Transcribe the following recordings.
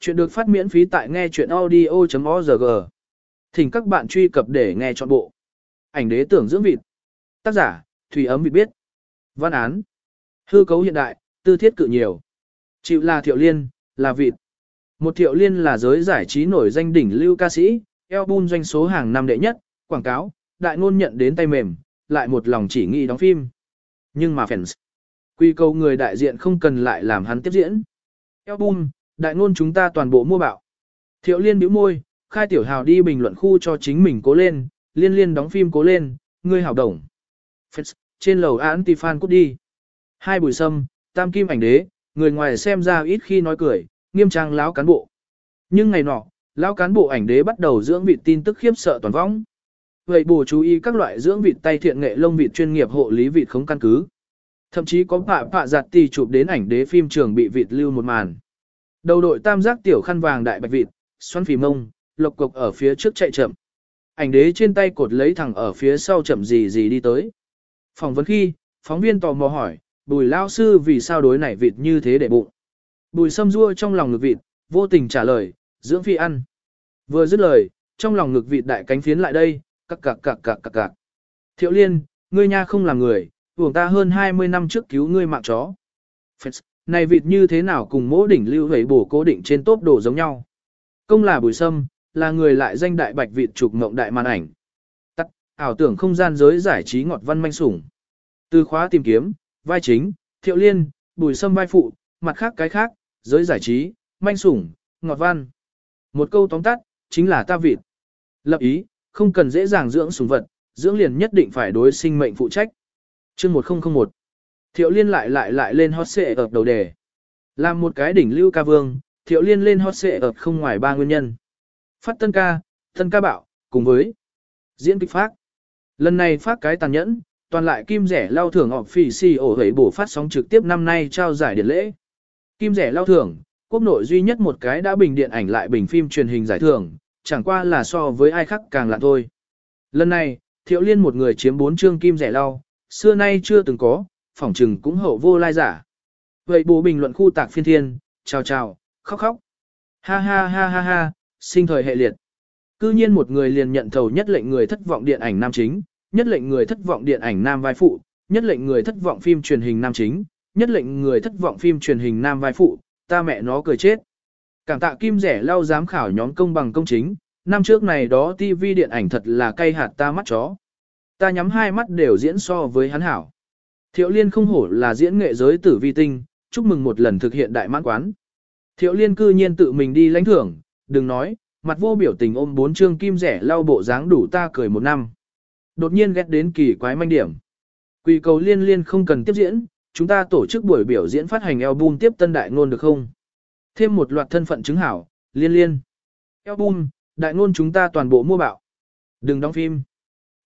Chuyện được phát miễn phí tại nghe chuyện audio.org. Thỉnh các bạn truy cập để nghe trọn bộ. Ảnh đế tưởng dưỡng vịt. Tác giả, Thủy ấm vịt biết. Văn án. Hư cấu hiện đại, tư thiết cự nhiều. Chịu là thiệu liên, là vịt. Một thiệu liên là giới giải trí nổi danh đỉnh lưu ca sĩ, album doanh số hàng năm đệ nhất, quảng cáo, đại ngôn nhận đến tay mềm, lại một lòng chỉ nghĩ đóng phim. Nhưng mà fans. Quy cầu người đại diện không cần lại làm hắn tiếp diễn. Album, đại ngôn chúng ta toàn bộ mua bạo. Thiệu liên bĩu môi, khai tiểu hào đi bình luận khu cho chính mình cố lên, liên liên đóng phim cố lên, ngươi hào đồng. Phết, trên lầu anti fan cút đi. Hai bùi sâm, tam kim ảnh đế, người ngoài xem ra ít khi nói cười, nghiêm trang lão cán bộ. Nhưng ngày nọ, lão cán bộ ảnh đế bắt đầu dưỡng vịt tin tức khiếp sợ toàn vong, Vậy bù chú ý các loại dưỡng vịt tay thiện nghệ lông vịt chuyên nghiệp hộ lý vịt không căn cứ. Thậm chí có phạ phạ giặt tì chụp đến ảnh đế phim trường bị vịt lưu một màn. Đầu đội tam giác tiểu khăn vàng đại bạch vịt, xoắn phì mông, lộc cục ở phía trước chạy chậm. Ảnh đế trên tay cột lấy thẳng ở phía sau chậm gì gì đi tới. Phỏng vấn khi, phóng viên tò mò hỏi, bùi lao sư vì sao đối nảy vịt như thế để bụng. Bùi sâm rua trong lòng ngực vịt, vô tình trả lời, dưỡng phi ăn. Vừa dứt lời, trong lòng ngực vịt đại cánh phiến lại đây, cặc cặc cặc cặc cặc cặc. Thiệu liên, ngươi nha không làm người, uổng ta hơn 20 năm trước cứu ngươi mạng chó. Phết, này vịt như thế nào cùng mỗ đỉnh lưu hấy bổ cố định trên tốp đồ giống nhau. Công là bùi sâm, là người lại danh đại bạch vịt trục mộng đại màn ảnh. Tắt, ảo tưởng không gian giới giải trí ngọt văn manh sủng. Từ khóa tìm kiếm, vai chính, thiệu liên, bùi sâm vai phụ, mặt khác cái khác, giới giải trí, manh sủng, ngọt văn. Một câu tóm tắt, chính là ta vịt. Lập ý, không cần dễ dàng dưỡng sủng vật, dưỡng liền nhất định phải đối sinh mệnh phụ trách. Chương 1001 Thiệu liên lại lại lại lên hot xệ ập đầu đề. Làm một cái đỉnh lưu ca vương, thiệu liên lên hot xệ ập không ngoài ba nguyên nhân. Phát tân ca, tân ca bạo, cùng với diễn kịch phát. Lần này phát cái tàn nhẫn, toàn lại kim rẻ lao thưởng họp phỉ xì ổ hấy bổ phát sóng trực tiếp năm nay trao giải điện lễ. Kim rẻ lao thưởng, quốc nội duy nhất một cái đã bình điện ảnh lại bình phim truyền hình giải thưởng, chẳng qua là so với ai khác càng lạ thôi. Lần này, thiệu liên một người chiếm bốn chương kim rẻ lao, xưa nay chưa từng có, phỏng trừng cũng hậu vô lai giả. Vậy bố bình luận khu tạc phiên thiên, chào chào, khóc khóc. Ha ha ha ha ha, sinh thời hệ liệt. Cư nhiên một người liền nhận thầu nhất lệnh người thất vọng điện ảnh nam chính, nhất lệnh người thất vọng điện ảnh nam vai phụ, nhất lệnh người thất vọng phim truyền hình nam chính, nhất lệnh người thất vọng phim truyền hình nam vai phụ, ta mẹ nó cười chết. Cảm tạ kim rẻ lau giám khảo nhóm công bằng công chính, năm trước này đó TV điện ảnh thật là cay hạt ta mắt chó. Ta nhắm hai mắt đều diễn so với hắn hảo. Thiệu Liên không hổ là diễn nghệ giới tử vi tinh, chúc mừng một lần thực hiện đại mãn quán. Thiệu Liên cư nhiên tự mình đi lãnh thưởng, đừng nói, mặt vô biểu tình ôm bốn chương kim rẻ lau bộ dáng đủ ta cười một năm. Đột nhiên ghét đến kỳ quái manh điểm. Quỳ cầu liên liên không cần tiếp diễn, chúng ta tổ chức buổi biểu diễn phát hành album tiếp tân đại ngôn được không? Thêm một loạt thân phận chứng hảo, liên liên. Album, đại ngôn chúng ta toàn bộ mua bạo. Đừng đóng phim.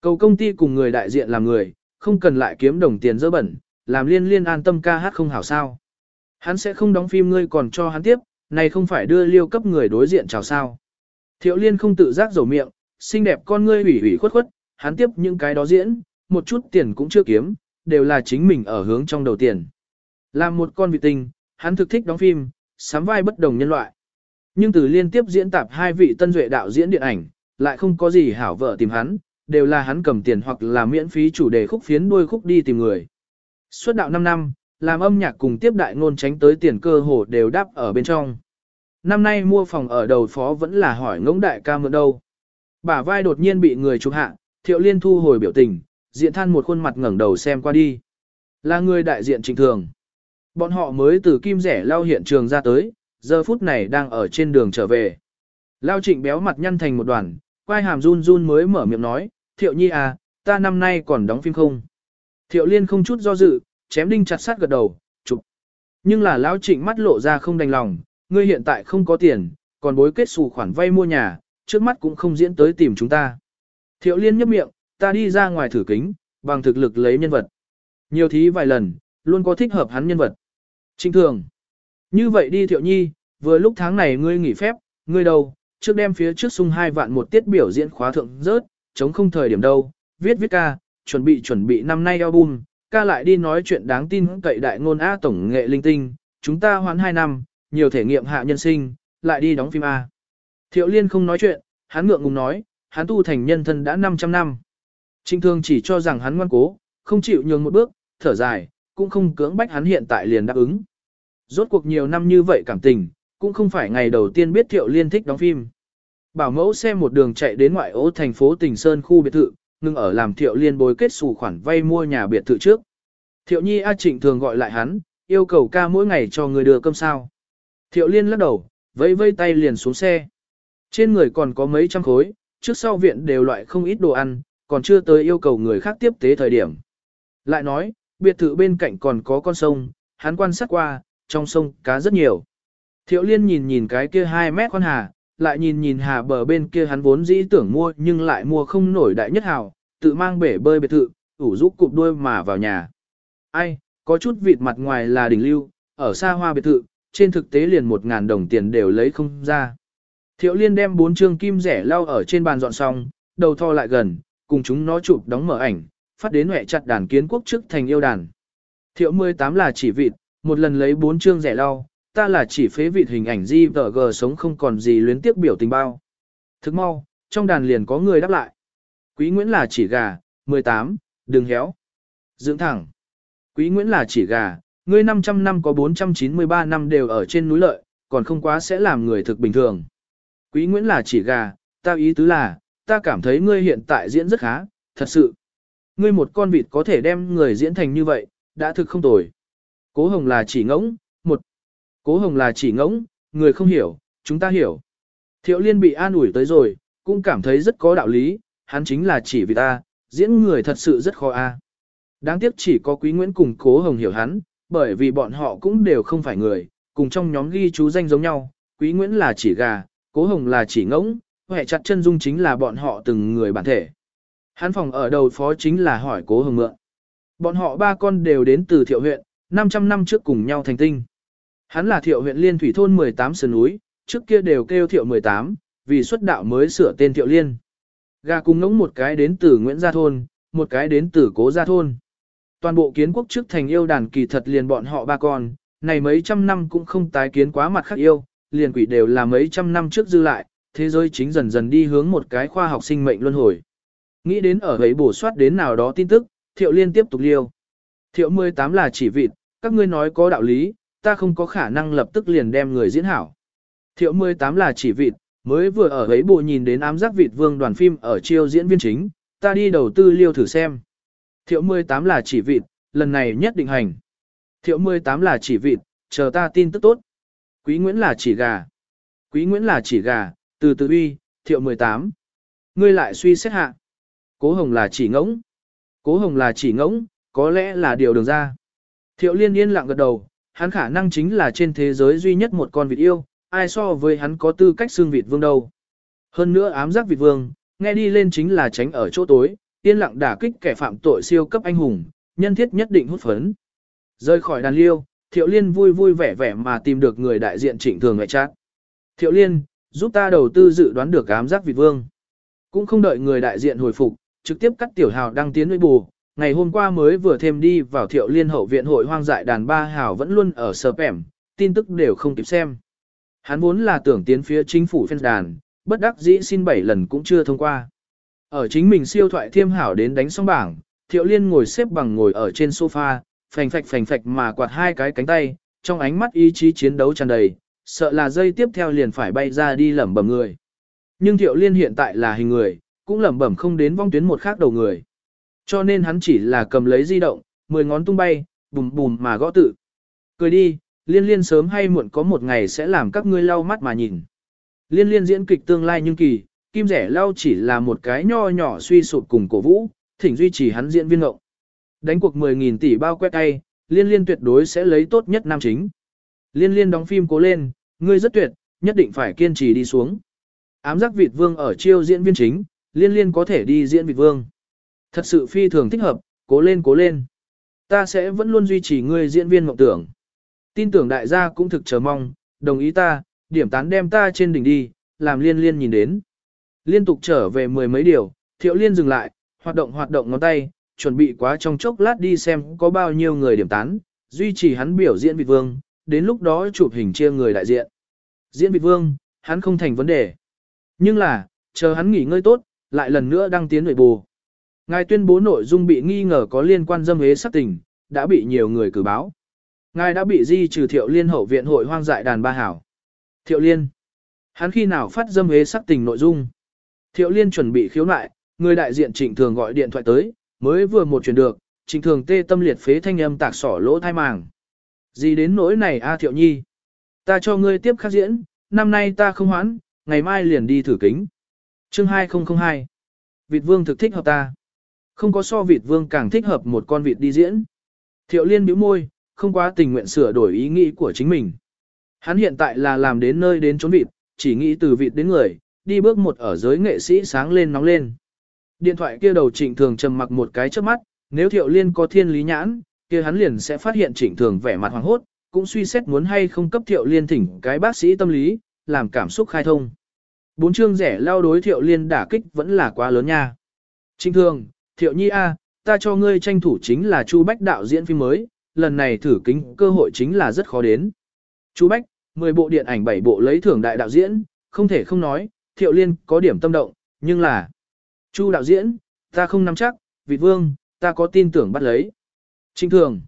Cầu công ty cùng người đại diện làm người, không cần lại kiếm đồng tiền dơ bẩn, làm liên liên an tâm ca hát không hảo sao. Hắn sẽ không đóng phim ngươi còn cho hắn tiếp, này không phải đưa liêu cấp người đối diện chào sao. Thiệu liên không tự giác dầu miệng, xinh đẹp con ngươi ủy ủy khuất khuất, hắn tiếp những cái đó diễn, một chút tiền cũng chưa kiếm, đều là chính mình ở hướng trong đầu tiền. Làm một con vị tinh, hắn thực thích đóng phim, sắm vai bất đồng nhân loại. Nhưng từ liên tiếp diễn tạp hai vị tân duệ đạo diễn điện ảnh, lại không có gì hảo vợ tìm hắn, đều là hắn cầm tiền hoặc là miễn phí chủ đề khúc phiến đuôi khúc đi tìm người. Suốt đạo 5 năm, làm âm nhạc cùng tiếp đại ngôn tránh tới tiền cơ hồ đều đáp ở bên trong. Năm nay mua phòng ở đầu phó vẫn là hỏi ngỗng đại ca mượn đâu. Bả vai đột nhiên bị người chụp hạ, thiệu liên thu hồi biểu tình, diện than một khuôn mặt ngẩng đầu xem qua đi. Là người đại diện trình thường. Bọn họ mới từ kim rẻ lao hiện trường ra tới, giờ phút này đang ở trên đường trở về. Lao trịnh béo mặt nhăn thành một đoàn, quai hàm run run mới mở miệng nói, thiệu nhi à, ta năm nay còn đóng phim không? Thiệu liên không chút do dự, chém đinh chặt sát gật đầu, chụp. Nhưng là lão trịnh mắt lộ ra không đành lòng, ngươi hiện tại không có tiền, còn bối kết xù khoản vay mua nhà, trước mắt cũng không diễn tới tìm chúng ta. Thiệu liên nhấp miệng, ta đi ra ngoài thử kính, bằng thực lực lấy nhân vật. Nhiều thí vài lần, luôn có thích hợp hắn nhân vật. Trinh thường. Như vậy đi thiệu nhi, vừa lúc tháng này ngươi nghỉ phép, ngươi đâu, trước đem phía trước sung hai vạn một tiết biểu diễn khóa thượng rớt, chống không thời điểm đâu, viết viết ca, chuẩn bị chuẩn bị năm nay album, ca lại đi nói chuyện đáng tin cậy đại ngôn A tổng nghệ linh tinh, chúng ta hoãn hai năm, nhiều thể nghiệm hạ nhân sinh, lại đi đóng phim A. Thiệu Liên không nói chuyện, hắn ngượng ngùng nói, hắn tu thành nhân thân đã 500 năm. Trinh Thương chỉ cho rằng hắn ngoan cố, không chịu nhường một bước, thở dài, cũng không cưỡng bách hắn hiện tại liền đáp ứng. Rốt cuộc nhiều năm như vậy cảm tình, cũng không phải ngày đầu tiên biết Thiệu Liên thích đóng phim. Bảo mẫu xe một đường chạy đến ngoại ô thành phố Tỉnh Sơn khu biệt thự, ngừng ở làm Thiệu Liên bồi kết sủ khoản vay mua nhà biệt thự trước. Thiệu Nhi A Trịnh thường gọi lại hắn, yêu cầu ca mỗi ngày cho người đưa cơm sao. Thiệu Liên lắc đầu, vẫy vây tay liền xuống xe. Trên người còn có mấy trăm khối, trước sau viện đều loại không ít đồ ăn, còn chưa tới yêu cầu người khác tiếp tế thời điểm. Lại nói, biệt thự bên cạnh còn có con sông, hắn quan sát qua, trong sông cá rất nhiều. Thiệu liên nhìn nhìn cái kia 2 mét con hà, lại nhìn nhìn hà bờ bên kia hắn vốn dĩ tưởng mua nhưng lại mua không nổi đại nhất hào, tự mang bể bơi biệt thự, ủ rũ cụp đuôi mà vào nhà. Ai, có chút vịt mặt ngoài là đỉnh lưu, ở xa hoa biệt thự, trên thực tế liền một ngàn đồng tiền đều lấy không ra. Thiệu liên đem bốn chương kim rẻ lau ở trên bàn dọn xong, đầu thò lại gần, cùng chúng nó chụp đóng mở ảnh, phát đến huệ chặt đàn kiến quốc trước thành yêu đàn. Thiệu 18 là chỉ vịt, một lần lấy bốn chương rẻ lau, ta là chỉ phế vịt hình ảnh di vợ gờ sống không còn gì luyến tiếc biểu tình bao. Thức mau, trong đàn liền có người đáp lại. Quý Nguyễn là chỉ gà, 18, đừng héo. Dưỡng thẳng. Quý Nguyễn là chỉ gà, ngươi 500 năm có 493 năm đều ở trên núi lợi, còn không quá sẽ làm người thực bình thường. Quý Nguyễn là chỉ gà, ta ý tứ là, ta cảm thấy ngươi hiện tại diễn rất khá, thật sự. Ngươi một con vịt có thể đem người diễn thành như vậy, đã thực không tồi. Cố Hồng là chỉ ngỗng. Cố Hồng là chỉ ngỗng, người không hiểu, chúng ta hiểu. Thiệu Liên bị an ủi tới rồi, cũng cảm thấy rất có đạo lý, hắn chính là chỉ vì ta, diễn người thật sự rất khó a. Đáng tiếc chỉ có Quý Nguyễn cùng Cố Hồng hiểu hắn, bởi vì bọn họ cũng đều không phải người, cùng trong nhóm ghi chú danh giống nhau, Quý Nguyễn là chỉ gà, Cố Hồng là chỉ ngỗng, hệ chặt chân dung chính là bọn họ từng người bản thể. Hắn phòng ở đầu phó chính là hỏi Cố Hồng mượn. Bọn họ ba con đều đến từ thiệu huyện, 500 năm trước cùng nhau thành tinh. Hắn là thiệu huyện liên thủy thôn 18 sườn núi, trước kia đều kêu thiệu 18, vì xuất đạo mới sửa tên thiệu liên. Gà cùng ngỗng một cái đến từ Nguyễn Gia Thôn, một cái đến từ Cố Gia Thôn. Toàn bộ kiến quốc trước thành yêu đàn kỳ thật liền bọn họ ba con, này mấy trăm năm cũng không tái kiến quá mặt khác yêu, liền quỷ đều là mấy trăm năm trước dư lại, thế giới chính dần dần đi hướng một cái khoa học sinh mệnh luân hồi. Nghĩ đến ở ấy bổ soát đến nào đó tin tức, thiệu liên tiếp tục liêu. Thiệu 18 là chỉ vịt, các ngươi nói có đạo lý, ta không có khả năng lập tức liền đem người diễn hảo. Thiệu 18 là chỉ vịt, mới vừa ở ấy bộ nhìn đến ám giác vịt vương đoàn phim ở chiêu diễn viên chính, ta đi đầu tư liêu thử xem. Thiệu 18 là chỉ vịt, lần này nhất định hành. Thiệu 18 là chỉ vịt, chờ ta tin tức tốt. Quý Nguyễn là chỉ gà. Quý Nguyễn là chỉ gà, từ từ uy, thiệu 18. Ngươi lại suy xét hạ. Cố Hồng là chỉ ngỗng. Cố Hồng là chỉ ngỗng, có lẽ là điều đường ra. Thiệu liên yên lặng gật đầu, hắn khả năng chính là trên thế giới duy nhất một con vịt yêu, ai so với hắn có tư cách xương vịt vương đâu. Hơn nữa ám giác vịt vương, nghe đi lên chính là tránh ở chỗ tối, yên lặng đả kích kẻ phạm tội siêu cấp anh hùng, nhân thiết nhất định hút phấn. Rơi khỏi đàn liêu, Thiệu Liên vui vui vẻ vẻ mà tìm được người đại diện trịnh thường ngoại trát. Thiệu Liên, giúp ta đầu tư dự đoán được ám giác vịt vương. Cũng không đợi người đại diện hồi phục, trực tiếp cắt tiểu hào đăng tiến với bù. Ngày hôm qua mới vừa thêm đi vào Thiệu Liên hậu viện hội hoang dại đàn ba hào vẫn luôn ở sờ pẻm, tin tức đều không kịp xem. Hắn vốn là tưởng tiến phía chính phủ phen đàn, bất đắc dĩ xin bảy lần cũng chưa thông qua. Ở chính mình siêu thoại thiêm hảo đến đánh xong bảng, Thiệu Liên ngồi xếp bằng ngồi ở trên sofa, phành phạch phành phạch mà quạt hai cái cánh tay, trong ánh mắt ý chí chiến đấu tràn đầy, sợ là dây tiếp theo liền phải bay ra đi lẩm bẩm người. Nhưng Thiệu Liên hiện tại là hình người, cũng lẩm bẩm không đến vong tuyến một khác đầu người. Cho nên hắn chỉ là cầm lấy di động, mười ngón tung bay, bùm bùm mà gõ tự. Cười đi, liên liên sớm hay muộn có một ngày sẽ làm các ngươi lau mắt mà nhìn. Liên liên diễn kịch tương lai nhưng kỳ, kim rẻ lau chỉ là một cái nho nhỏ suy sụp cùng cổ vũ, thỉnh duy trì hắn diễn viên ngộng. Đánh cuộc 10.000 tỷ bao quét tay, liên liên tuyệt đối sẽ lấy tốt nhất nam chính. Liên liên đóng phim cố lên, ngươi rất tuyệt, nhất định phải kiên trì đi xuống. Ám giác vịt vương ở chiêu diễn viên chính, liên liên có thể đi diễn vịt vương. Thật sự phi thường thích hợp, cố lên cố lên. Ta sẽ vẫn luôn duy trì ngươi diễn viên mộng tưởng. Tin tưởng đại gia cũng thực chờ mong, đồng ý ta, điểm tán đem ta trên đỉnh đi, làm liên liên nhìn đến. Liên tục trở về mười mấy điều, thiệu liên dừng lại, hoạt động hoạt động ngón tay, chuẩn bị quá trong chốc lát đi xem có bao nhiêu người điểm tán, duy trì hắn biểu diễn vị vương, đến lúc đó chụp hình chia người đại diện. Diễn vị vương, hắn không thành vấn đề. Nhưng là, chờ hắn nghỉ ngơi tốt, lại lần nữa đăng tiến nội bù. Ngài tuyên bố nội dung bị nghi ngờ có liên quan dâm hế sắc tình, đã bị nhiều người cử báo. Ngài đã bị di trừ thiệu liên hậu viện hội hoang dại đàn ba hảo. Thiệu liên. Hắn khi nào phát dâm hế sắc tình nội dung? Thiệu liên chuẩn bị khiếu nại, người đại diện trịnh thường gọi điện thoại tới, mới vừa một chuyển được, trịnh thường tê tâm liệt phế thanh âm tạc sỏ lỗ thai màng. Gì đến nỗi này a thiệu nhi? Ta cho ngươi tiếp khắc diễn, năm nay ta không hoãn, ngày mai liền đi thử kính. Chương 2002 Vịt vương thực thích hợp ta. Không có so vịt vương càng thích hợp một con vịt đi diễn. Thiệu liên bĩu môi, không quá tình nguyện sửa đổi ý nghĩ của chính mình. Hắn hiện tại là làm đến nơi đến trốn vịt, chỉ nghĩ từ vịt đến người, đi bước một ở giới nghệ sĩ sáng lên nóng lên. Điện thoại kia đầu trịnh thường trầm mặc một cái trước mắt, nếu thiệu liên có thiên lý nhãn, kia hắn liền sẽ phát hiện trịnh thường vẻ mặt hoàng hốt, cũng suy xét muốn hay không cấp thiệu liên thỉnh cái bác sĩ tâm lý, làm cảm xúc khai thông. Bốn chương rẻ lao đối thiệu liên đả kích vẫn là quá lớn nha. Trịnh thường, thiệu nhi A, ta cho ngươi tranh thủ chính là Chu Bách đạo diễn phim mới, lần này thử kính cơ hội chính là rất khó đến. Chu Bách, 10 bộ điện ảnh 7 bộ lấy thưởng đại đạo diễn, không thể không nói, thiệu liên có điểm tâm động, nhưng là... Chu đạo diễn, ta không nắm chắc, vị vương, ta có tin tưởng bắt lấy. Trinh thường.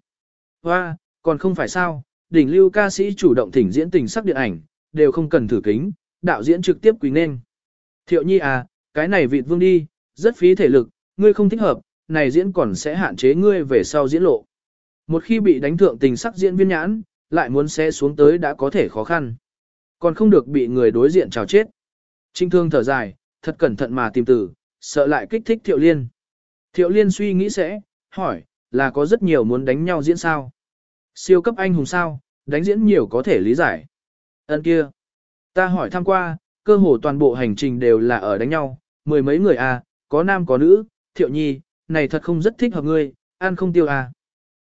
Hoa, còn không phải sao, đỉnh lưu ca sĩ chủ động thỉnh diễn tình sắc điện ảnh, đều không cần thử kính, đạo diễn trực tiếp quý nên. Thiệu nhi à, cái này vị vương đi, rất phí thể lực, ngươi không thích hợp, này diễn còn sẽ hạn chế ngươi về sau diễn lộ. Một khi bị đánh thượng tình sắc diễn viên nhãn, lại muốn xe xuống tới đã có thể khó khăn. Còn không được bị người đối diện chào chết. Trinh thương thở dài, thật cẩn thận mà tìm từ, sợ lại kích thích Thiệu Liên. Thiệu Liên suy nghĩ sẽ, hỏi, là có rất nhiều muốn đánh nhau diễn sao? Siêu cấp anh hùng sao, đánh diễn nhiều có thể lý giải. Ấn kia, ta hỏi tham qua, cơ hồ toàn bộ hành trình đều là ở đánh nhau, mười mấy người à, có nam có nữ, Thiệu Nhi, này thật không rất thích hợp ngươi, ăn không tiêu à.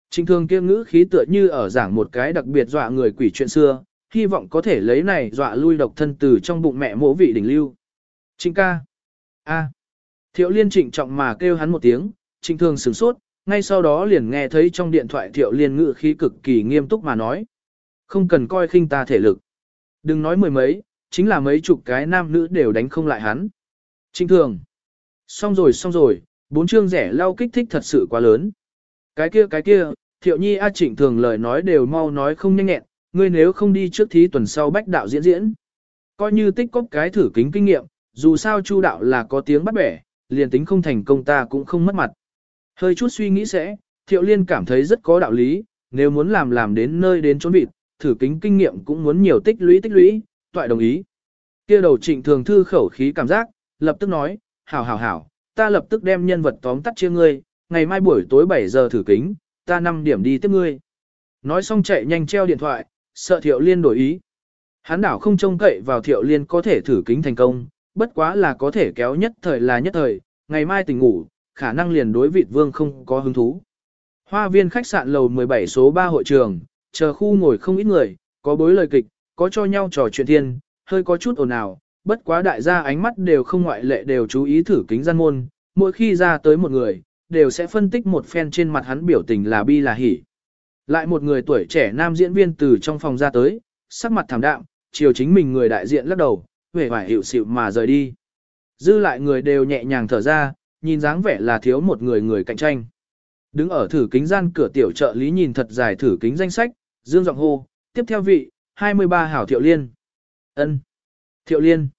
Trình thường kia ngữ khí tựa như ở giảng một cái đặc biệt dọa người quỷ chuyện xưa, hy vọng có thể lấy này dọa lui độc thân từ trong bụng mẹ mỗ vị đỉnh lưu. Trịnh ca. a Thiệu liên trịnh trọng mà kêu hắn một tiếng, trịnh thường sửng sốt, ngay sau đó liền nghe thấy trong điện thoại thiệu liên ngữ khí cực kỳ nghiêm túc mà nói. Không cần coi khinh ta thể lực. Đừng nói mười mấy, chính là mấy chục cái nam nữ đều đánh không lại hắn. Trịnh thường. Xong rồi xong rồi, bốn chương rẻ lau kích thích thật sự quá lớn. Cái kia cái kia, thiệu nhi A trịnh thường lời nói đều mau nói không nhanh nhẹn, ngươi nếu không đi trước thí tuần sau bách đạo diễn diễn. Coi như tích cóp cái thử kính kinh nghiệm, dù sao chu đạo là có tiếng bắt bẻ, liền tính không thành công ta cũng không mất mặt. Hơi chút suy nghĩ sẽ, thiệu liên cảm thấy rất có đạo lý, nếu muốn làm làm đến nơi đến chốn vịt, thử kính kinh nghiệm cũng muốn nhiều tích lũy tích lũy, toại đồng ý. kia đầu trịnh thường thư khẩu khí cảm giác, lập tức nói, hảo hảo hảo, ta lập tức đem nhân vật tóm tắt chia ngươi, ngày mai buổi tối 7 giờ thử kính, ta 5 điểm đi tiếp ngươi. Nói xong chạy nhanh treo điện thoại, sợ thiệu liên đổi ý. Hắn đảo không trông cậy vào thiệu liên có thể thử kính thành công, bất quá là có thể kéo nhất thời là nhất thời, ngày mai tỉnh ngủ, khả năng liền đối vịt vương không có hứng thú. Hoa viên khách sạn lầu 17 số 3 hội trường, chờ khu ngồi không ít người, có bối lời kịch, có cho nhau trò chuyện thiên, hơi có chút ồn ào, bất quá đại gia ánh mắt đều không ngoại lệ đều chú ý thử kính gian môn, mỗi khi ra tới một người, đều sẽ phân tích một phen trên mặt hắn biểu tình là bi là hỉ. Lại một người tuổi trẻ nam diễn viên từ trong phòng ra tới, sắc mặt thảm đạm, chiều chính mình người đại diện lắc đầu, vẻ vải hiệu xịu mà rời đi. Dư lại người đều nhẹ nhàng thở ra, nhìn dáng vẻ là thiếu một người người cạnh tranh. Đứng ở thử kính gian cửa tiểu trợ lý nhìn thật dài thử kính danh sách, dương giọng hô, tiếp theo vị, 23 hảo thiệu liên. ân Thiệu liên.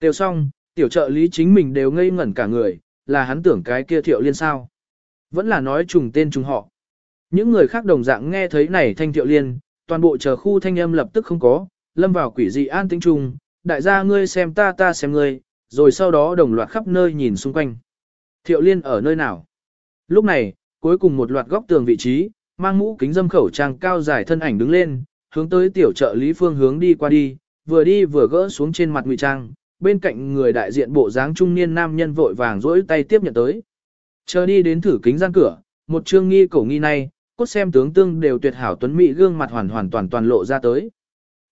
Tiêu xong, tiểu trợ lý chính mình đều ngây ngẩn cả người, là hắn tưởng cái kia thiệu liên sao. Vẫn là nói trùng tên trùng họ. Những người khác đồng dạng nghe thấy này thanh thiệu liên, toàn bộ chờ khu thanh âm lập tức không có, lâm vào quỷ dị an tĩnh trùng, đại gia ngươi xem ta ta xem ngươi, rồi sau đó đồng loạt khắp nơi nhìn xung quanh. Thiệu liên ở nơi nào? Lúc này, cuối cùng một loạt góc tường vị trí, mang mũ kính dâm khẩu trang cao dài thân ảnh đứng lên, hướng tới tiểu trợ lý phương hướng đi qua đi, vừa đi vừa gỡ xuống trên mặt ngụy trang, bên cạnh người đại diện bộ dáng trung niên nam nhân vội vàng rỗi tay tiếp nhận tới. Chờ đi đến thử kính gian cửa, một trương nghi cổ nghi này, cốt xem tướng tương đều tuyệt hảo tuấn mỹ gương mặt hoàn hoàn toàn toàn lộ ra tới.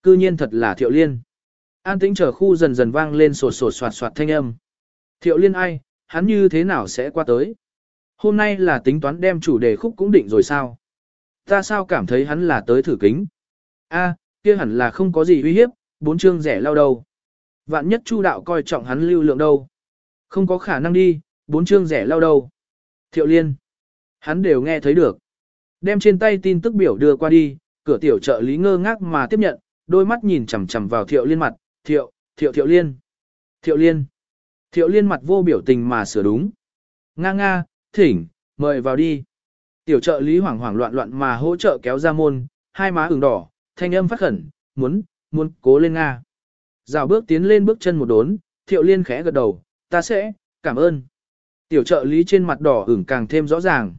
Cư nhiên thật là thiệu liên. An tĩnh chờ khu dần dần vang lên sột sột soạt soạt thanh âm. Thiệu liên ai, hắn như thế nào sẽ qua tới? Hôm nay là tính toán đem chủ đề khúc cũng định rồi sao? Ta sao cảm thấy hắn là tới thử kính? A, kia hẳn là không có gì uy hiếp, bốn chương rẻ lao đầu. Vạn nhất Chu đạo coi trọng hắn lưu lượng đâu. Không có khả năng đi, bốn chương rẻ lao đâu. Thiệu liên. Hắn đều nghe thấy được. Đem trên tay tin tức biểu đưa qua đi, cửa tiểu trợ lý ngơ ngác mà tiếp nhận, đôi mắt nhìn chằm chằm vào thiệu liên mặt, thiệu, thiệu thiệu liên. Thiệu liên. Thiệu liên mặt vô biểu tình mà sửa đúng. Nga nga, thỉnh, mời vào đi. Tiểu trợ lý hoảng hoảng loạn loạn mà hỗ trợ kéo ra môn, hai má ửng đỏ, thanh âm phát khẩn, muốn, muốn, cố lên Nga. Rào bước tiến lên bước chân một đốn, thiệu liên khẽ gật đầu, ta sẽ, cảm ơn. Tiểu trợ lý trên mặt đỏ ửng càng thêm rõ ràng.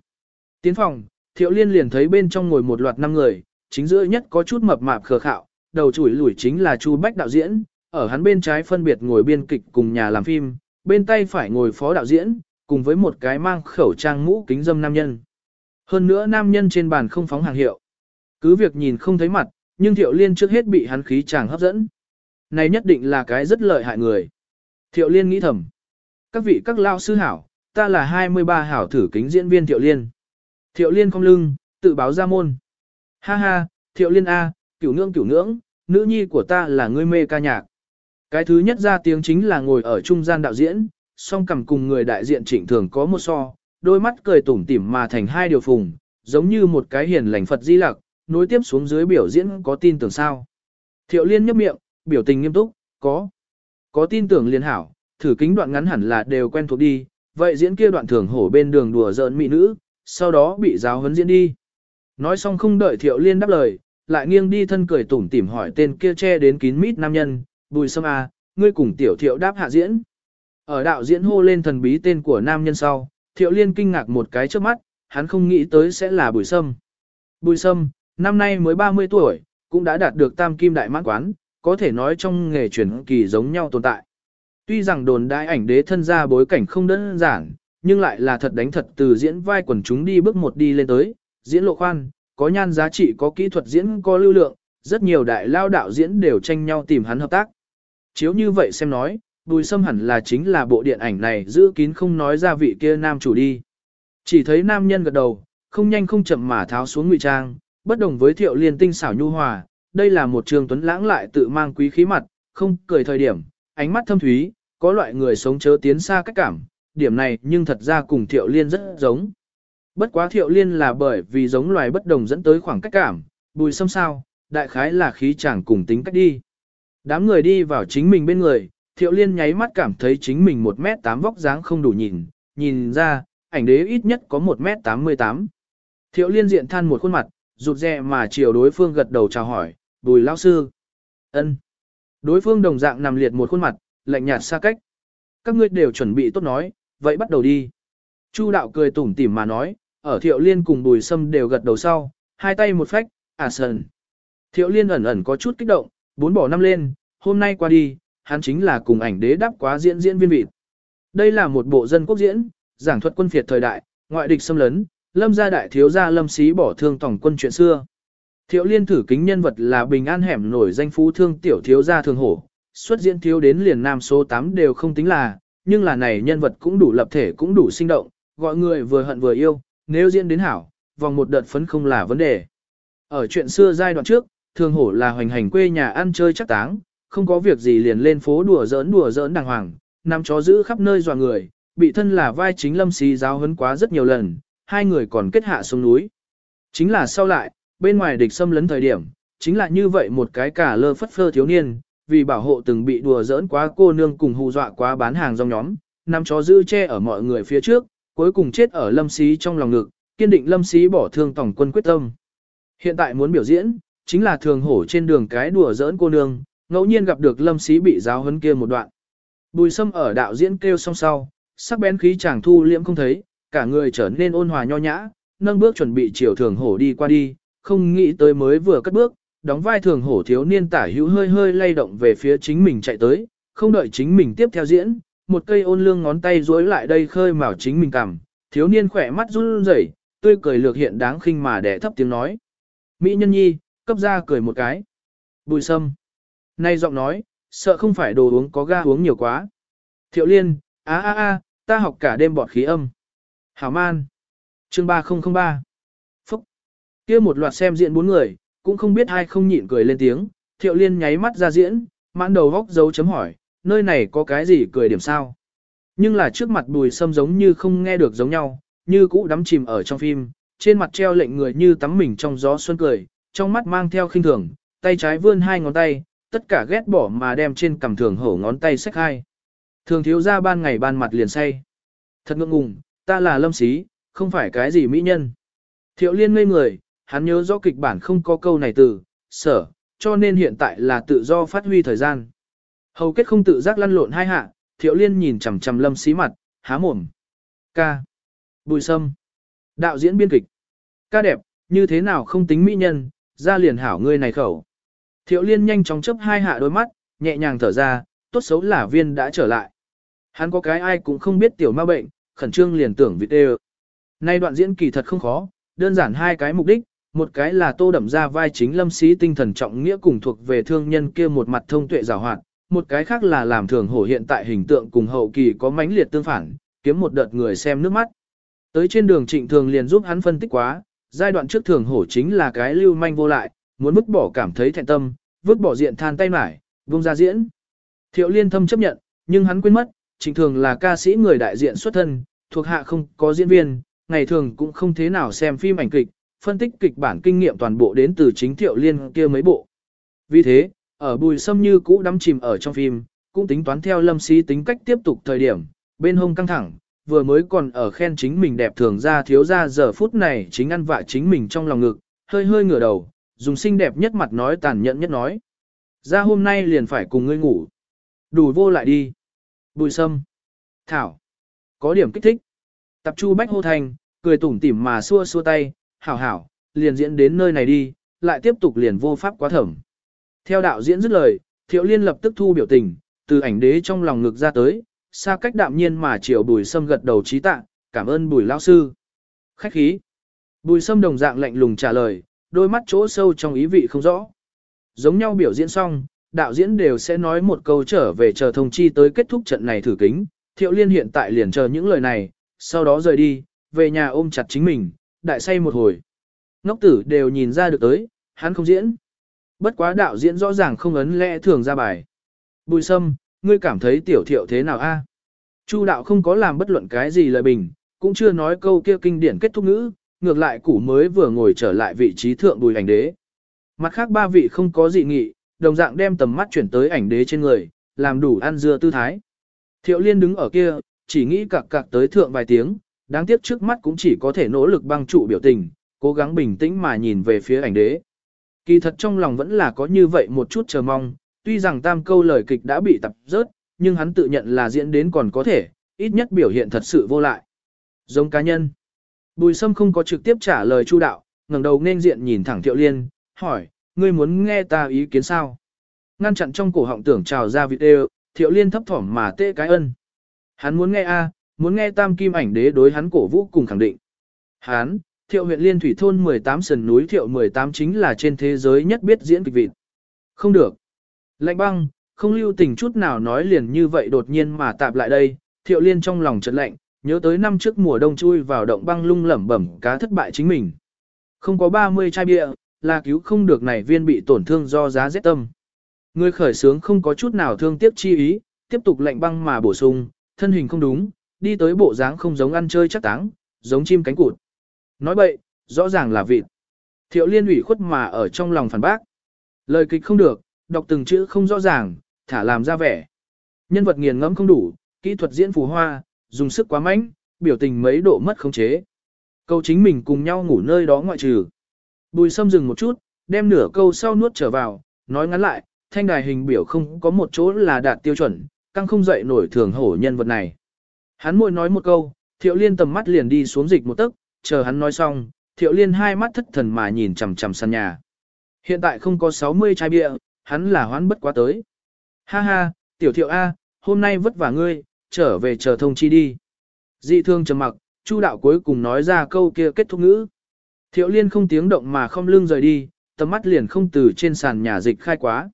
Tiến phòng, thiệu liên liền thấy bên trong ngồi một loạt năm người, chính giữa nhất có chút mập mạp khờ khạo, đầu chủi lủi chính là Chu Bách đạo diễn, ở hắn bên trái phân biệt ngồi biên kịch cùng nhà làm phim, bên tay phải ngồi phó đạo diễn, cùng với một cái mang khẩu trang mũ kính dâm nam nhân. Hơn nữa nam nhân trên bàn không phóng hàng hiệu. Cứ việc nhìn không thấy mặt, nhưng Thiệu Liên trước hết bị hắn khí chàng hấp dẫn. Này nhất định là cái rất lợi hại người. Thiệu Liên nghĩ thầm. Các vị các lao sư hảo, ta là 23 hảo thử kính diễn viên Thiệu Liên. Thiệu Liên không lưng, tự báo ra môn. Ha ha, Thiệu Liên A, cửu nương cửu nương, nữ nhi của ta là ngươi mê ca nhạc. Cái thứ nhất ra tiếng chính là ngồi ở trung gian đạo diễn, song cầm cùng người đại diện trịnh thường có một so, đôi mắt cười tủm tỉm mà thành hai điều phùng, giống như một cái hiền lành Phật di lặc, nối tiếp xuống dưới biểu diễn có tin tưởng sao. Thiệu liên nhấp miệng, biểu tình nghiêm túc, có. Có tin tưởng liên hảo, thử kính đoạn ngắn hẳn là đều quen thuộc đi, vậy diễn kia đoạn thường hổ bên đường đùa giỡn mỹ nữ, sau đó bị giáo huấn diễn đi. Nói xong không đợi thiệu liên đáp lời, lại nghiêng đi thân cười tủm tỉm hỏi tên kia che đến kín mít nam nhân, bùi sâm à, ngươi cùng tiểu thiệu đáp hạ diễn. Ở đạo diễn hô lên thần bí tên của nam nhân sau, thiệu liên kinh ngạc một cái trước mắt, hắn không nghĩ tới sẽ là bùi sâm. Bùi sâm, năm nay mới 30 tuổi, cũng đã đạt được tam kim đại mãn quán, có thể nói trong nghề truyền kỳ giống nhau tồn tại. Tuy rằng đồn đại ảnh đế thân ra bối cảnh không đơn giản, nhưng lại là thật đánh thật từ diễn vai quần chúng đi bước một đi lên tới, diễn lộ khoan, có nhan giá trị có kỹ thuật diễn có lưu lượng, rất nhiều đại lao đạo diễn đều tranh nhau tìm hắn hợp tác. Chiếu như vậy xem nói, Bùi Sâm hẳn là chính là bộ điện ảnh này giữ kín không nói ra vị kia nam chủ đi. Chỉ thấy nam nhân gật đầu, không nhanh không chậm mà tháo xuống ngụy trang, bất đồng với thiệu liên tinh xảo nhu hòa, đây là một trường tuấn lãng lại tự mang quý khí mặt, không cười thời điểm, ánh mắt thâm thúy, có loại người sống chớ tiến xa cách cảm, điểm này nhưng thật ra cùng thiệu liên rất giống. Bất quá thiệu liên là bởi vì giống loài bất đồng dẫn tới khoảng cách cảm, bùi xâm sao, đại khái là khí chàng cùng tính cách đi. Đám người đi vào chính mình bên người, thiệu liên nháy mắt cảm thấy chính mình 1m8 vóc dáng không đủ nhìn, nhìn ra, ảnh đế ít nhất có 1m88. Thiệu liên diện than một khuôn mặt, rụt rè mà chiều đối phương gật đầu chào hỏi, bùi lao sư. ân. Đối phương đồng dạng nằm liệt một khuôn mặt, lạnh nhạt xa cách. Các ngươi đều chuẩn bị tốt nói, vậy bắt đầu đi. Chu đạo cười tủm tỉm mà nói, ở thiệu liên cùng bùi sâm đều gật đầu sau, hai tay một phách, à sần. Thiệu liên ẩn ẩn có chút kích động, bốn bỏ năm lên, hôm nay qua đi, hắn chính là cùng ảnh đế đáp quá diễn diễn viên vịt. Đây là một bộ dân quốc diễn, giảng thuật quân phiệt thời đại, ngoại địch xâm lấn, lâm gia đại thiếu gia lâm xí bỏ thương tổng quân chuyện xưa. Thiệu liên thử kính nhân vật là bình an hẻm nổi danh phú thương tiểu thiếu gia thường hổ, xuất diễn thiếu đến liền nam số 8 đều không tính là, nhưng là này nhân vật cũng đủ lập thể cũng đủ sinh động, gọi người vừa hận vừa yêu, nếu diễn đến hảo, vòng một đợt phấn không là vấn đề. Ở chuyện xưa giai đoạn trước, thường hổ là hoành hành quê nhà ăn chơi chắc táng, không có việc gì liền lên phố đùa giỡn đùa giỡn đàng hoàng, nằm chó giữ khắp nơi dọa người, bị thân là vai chính lâm xí giáo hấn quá rất nhiều lần, hai người còn kết hạ xuống núi. Chính là sau lại, bên ngoài địch xâm lấn thời điểm, chính là như vậy một cái cả lơ phất phơ thiếu niên, vì bảo hộ từng bị đùa giỡn quá cô nương cùng hù dọa quá bán hàng dòng nhóm, nằm chó giữ che ở mọi người phía trước, cuối cùng chết ở lâm xí trong lòng ngực, kiên định lâm xí bỏ thương tổng quân quyết tâm. Hiện tại muốn biểu diễn, chính là thường hổ trên đường cái đùa giỡn cô nương, ngẫu nhiên gặp được lâm xí bị giáo huấn kia một đoạn. Bùi sâm ở đạo diễn kêu song sau, sắc bén khí chàng thu liễm không thấy, cả người trở nên ôn hòa nho nhã, nâng bước chuẩn bị chiều thường hổ đi qua đi, không nghĩ tới mới vừa cất bước, đóng vai thường hổ thiếu niên tả hữu hơi hơi lay động về phía chính mình chạy tới, không đợi chính mình tiếp theo diễn, một cây ôn lương ngón tay duỗi lại đây khơi mào chính mình cằm, thiếu niên khỏe mắt run rẩy, tươi cười lược hiện đáng khinh mà đẻ thấp tiếng nói. Mỹ nhân nhi, cấp ra cười một cái. Bùi sâm. Nay giọng nói, sợ không phải đồ uống có ga uống nhiều quá. Thiệu liên, á á á, ta học cả đêm bọt khí âm. Hảo man. Chương 3003. Phúc. kia một loạt xem diễn bốn người, cũng không biết ai không nhịn cười lên tiếng. Thiệu liên nháy mắt ra diễn, mãn đầu góc dấu chấm hỏi. nơi này có cái gì cười điểm sao. Nhưng là trước mặt bùi sâm giống như không nghe được giống nhau, như cũ đắm chìm ở trong phim, trên mặt treo lệnh người như tắm mình trong gió xuân cười, trong mắt mang theo khinh thường, tay trái vươn hai ngón tay, tất cả ghét bỏ mà đem trên cằm thường hổ ngón tay xách hai. Thường thiếu ra ban ngày ban mặt liền say. Thật ngượng ngùng, ta là lâm sĩ, không phải cái gì mỹ nhân. Thiệu liên ngây người, hắn nhớ rõ kịch bản không có câu này từ, sở, cho nên hiện tại là tự do phát huy thời gian. Hầu kết không tự giác lăn lộn hai hạ, thiệu liên nhìn chằm chằm lâm xí mặt, há mồm. Ca. Bùi sâm. Đạo diễn biên kịch. Ca đẹp, như thế nào không tính mỹ nhân, ra liền hảo ngươi này khẩu. Thiệu liên nhanh chóng chấp hai hạ đôi mắt, nhẹ nhàng thở ra, tốt xấu là viên đã trở lại. Hắn có cái ai cũng không biết tiểu ma bệnh, khẩn trương liền tưởng vịt đê Nay đoạn diễn kỳ thật không khó, đơn giản hai cái mục đích, một cái là tô đậm ra vai chính lâm sĩ tinh thần trọng nghĩa cùng thuộc về thương nhân kia một mặt thông tuệ rào hoạt, một cái khác là làm thường hổ hiện tại hình tượng cùng hậu kỳ có mãnh liệt tương phản, kiếm một đợt người xem nước mắt. Tới trên đường trịnh thường liền giúp hắn phân tích quá, giai đoạn trước thường hổ chính là cái lưu manh vô lại, muốn vứt bỏ cảm thấy thẹn tâm, vứt bỏ diện than tay mải, vung ra diễn. Thiệu liên thâm chấp nhận, nhưng hắn quên mất, trịnh thường là ca sĩ người đại diện xuất thân, thuộc hạ không có diễn viên, ngày thường cũng không thế nào xem phim ảnh kịch, phân tích kịch bản kinh nghiệm toàn bộ đến từ chính thiệu liên kia mấy bộ. Vì thế, ở bùi sâm như cũ đắm chìm ở trong phim, cũng tính toán theo lâm sĩ tính cách tiếp tục thời điểm, bên hông căng thẳng, vừa mới còn ở khen chính mình đẹp thường ra thiếu ra giờ phút này chính ăn vạ chính mình trong lòng ngực, hơi hơi ngửa đầu, dùng xinh đẹp nhất mặt nói tàn nhẫn nhất nói. Ra hôm nay liền phải cùng ngươi ngủ. Đủ vô lại đi. Bùi sâm. Thảo. Có điểm kích thích. Tập chu bách hô thành, cười tủm tỉm mà xua xua tay, hảo hảo, liền diễn đến nơi này đi, lại tiếp tục liền vô pháp quá thẩm. Theo đạo diễn dứt lời, thiệu liên lập tức thu biểu tình, từ ảnh đế trong lòng ngực ra tới, xa cách đạm nhiên mà triệu bùi sâm gật đầu trí tạ, cảm ơn bùi lao sư. Khách khí. Bùi sâm đồng dạng lạnh lùng trả lời, đôi mắt chỗ sâu trong ý vị không rõ. Giống nhau biểu diễn xong, đạo diễn đều sẽ nói một câu trở về chờ thông chi tới kết thúc trận này thử kính, thiệu liên hiện tại liền chờ những lời này, sau đó rời đi, về nhà ôm chặt chính mình, đại say một hồi. Ngốc tử đều nhìn ra được tới, hắn không diễn. Bất quá đạo diễn rõ ràng không ấn lẽ thường ra bài. Bùi sâm, ngươi cảm thấy tiểu thiệu thế nào a? Chu đạo không có làm bất luận cái gì lời bình, cũng chưa nói câu kia kinh điển kết thúc ngữ, ngược lại củ mới vừa ngồi trở lại vị trí thượng bùi ảnh đế. Mặt khác ba vị không có dị nghị, đồng dạng đem tầm mắt chuyển tới ảnh đế trên người, làm đủ ăn dưa tư thái. Thiệu liên đứng ở kia, chỉ nghĩ cặc cặc tới thượng vài tiếng, đáng tiếc trước mắt cũng chỉ có thể nỗ lực băng trụ biểu tình, cố gắng bình tĩnh mà nhìn về phía ảnh đế. Kỳ thật trong lòng vẫn là có như vậy một chút chờ mong, tuy rằng tam câu lời kịch đã bị tập rớt, nhưng hắn tự nhận là diễn đến còn có thể, ít nhất biểu hiện thật sự vô lại. Giống cá nhân. Bùi Sâm không có trực tiếp trả lời Chu đạo, ngẩng đầu nên diện nhìn thẳng Thiệu Liên, hỏi, ngươi muốn nghe ta ý kiến sao? Ngăn chặn trong cổ họng tưởng trào ra vị đều, Thiệu Liên thấp thỏm mà tê cái ân. Hắn muốn nghe a, muốn nghe Tam Kim ảnh đế đối hắn cổ vũ cùng khẳng định. Hắn, Thiệu huyện Liên thủy thôn 18 sườn núi Thiệu 18 chính là trên thế giới nhất biết diễn kịch vịt. Không được. Lạnh băng, không lưu tình chút nào nói liền như vậy đột nhiên mà tạp lại đây, Thiệu Liên trong lòng chợt lạnh, nhớ tới năm trước mùa đông chui vào động băng lung lẩm bẩm cá thất bại chính mình. Không có 30 chai bia, là cứu không được này viên bị tổn thương do giá rét tâm. Người khởi sướng không có chút nào thương tiếc chi ý, tiếp tục lạnh băng mà bổ sung, thân hình không đúng, đi tới bộ dáng không giống ăn chơi chắc táng, giống chim cánh cụt. Nói bậy, rõ ràng là vịt. Thiệu liên ủy khuất mà ở trong lòng phản bác. Lời kịch không được, đọc từng chữ không rõ ràng, thả làm ra vẻ. Nhân vật nghiền ngẫm không đủ, kỹ thuật diễn phù hoa, dùng sức quá mạnh, biểu tình mấy độ mất khống chế. Câu chính mình cùng nhau ngủ nơi đó ngoại trừ. Bùi sâm dừng một chút, đem nửa câu sau nuốt trở vào, nói ngắn lại, thanh đài hình biểu không có một chỗ là đạt tiêu chuẩn, căng không dậy nổi thường hổ nhân vật này. Hắn môi nói một câu, thiệu liên tầm mắt liền đi xuống dịch một tấc, chờ hắn nói xong, thiệu liên hai mắt thất thần mà nhìn chằm chằm sàn nhà. Hiện tại không có 60 chai bia, hắn là hoán bất quá tới. Ha ha, tiểu thiệu A, hôm nay vất vả ngươi, trở về chờ thông chi đi. Dị thương trầm mặc, chu đạo cuối cùng nói ra câu kia kết thúc ngữ. Thiệu liên không tiếng động mà không lưng rời đi, tầm mắt liền không từ trên sàn nhà dịch khai quá.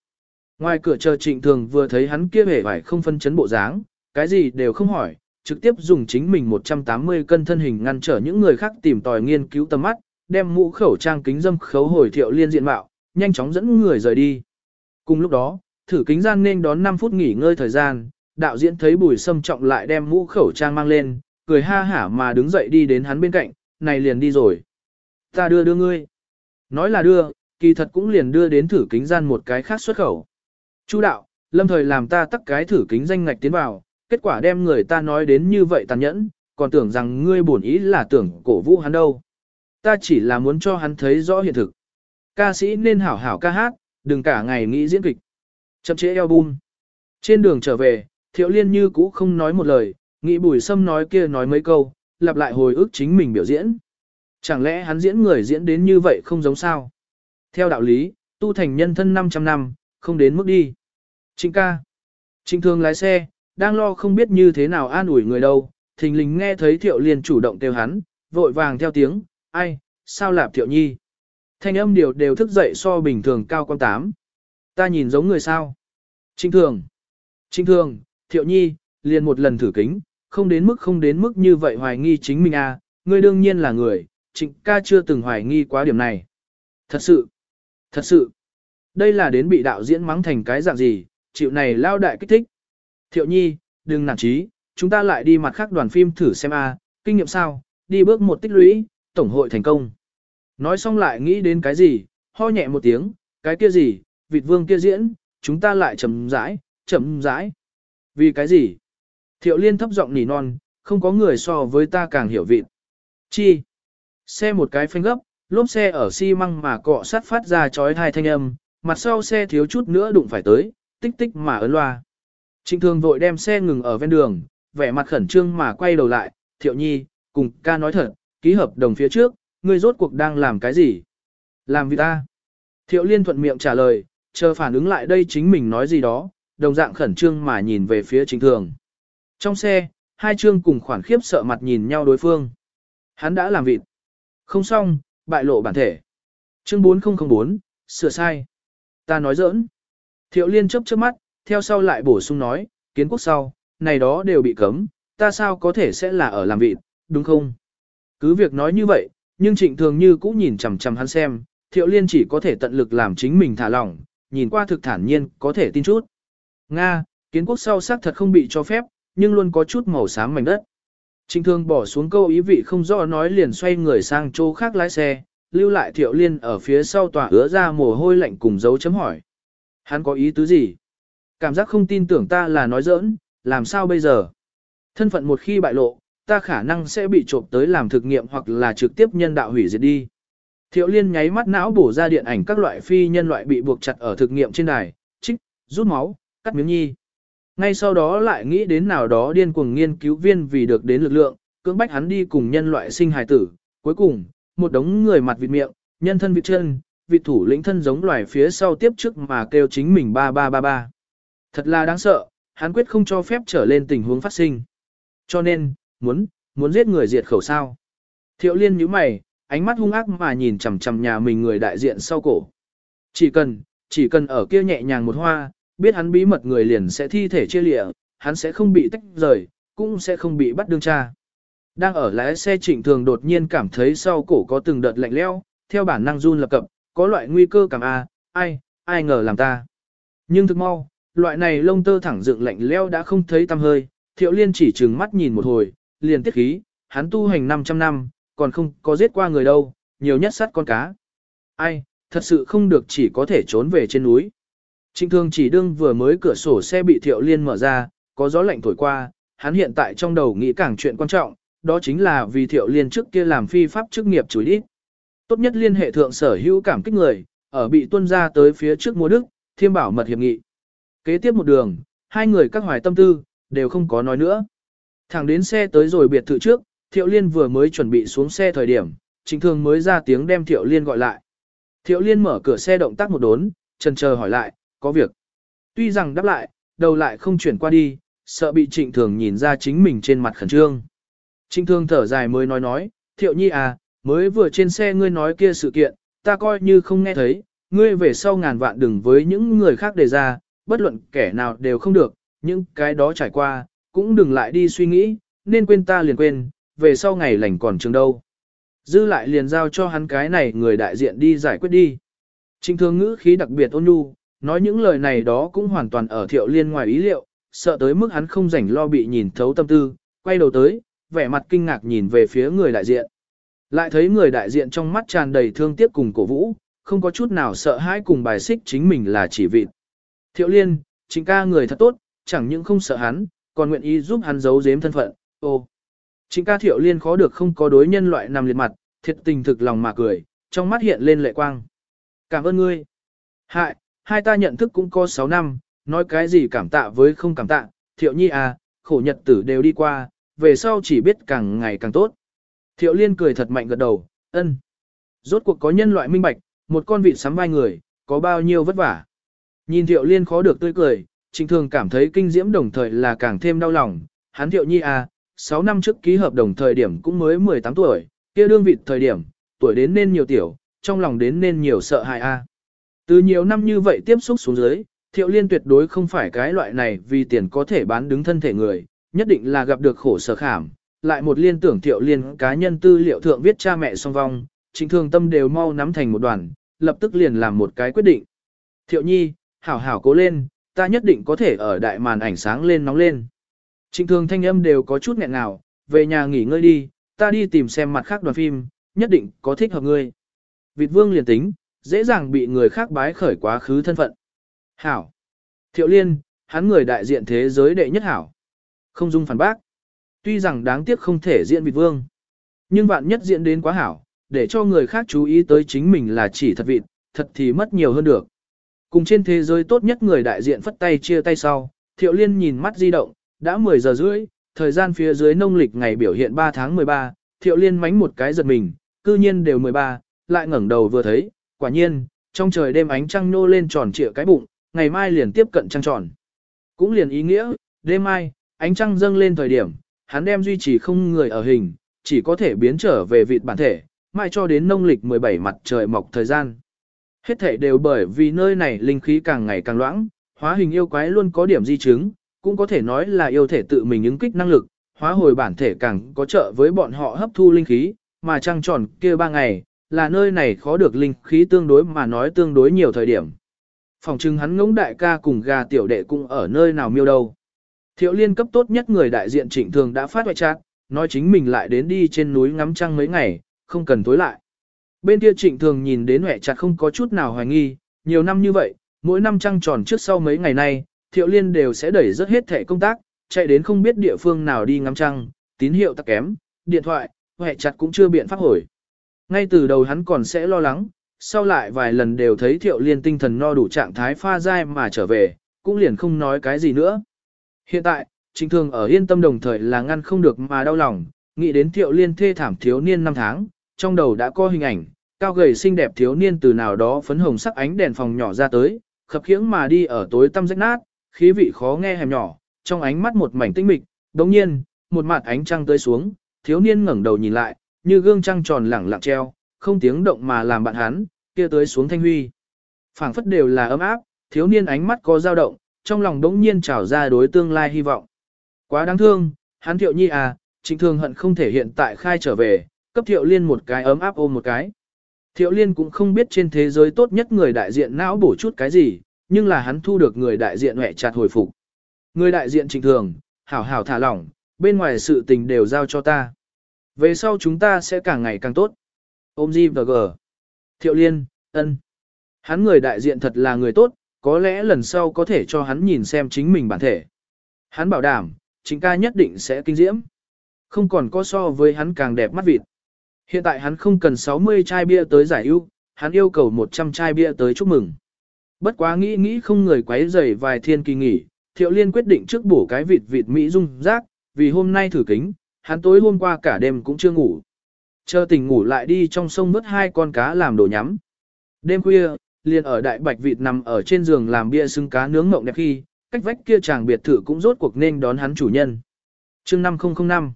Ngoài cửa chờ trịnh thường vừa thấy hắn kia vẻ vải không phân chấn bộ dáng, cái gì đều không hỏi, trực tiếp dùng chính mình 180 cân thân hình ngăn trở những người khác tìm tòi nghiên cứu tầm mắt, đem mũ khẩu trang kính dâm khấu hồi thiệu liên diện mạo, nhanh chóng dẫn người rời đi. Cùng lúc đó, Thử kính gian nên đón 5 phút nghỉ ngơi thời gian, đạo diễn thấy bùi sâm trọng lại đem mũ khẩu trang mang lên, cười ha hả mà đứng dậy đi đến hắn bên cạnh, này liền đi rồi. Ta đưa đưa ngươi. Nói là đưa, kỳ thật cũng liền đưa đến thử kính gian một cái khác xuất khẩu. Chu đạo, lâm thời làm ta tắt cái thử kính danh ngạch tiến vào, kết quả đem người ta nói đến như vậy tàn nhẫn, còn tưởng rằng ngươi bổn ý là tưởng cổ vũ hắn đâu. Ta chỉ là muốn cho hắn thấy rõ hiện thực. Ca sĩ nên hảo hảo ca hát, đừng cả ngày nghĩ diễn kịch. Chậm chế album. Trên đường trở về, thiệu liên như cũ không nói một lời, nghĩ bùi sâm nói kia nói mấy câu, lặp lại hồi ức chính mình biểu diễn. Chẳng lẽ hắn diễn người diễn đến như vậy không giống sao? Theo đạo lý, tu thành nhân thân 500 năm, không đến mức đi. Trịnh ca. Trịnh thường lái xe, đang lo không biết như thế nào an ủi người đâu, thình lình nghe thấy thiệu liền chủ động kêu hắn, vội vàng theo tiếng, ai, sao lạp thiệu nhi. Thanh âm điều đều thức dậy so bình thường cao quan tám. Ta nhìn giống người sao. Trịnh thường. Trịnh thường, thiệu nhi, liền một lần thử kính, không đến mức không đến mức như vậy hoài nghi chính mình à, ngươi đương nhiên là người, trịnh ca chưa từng hoài nghi quá điểm này. Thật sự, thật sự, đây là đến bị đạo diễn mắng thành cái dạng gì, chịu này lao đại kích thích. Thiệu nhi, đừng nản trí, chúng ta lại đi mặt khác đoàn phim thử xem a, kinh nghiệm sao, đi bước một tích lũy, tổng hội thành công. Nói xong lại nghĩ đến cái gì, ho nhẹ một tiếng, cái kia gì, vịt vương kia diễn, chúng ta lại chậm rãi, chậm rãi. Vì cái gì? Thiệu liên thấp giọng nỉ non, không có người so với ta càng hiểu vịt. Chi? Xe một cái phanh gấp, lốp xe ở xi măng mà cọ sát phát ra chói thai thanh âm, mặt sau xe thiếu chút nữa đụng phải tới, tích tích mà ấn loa. Trịnh thường vội đem xe ngừng ở ven đường, vẻ mặt khẩn trương mà quay đầu lại, thiệu nhi, cùng ca nói thật, ký hợp đồng phía trước, ngươi rốt cuộc đang làm cái gì? Làm vì ta. Thiệu liên thuận miệng trả lời, chờ phản ứng lại đây chính mình nói gì đó, đồng dạng khẩn trương mà nhìn về phía trịnh thường. Trong xe, hai trương cùng khoản khiếp sợ mặt nhìn nhau đối phương. Hắn đã làm vịt. Không xong, bại lộ bản thể. Chương 4004, sửa sai. Ta nói giỡn. Thiệu liên chấp trước mắt, theo sau lại bổ sung nói, kiến quốc sau, này đó đều bị cấm, ta sao có thể sẽ là ở làm vịt, đúng không? Cứ việc nói như vậy, nhưng trịnh thường như cũng nhìn chằm chằm hắn xem, thiệu liên chỉ có thể tận lực làm chính mình thả lỏng, nhìn qua thực thản nhiên, có thể tin chút. Nga, kiến quốc sau xác thật không bị cho phép, nhưng luôn có chút màu xám mảnh đất. Trịnh Thương bỏ xuống câu ý vị không rõ nói liền xoay người sang chỗ khác lái xe, lưu lại thiệu liên ở phía sau tòa ứa ra mồ hôi lạnh cùng dấu chấm hỏi. Hắn có ý tứ gì? Cảm giác không tin tưởng ta là nói giỡn, làm sao bây giờ? Thân phận một khi bại lộ, ta khả năng sẽ bị trộm tới làm thực nghiệm hoặc là trực tiếp nhân đạo hủy diệt đi. Thiệu liên nháy mắt não bổ ra điện ảnh các loại phi nhân loại bị buộc chặt ở thực nghiệm trên đài, trích, rút máu, cắt miếng nhi. Ngay sau đó lại nghĩ đến nào đó điên cuồng nghiên cứu viên vì được đến lực lượng, cưỡng bách hắn đi cùng nhân loại sinh hài tử. Cuối cùng, một đống người mặt vịt miệng, nhân thân vịt chân, vịt thủ lĩnh thân giống loài phía sau tiếp trước mà kêu chính mình ba ba ba ba. Thật là đáng sợ, hắn quyết không cho phép trở lên tình huống phát sinh. Cho nên, muốn, muốn giết người diệt khẩu sao. Thiệu liên nhíu mày, ánh mắt hung ác mà nhìn chằm chằm nhà mình người đại diện sau cổ. Chỉ cần, chỉ cần ở kia nhẹ nhàng một hoa, biết hắn bí mật người liền sẽ thi thể chia lịa, hắn sẽ không bị tách rời, cũng sẽ không bị bắt đương tra. Đang ở lái xe trịnh thường đột nhiên cảm thấy sau cổ có từng đợt lạnh leo, theo bản năng run lập cập, có loại nguy cơ cảm a, ai, ai ngờ làm ta. Nhưng thực mau, loại này lông tơ thẳng dựng lạnh leo đã không thấy tăm hơi, thiệu liên chỉ trừng mắt nhìn một hồi, liền tiết khí, hắn tu hành 500 năm, còn không có giết qua người đâu, nhiều nhất sát con cá. Ai, thật sự không được chỉ có thể trốn về trên núi. Trịnh thương chỉ đương vừa mới cửa sổ xe bị thiệu liên mở ra, có gió lạnh thổi qua, hắn hiện tại trong đầu nghĩ càng chuyện quan trọng, đó chính là vì thiệu liên trước kia làm phi pháp chức nghiệp chủi đi. Tốt nhất liên hệ thượng sở hữu cảm kích người, ở bị tuân ra tới phía trước mua đức, thiêm bảo mật hiệp nghị. Kế tiếp một đường, hai người các hoài tâm tư, đều không có nói nữa. Thẳng đến xe tới rồi biệt thự trước, Thiệu Liên vừa mới chuẩn bị xuống xe thời điểm, Trịnh Thương mới ra tiếng đem Thiệu Liên gọi lại. Thiệu Liên mở cửa xe động tác một đốn, chần chờ hỏi lại, có việc. Tuy rằng đáp lại, đầu lại không chuyển qua đi, sợ bị Trịnh Thường nhìn ra chính mình trên mặt khẩn trương. Trịnh Thường thở dài mới nói nói, Thiệu Nhi à, mới vừa trên xe ngươi nói kia sự kiện, ta coi như không nghe thấy, ngươi về sau ngàn vạn đừng với những người khác đề ra, bất luận kẻ nào đều không được, những cái đó trải qua, cũng đừng lại đi suy nghĩ, nên quên ta liền quên, về sau ngày lành còn trường đâu. Dư lại liền giao cho hắn cái này người đại diện đi giải quyết đi. Trịnh Thường ngữ khí đặc biệt ôn nhu, Nói những lời này đó cũng hoàn toàn ở thiệu liên ngoài ý liệu, sợ tới mức hắn không rảnh lo bị nhìn thấu tâm tư, quay đầu tới, vẻ mặt kinh ngạc nhìn về phía người đại diện. Lại thấy người đại diện trong mắt tràn đầy thương tiếc cùng cổ vũ, không có chút nào sợ hãi cùng bài xích chính mình là chỉ vịt. Thiệu liên, chính ca người thật tốt, chẳng những không sợ hắn, còn nguyện ý giúp hắn giấu giếm thân phận, ô. Chính ca thiệu liên khó được không có đối nhân loại nằm liệt mặt, thiệt tình thực lòng mà cười, trong mắt hiện lên lệ quang. Cảm ơn ngươi. Hại, hai ta nhận thức cũng có 6 năm, nói cái gì cảm tạ với không cảm tạ, thiệu nhi à, khổ nhật tử đều đi qua, về sau chỉ biết càng ngày càng tốt. Thiệu liên cười thật mạnh gật đầu, ân. Rốt cuộc có nhân loại minh bạch, một con vịt sắm vai người, có bao nhiêu vất vả. Nhìn thiệu liên khó được tươi cười, trịnh thường cảm thấy kinh diễm đồng thời là càng thêm đau lòng. Hắn thiệu nhi à, 6 năm trước ký hợp đồng thời điểm cũng mới 18 tuổi, kia đương vịt thời điểm, tuổi đến nên nhiều tiểu, trong lòng đến nên nhiều sợ hãi a. À. Từ nhiều năm như vậy tiếp xúc xuống dưới, thiệu liên tuyệt đối không phải cái loại này vì tiền có thể bán đứng thân thể người, nhất định là gặp được khổ sở khảm. Lại một liên tưởng thiệu liên cá nhân tư liệu thượng viết cha mẹ song vong, trịnh thường tâm đều mau nắm thành một đoàn, lập tức liền làm một cái quyết định. Thiệu nhi, hảo hảo cố lên, ta nhất định có thể ở đại màn ảnh sáng lên nóng lên. Trịnh thường thanh âm đều có chút nghẹn ngào, về nhà nghỉ ngơi đi, ta đi tìm xem mặt khác đoàn phim, nhất định có thích hợp ngươi. Vịt vương liền tính, dễ dàng bị người khác bái khởi quá khứ thân phận. Hảo. Thiệu liên, hắn người đại diện thế giới đệ nhất hảo. Không dung phản bác. Tuy rằng đáng tiếc không thể diễn vịt vương. Nhưng bạn nhất diễn đến quá hảo, để cho người khác chú ý tới chính mình là chỉ thật vịt, thật thì mất nhiều hơn được. Cùng trên thế giới tốt nhất người đại diện phất tay chia tay sau, Thiệu Liên nhìn mắt di động, đã 10 giờ rưỡi, thời gian phía dưới nông lịch ngày biểu hiện 3 tháng 13, Thiệu Liên mánh một cái giật mình, cư nhiên đều 13, lại ngẩng đầu vừa thấy, quả nhiên, trong trời đêm ánh trăng nô lên tròn trịa cái bụng, ngày mai liền tiếp cận trăng tròn. Cũng liền ý nghĩa, đêm mai, ánh trăng dâng lên thời điểm, hắn đem duy trì không người ở hình, chỉ có thể biến trở về vịt bản thể, mai cho đến nông lịch 17 mặt trời mọc thời gian. Hết thể đều bởi vì nơi này linh khí càng ngày càng loãng, hóa hình yêu quái luôn có điểm di chứng, cũng có thể nói là yêu thể tự mình ứng kích năng lực, hóa hồi bản thể càng có trợ với bọn họ hấp thu linh khí, mà trăng tròn kia ba ngày, là nơi này khó được linh khí tương đối mà nói tương đối nhiều thời điểm. Phòng trưng hắn ngỗng đại ca cùng gà tiểu đệ cũng ở nơi nào miêu đâu. Thiệu liên cấp tốt nhất người đại diện trịnh thường đã phát hoại chát, nói chính mình lại đến đi trên núi ngắm trăng mấy ngày, không cần tối lại. Bên kia trịnh thường nhìn đến hoại chặt không có chút nào hoài nghi, nhiều năm như vậy, mỗi năm trăng tròn trước sau mấy ngày nay, thiệu liên đều sẽ đẩy rất hết thể công tác, chạy đến không biết địa phương nào đi ngắm trăng, tín hiệu tắc kém, điện thoại, hoại chặt cũng chưa biện pháp hồi. Ngay từ đầu hắn còn sẽ lo lắng, sau lại vài lần đều thấy thiệu liên tinh thần no đủ trạng thái pha dai mà trở về, cũng liền không nói cái gì nữa. Hiện tại, chính thường ở yên tâm đồng thời là ngăn không được mà đau lòng, nghĩ đến thiệu liên thê thảm thiếu niên năm tháng, trong đầu đã có hình ảnh, cao gầy xinh đẹp thiếu niên từ nào đó phấn hồng sắc ánh đèn phòng nhỏ ra tới, khập khiễng mà đi ở tối tăm rách nát, khí vị khó nghe hẻm nhỏ, trong ánh mắt một mảnh tinh mịch, đồng nhiên, một mặt ánh trăng tới xuống, thiếu niên ngẩng đầu nhìn lại, như gương trăng tròn lẳng lặng treo, không tiếng động mà làm bạn hắn, kia tới xuống thanh huy. phảng phất đều là ấm áp, thiếu niên ánh mắt có dao động, trong lòng đống nhiên trào ra đối tương lai hy vọng. Quá đáng thương, hắn thiệu nhi à, trịnh thường hận không thể hiện tại khai trở về, cấp thiệu liên một cái ấm áp ôm một cái. Thiệu liên cũng không biết trên thế giới tốt nhất người đại diện não bổ chút cái gì, nhưng là hắn thu được người đại diện hẹ chặt hồi phục. Người đại diện trịnh thường, hảo hảo thả lỏng, bên ngoài sự tình đều giao cho ta. Về sau chúng ta sẽ càng ngày càng tốt. Ôm Di và G. Thiệu Liên, ân. Hắn người đại diện thật là người tốt, có lẽ lần sau có thể cho hắn nhìn xem chính mình bản thể. Hắn bảo đảm, chính ca nhất định sẽ kinh diễm. Không còn có so với hắn càng đẹp mắt vịt. Hiện tại hắn không cần 60 chai bia tới giải ưu, hắn yêu cầu 100 chai bia tới chúc mừng. Bất quá nghĩ nghĩ không người quấy rầy vài thiên kỳ nghỉ, Thiệu Liên quyết định trước bổ cái vịt vịt Mỹ dung rác, vì hôm nay thử kính, hắn tối hôm qua cả đêm cũng chưa ngủ. Chờ tỉnh ngủ lại đi trong sông vớt hai con cá làm đồ nhắm. Đêm khuya, liền ở đại bạch vịt nằm ở trên giường làm bia xưng cá nướng mộng đẹp khi, cách vách kia chàng biệt thự cũng rốt cuộc nên đón hắn chủ nhân. chương 5005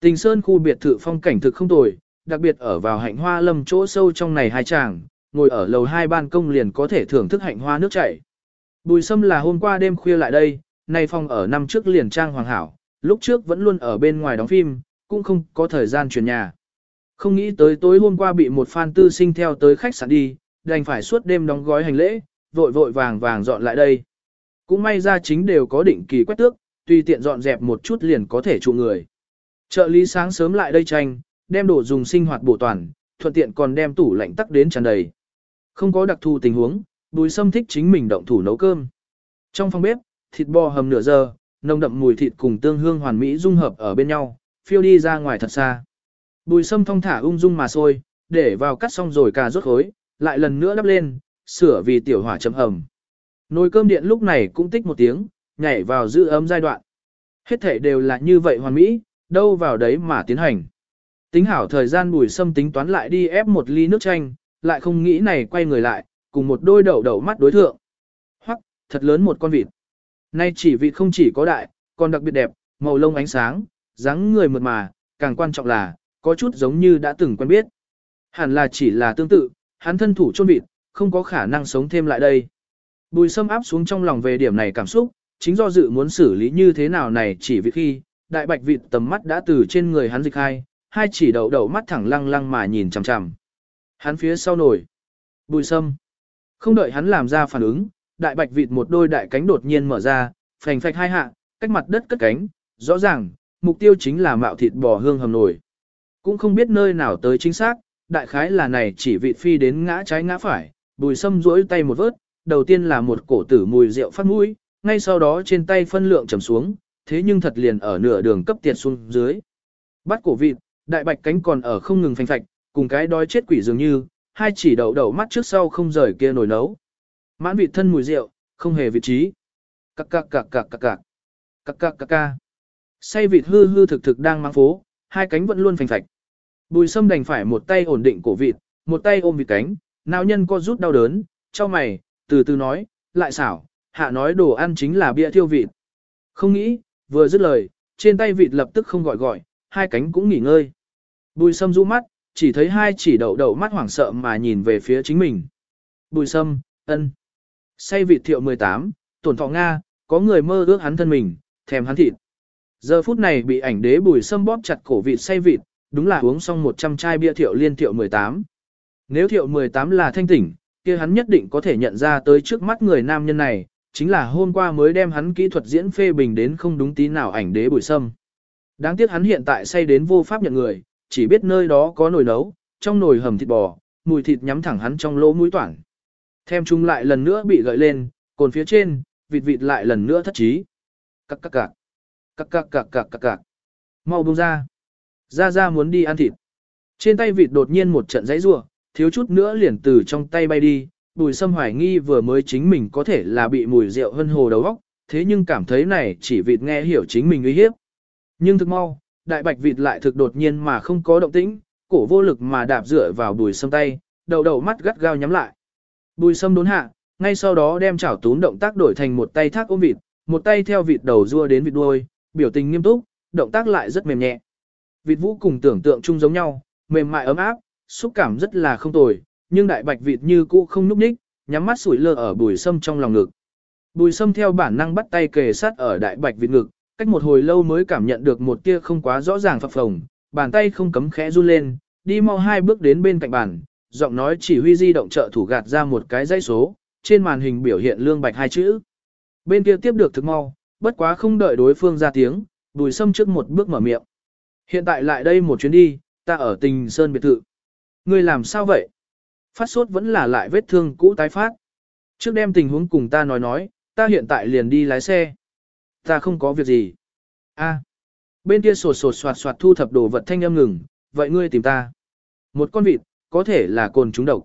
Tình Sơn khu biệt thự phong cảnh thực không tồi, đặc biệt ở vào hạnh hoa lâm chỗ sâu trong này hai chàng, ngồi ở lầu hai ban công liền có thể thưởng thức hạnh hoa nước chảy. Bùi Sâm là hôm qua đêm khuya lại đây, nay phòng ở năm trước liền trang hoàng hảo, lúc trước vẫn luôn ở bên ngoài đóng phim, cũng không có thời gian chuyển nhà. Không nghĩ tới tối hôm qua bị một fan tư sinh theo tới khách sạn đi, đành phải suốt đêm đóng gói hành lễ, vội vội vàng vàng dọn lại đây. Cũng may ra chính đều có định kỳ quét tước, tùy tiện dọn dẹp một chút liền có thể trụ người. Trợ lý sáng sớm lại đây tranh, đem đồ dùng sinh hoạt bổ toàn, thuận tiện còn đem tủ lạnh tắc đến tràn đầy. Không có đặc thù tình huống, Bùi Sâm thích chính mình động thủ nấu cơm. Trong phòng bếp, thịt bò hầm nửa giờ, nồng đậm mùi thịt cùng tương hương hoàn mỹ dung hợp ở bên nhau, phiêu đi ra ngoài thật xa. Bùi Sâm thong thả ung dung mà sôi, để vào cắt xong rồi cà rốt khối, lại lần nữa đắp lên, sửa vì tiểu hỏa chấm hầm. Nồi cơm điện lúc này cũng tích một tiếng, nhảy vào giữ ấm giai đoạn. Hết thể đều là như vậy hoàn mỹ, đâu vào đấy mà tiến hành. Tính hảo thời gian bùi sâm tính toán lại đi ép một ly nước chanh, lại không nghĩ này quay người lại, cùng một đôi đậu đậu mắt đối thượng. Hoặc, thật lớn một con vịt. Nay chỉ vị không chỉ có đại, còn đặc biệt đẹp, màu lông ánh sáng, dáng người mượt mà, càng quan trọng là, có chút giống như đã từng quen biết. Hẳn là chỉ là tương tự, hắn thân thủ chôn vịt, không có khả năng sống thêm lại đây. Bùi sâm áp xuống trong lòng về điểm này cảm xúc, chính do dự muốn xử lý như thế nào này chỉ vì khi, đại bạch vịt tầm mắt đã từ trên người hắn dịch hai, hai chỉ đầu đầu mắt thẳng lăng lăng mà nhìn chằm chằm. Hắn phía sau nổi. Bùi sâm. Không đợi hắn làm ra phản ứng, đại bạch vịt một đôi đại cánh đột nhiên mở ra, phành phạch hai hạ, cách mặt đất cất cánh, rõ ràng, mục tiêu chính là mạo thịt bò hương hầm nổi. Cũng không biết nơi nào tới chính xác, đại khái là này chỉ vịt phi đến ngã trái ngã phải, bùi sâm duỗi tay một vớt, đầu tiên là một cổ tử mùi rượu phát mũi, ngay sau đó trên tay phân lượng trầm xuống, thế nhưng thật liền ở nửa đường cấp tiệt xuống dưới. Bắt cổ vịt, đại bạch cánh còn ở không ngừng phành phạch, cùng cái đói chết quỷ dường như, hai chỉ đầu đầu mắt trước sau không rời kia nồi nấu. Mãn vịt thân mùi rượu, không hề vị trí. Cạc cạc cạc cạc cạc cạc. Cạc cạc cạc cạc. Say vịt hư hư thực thực đang mang phố, hai cánh vẫn luôn phành phạch. Bùi sâm đành phải một tay ổn định cổ vịt, một tay ôm vịt cánh, nào nhân co rút đau đớn, cho mày, từ từ nói, lại xảo, hạ nói đồ ăn chính là bia thiêu vịt. Không nghĩ, vừa dứt lời, trên tay vịt lập tức không gọi gọi, hai cánh cũng nghỉ ngơi. Bùi sâm rũ mắt, chỉ thấy hai chỉ đậu đậu mắt hoảng sợ mà nhìn về phía chính mình. Bùi sâm, ân. Say vịt thiệu 18, tổn thọ Nga, có người mơ ước hắn thân mình, thèm hắn thịt. Giờ phút này bị ảnh đế bùi sâm bóp chặt cổ vịt say vịt, đúng là uống xong 100 chai bia thiệu liên thiệu 18. Nếu thiệu 18 là thanh tỉnh, kia hắn nhất định có thể nhận ra tới trước mắt người nam nhân này, chính là hôm qua mới đem hắn kỹ thuật diễn phê bình đến không đúng tí nào ảnh đế bùi sâm. Đáng tiếc hắn hiện tại say đến vô pháp nhận người, chỉ biết nơi đó có nồi nấu, trong nồi hầm thịt bò, mùi thịt nhắm thẳng hắn trong lỗ mũi toảng. Thêm chung lại lần nữa bị gợi lên, còn phía trên, vịt vịt lại lần nữa thất trí. Cắc cắc cạc. Cắc cắc cạc cạc cạc cạc. Mau buông ra. Ra ra muốn đi ăn thịt. Trên tay vịt đột nhiên một trận giấy rua, thiếu chút nữa liền từ trong tay bay đi, bùi sâm hoài nghi vừa mới chính mình có thể là bị mùi rượu hân hồ đầu óc, thế nhưng cảm thấy này chỉ vịt nghe hiểu chính mình uy hiếp. Nhưng thực mau, đại bạch vịt lại thực đột nhiên mà không có động tĩnh, cổ vô lực mà đạp dựa vào bùi sâm tay, đầu đầu mắt gắt gao nhắm lại. Bùi sâm đốn hạ, ngay sau đó đem chảo túm động tác đổi thành một tay thác ôm vịt, một tay theo vịt đầu rua đến vịt đuôi, biểu tình nghiêm túc, động tác lại rất mềm nhẹ. Vịt vũ cùng tưởng tượng chung giống nhau, mềm mại ấm áp, xúc cảm rất là không tồi, nhưng đại bạch vịt như cũ không núp ních, nhắm mắt sủi lơ ở bùi sâm trong lòng ngực. Bùi sâm theo bản năng bắt tay kề sát ở đại bạch vịt ngực, cách một hồi lâu mới cảm nhận được một tia không quá rõ ràng phập phồng, bàn tay không cấm khẽ run lên, đi mau hai bước đến bên cạnh bàn, giọng nói chỉ huy di động trợ thủ gạt ra một cái dãy số, trên màn hình biểu hiện lương bạch hai chữ. Bên kia tiếp được thực mau, bất quá không đợi đối phương ra tiếng, bùi sâm trước một bước mở miệng. Hiện tại lại đây một chuyến đi, ta ở tình sơn biệt thự. Ngươi làm sao vậy? Phát sốt vẫn là lại vết thương cũ tái phát. Trước đem tình huống cùng ta nói nói, ta hiện tại liền đi lái xe. Ta không có việc gì. A. Bên kia sột sột soạt soạt thu thập đồ vật thanh âm ngừng, vậy ngươi tìm ta. Một con vịt, có thể là cồn trúng độc.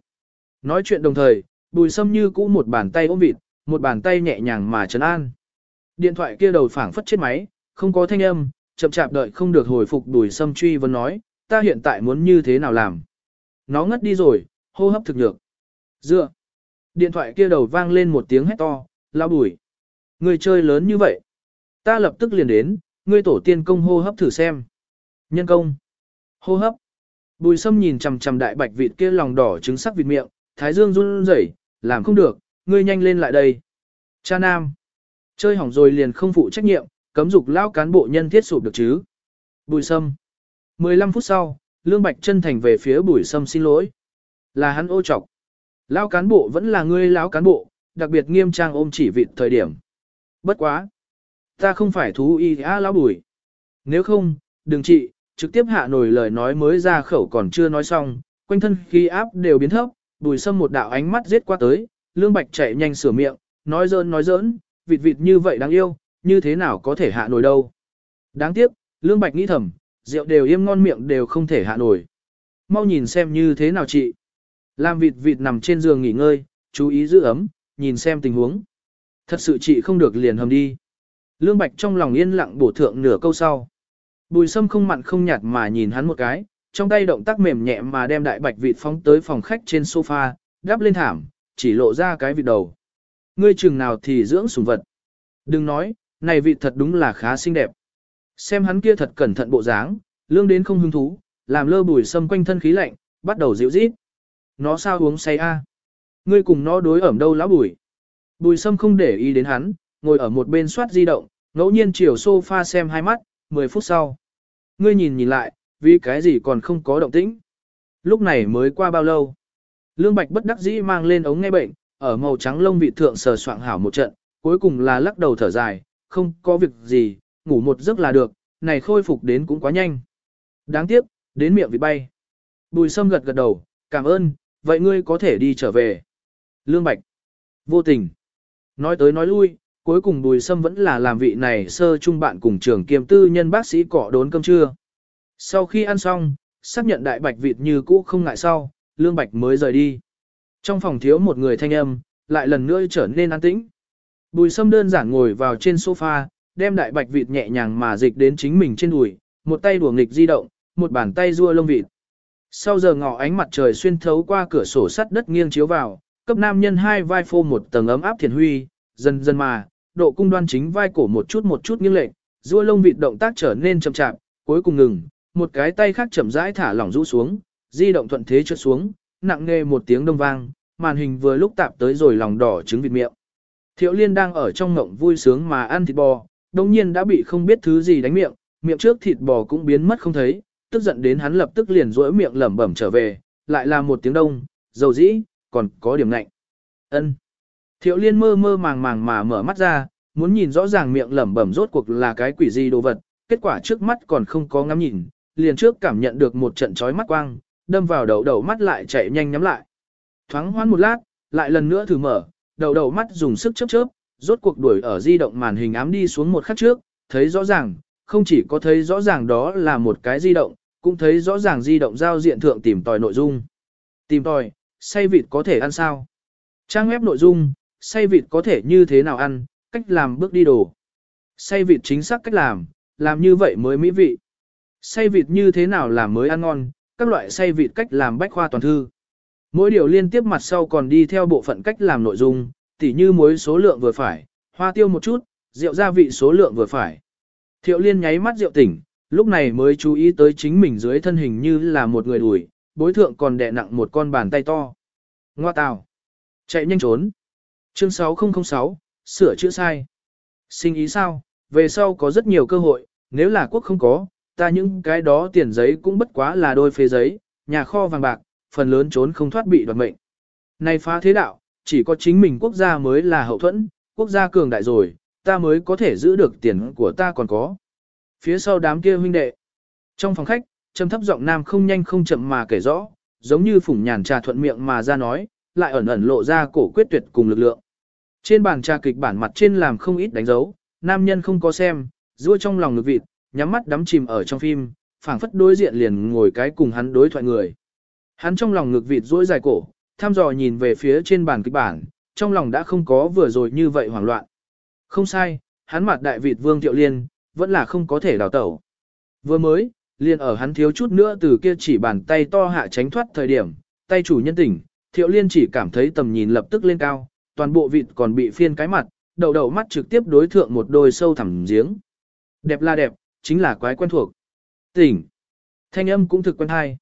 Nói chuyện đồng thời, bùi sâm như cũ một bàn tay ôm vịt, một bàn tay nhẹ nhàng mà trấn an. Điện thoại kia đầu phảng phất chết máy, không có thanh âm, chậm chạp đợi không được hồi phục bùi sâm truy vấn nói, ta hiện tại muốn như thế nào làm. Nó ngất đi rồi, hô hấp thực nhược. Dựa. Điện thoại kia đầu vang lên một tiếng hét to, lao bùi. Người chơi lớn như vậy. Ta lập tức liền đến, ngươi tổ tiên công hô hấp thử xem. Nhân công. Hô hấp. Bùi sâm nhìn chằm chằm đại bạch vịt kia lòng đỏ trứng sắc vịt miệng, thái dương run rẩy, làm không được, ngươi nhanh lên lại đây. Cha nam. Chơi hỏng rồi liền không phụ trách nhiệm, cấm dục lao cán bộ nhân thiết sụp được chứ. Bùi sâm. 15 phút sau, Lương Bạch chân thành về phía bùi sâm xin lỗi. Là hắn ô trọc. Lao cán bộ vẫn là ngươi lão cán bộ, đặc biệt nghiêm trang ôm chỉ vịt thời điểm. Bất quá. Ta không phải thú y á lão bùi. Nếu không, đừng trị, trực tiếp hạ nổi lời nói mới ra khẩu còn chưa nói xong, quanh thân khí áp đều biến thấp, bùi sâm một đạo ánh mắt giết qua tới, lương bạch chạy nhanh sửa miệng, nói dỡn nói dỡn, vịt vịt như vậy đáng yêu, như thế nào có thể hạ nổi đâu. Đáng tiếc, lương bạch nghĩ thầm, rượu đều im ngon miệng đều không thể hạ nổi. Mau nhìn xem như thế nào chị. Làm vịt vịt nằm trên giường nghỉ ngơi, chú ý giữ ấm, nhìn xem tình huống. Thật sự chị không được liền hầm đi. Lương Bạch trong lòng yên lặng bổ thượng nửa câu sau. Bùi sâm không mặn không nhạt mà nhìn hắn một cái, trong tay động tác mềm nhẹ mà đem đại bạch vịt phóng tới phòng khách trên sofa, đắp lên thảm, chỉ lộ ra cái vịt đầu. Ngươi chừng nào thì dưỡng sủng vật. Đừng nói, này vịt thật đúng là khá xinh đẹp. Xem hắn kia thật cẩn thận bộ dáng, lương đến không hứng thú, làm lơ bùi sâm quanh thân khí lạnh, bắt đầu dịu rít. Nó sao uống say a? Ngươi cùng nó đối ẩm đâu lão bùi. Bùi sâm không để ý đến hắn, ngồi ở một bên soát di động, ngẫu nhiên chiều sofa xem hai mắt, 10 phút sau. Ngươi nhìn nhìn lại, vì cái gì còn không có động tĩnh. Lúc này mới qua bao lâu. Lương Bạch bất đắc dĩ mang lên ống nghe bệnh, ở màu trắng lông vị thượng sờ soạng hảo một trận, cuối cùng là lắc đầu thở dài, không có việc gì, ngủ một giấc là được, này khôi phục đến cũng quá nhanh. Đáng tiếc, đến miệng vịt bay. Bùi sâm gật gật đầu, cảm ơn, vậy ngươi có thể đi trở về. Lương Bạch. Vô tình. Nói tới nói lui, cuối cùng Bùi Sâm vẫn là làm vị này sơ trung bạn cùng trường kiêm tư nhân bác sĩ cọ đốn cơm trưa. Sau khi ăn xong, xác nhận đại bạch vịt như cũ không ngại sau, Lương Bạch mới rời đi. Trong phòng thiếu một người thanh âm, lại lần nữa trở nên an tĩnh. Bùi Sâm đơn giản ngồi vào trên sofa, đem đại bạch vịt nhẹ nhàng mà dịch đến chính mình trên đùi, một tay đùa nghịch di động, một bàn tay rua lông vịt. Sau giờ ngọ ánh mặt trời xuyên thấu qua cửa sổ sắt đất nghiêng chiếu vào, cấp nam nhân hai vai phô một tầng ấm áp thiền huy, dần dần mà, độ cung đoan chính vai cổ một chút một chút nghiêng lệch, rua lông vịt động tác trở nên chậm chạp, cuối cùng ngừng, một cái tay khác chậm rãi thả lỏng rũ xuống, di động thuận thế trượt xuống, nặng nghe một tiếng đông vang, màn hình vừa lúc tạp tới rồi lòng đỏ trứng vịt miệng. Thiệu Liên đang ở trong ngộng vui sướng mà ăn thịt bò, đồng nhiên đã bị không biết thứ gì đánh miệng, miệng trước thịt bò cũng biến mất không thấy, tức giận đến hắn lập tức liền rỗi miệng lẩm bẩm trở về, lại là một tiếng đông, dầu dĩ, còn có điểm lạnh. Ân. Thiệu liên mơ mơ màng màng mà mở mắt ra, muốn nhìn rõ ràng miệng lẩm bẩm rốt cuộc là cái quỷ gì đồ vật, kết quả trước mắt còn không có ngắm nhìn, liền trước cảm nhận được một trận chói mắt quang, đâm vào đầu đầu mắt lại chạy nhanh nhắm lại. Thoáng hoan một lát, lại lần nữa thử mở, đầu đầu mắt dùng sức chớp chớp, rốt cuộc đuổi ở di động màn hình ám đi xuống một khắc trước, thấy rõ ràng, không chỉ có thấy rõ ràng đó là một cái di động, cũng thấy rõ ràng di động giao diện thượng tìm tòi nội dung. Tìm tòi, say vịt có thể ăn sao? Trang web nội dung, say vịt có thể như thế nào ăn, cách làm bước đi đồ. Say vịt chính xác cách làm, làm như vậy mới mỹ vị. Say vịt như thế nào làm mới ăn ngon, các loại say vịt cách làm bách khoa toàn thư. Mỗi điều liên tiếp mặt sau còn đi theo bộ phận cách làm nội dung, tỉ như muối số lượng vừa phải, hoa tiêu một chút, rượu gia vị số lượng vừa phải. Thiệu liên nháy mắt rượu tỉnh, lúc này mới chú ý tới chính mình dưới thân hình như là một người đùi, bối thượng còn đè nặng một con bàn tay to. Ngoa tào. Chạy nhanh trốn. Chương 6006, sửa chữa sai. Sinh ý sao, về sau có rất nhiều cơ hội, nếu là quốc không có, ta những cái đó tiền giấy cũng bất quá là đôi phế giấy, nhà kho vàng bạc, phần lớn trốn không thoát bị đoạt mệnh. Này phá thế đạo, chỉ có chính mình quốc gia mới là hậu thuẫn, quốc gia cường đại rồi, ta mới có thể giữ được tiền của ta còn có. Phía sau đám kia huynh đệ. Trong phòng khách, trầm thấp giọng nam không nhanh không chậm mà kể rõ, giống như phủng nhàn trà thuận miệng mà ra nói, lại ẩn ẩn lộ ra cổ quyết tuyệt cùng lực lượng. Trên bàn trà kịch bản mặt trên làm không ít đánh dấu, nam nhân không có xem, rua trong lòng ngực vịt, nhắm mắt đắm chìm ở trong phim, phảng phất đối diện liền ngồi cái cùng hắn đối thoại người. Hắn trong lòng ngực vịt duỗi dài cổ, tham dò nhìn về phía trên bàn kịch bản, trong lòng đã không có vừa rồi như vậy hoảng loạn. Không sai, hắn mặt đại vịt vương tiệu liên, vẫn là không có thể đào tẩu. Vừa mới, liền ở hắn thiếu chút nữa từ kia chỉ bàn tay to hạ tránh thoát thời điểm, tay chủ nhân tỉnh, thiệu liên chỉ cảm thấy tầm nhìn lập tức lên cao, toàn bộ vịt còn bị phiên cái mặt, đầu đầu mắt trực tiếp đối thượng một đôi sâu thẳm giếng. Đẹp là đẹp, chính là quái quen thuộc. Tỉnh. Thanh âm cũng thực quen hay.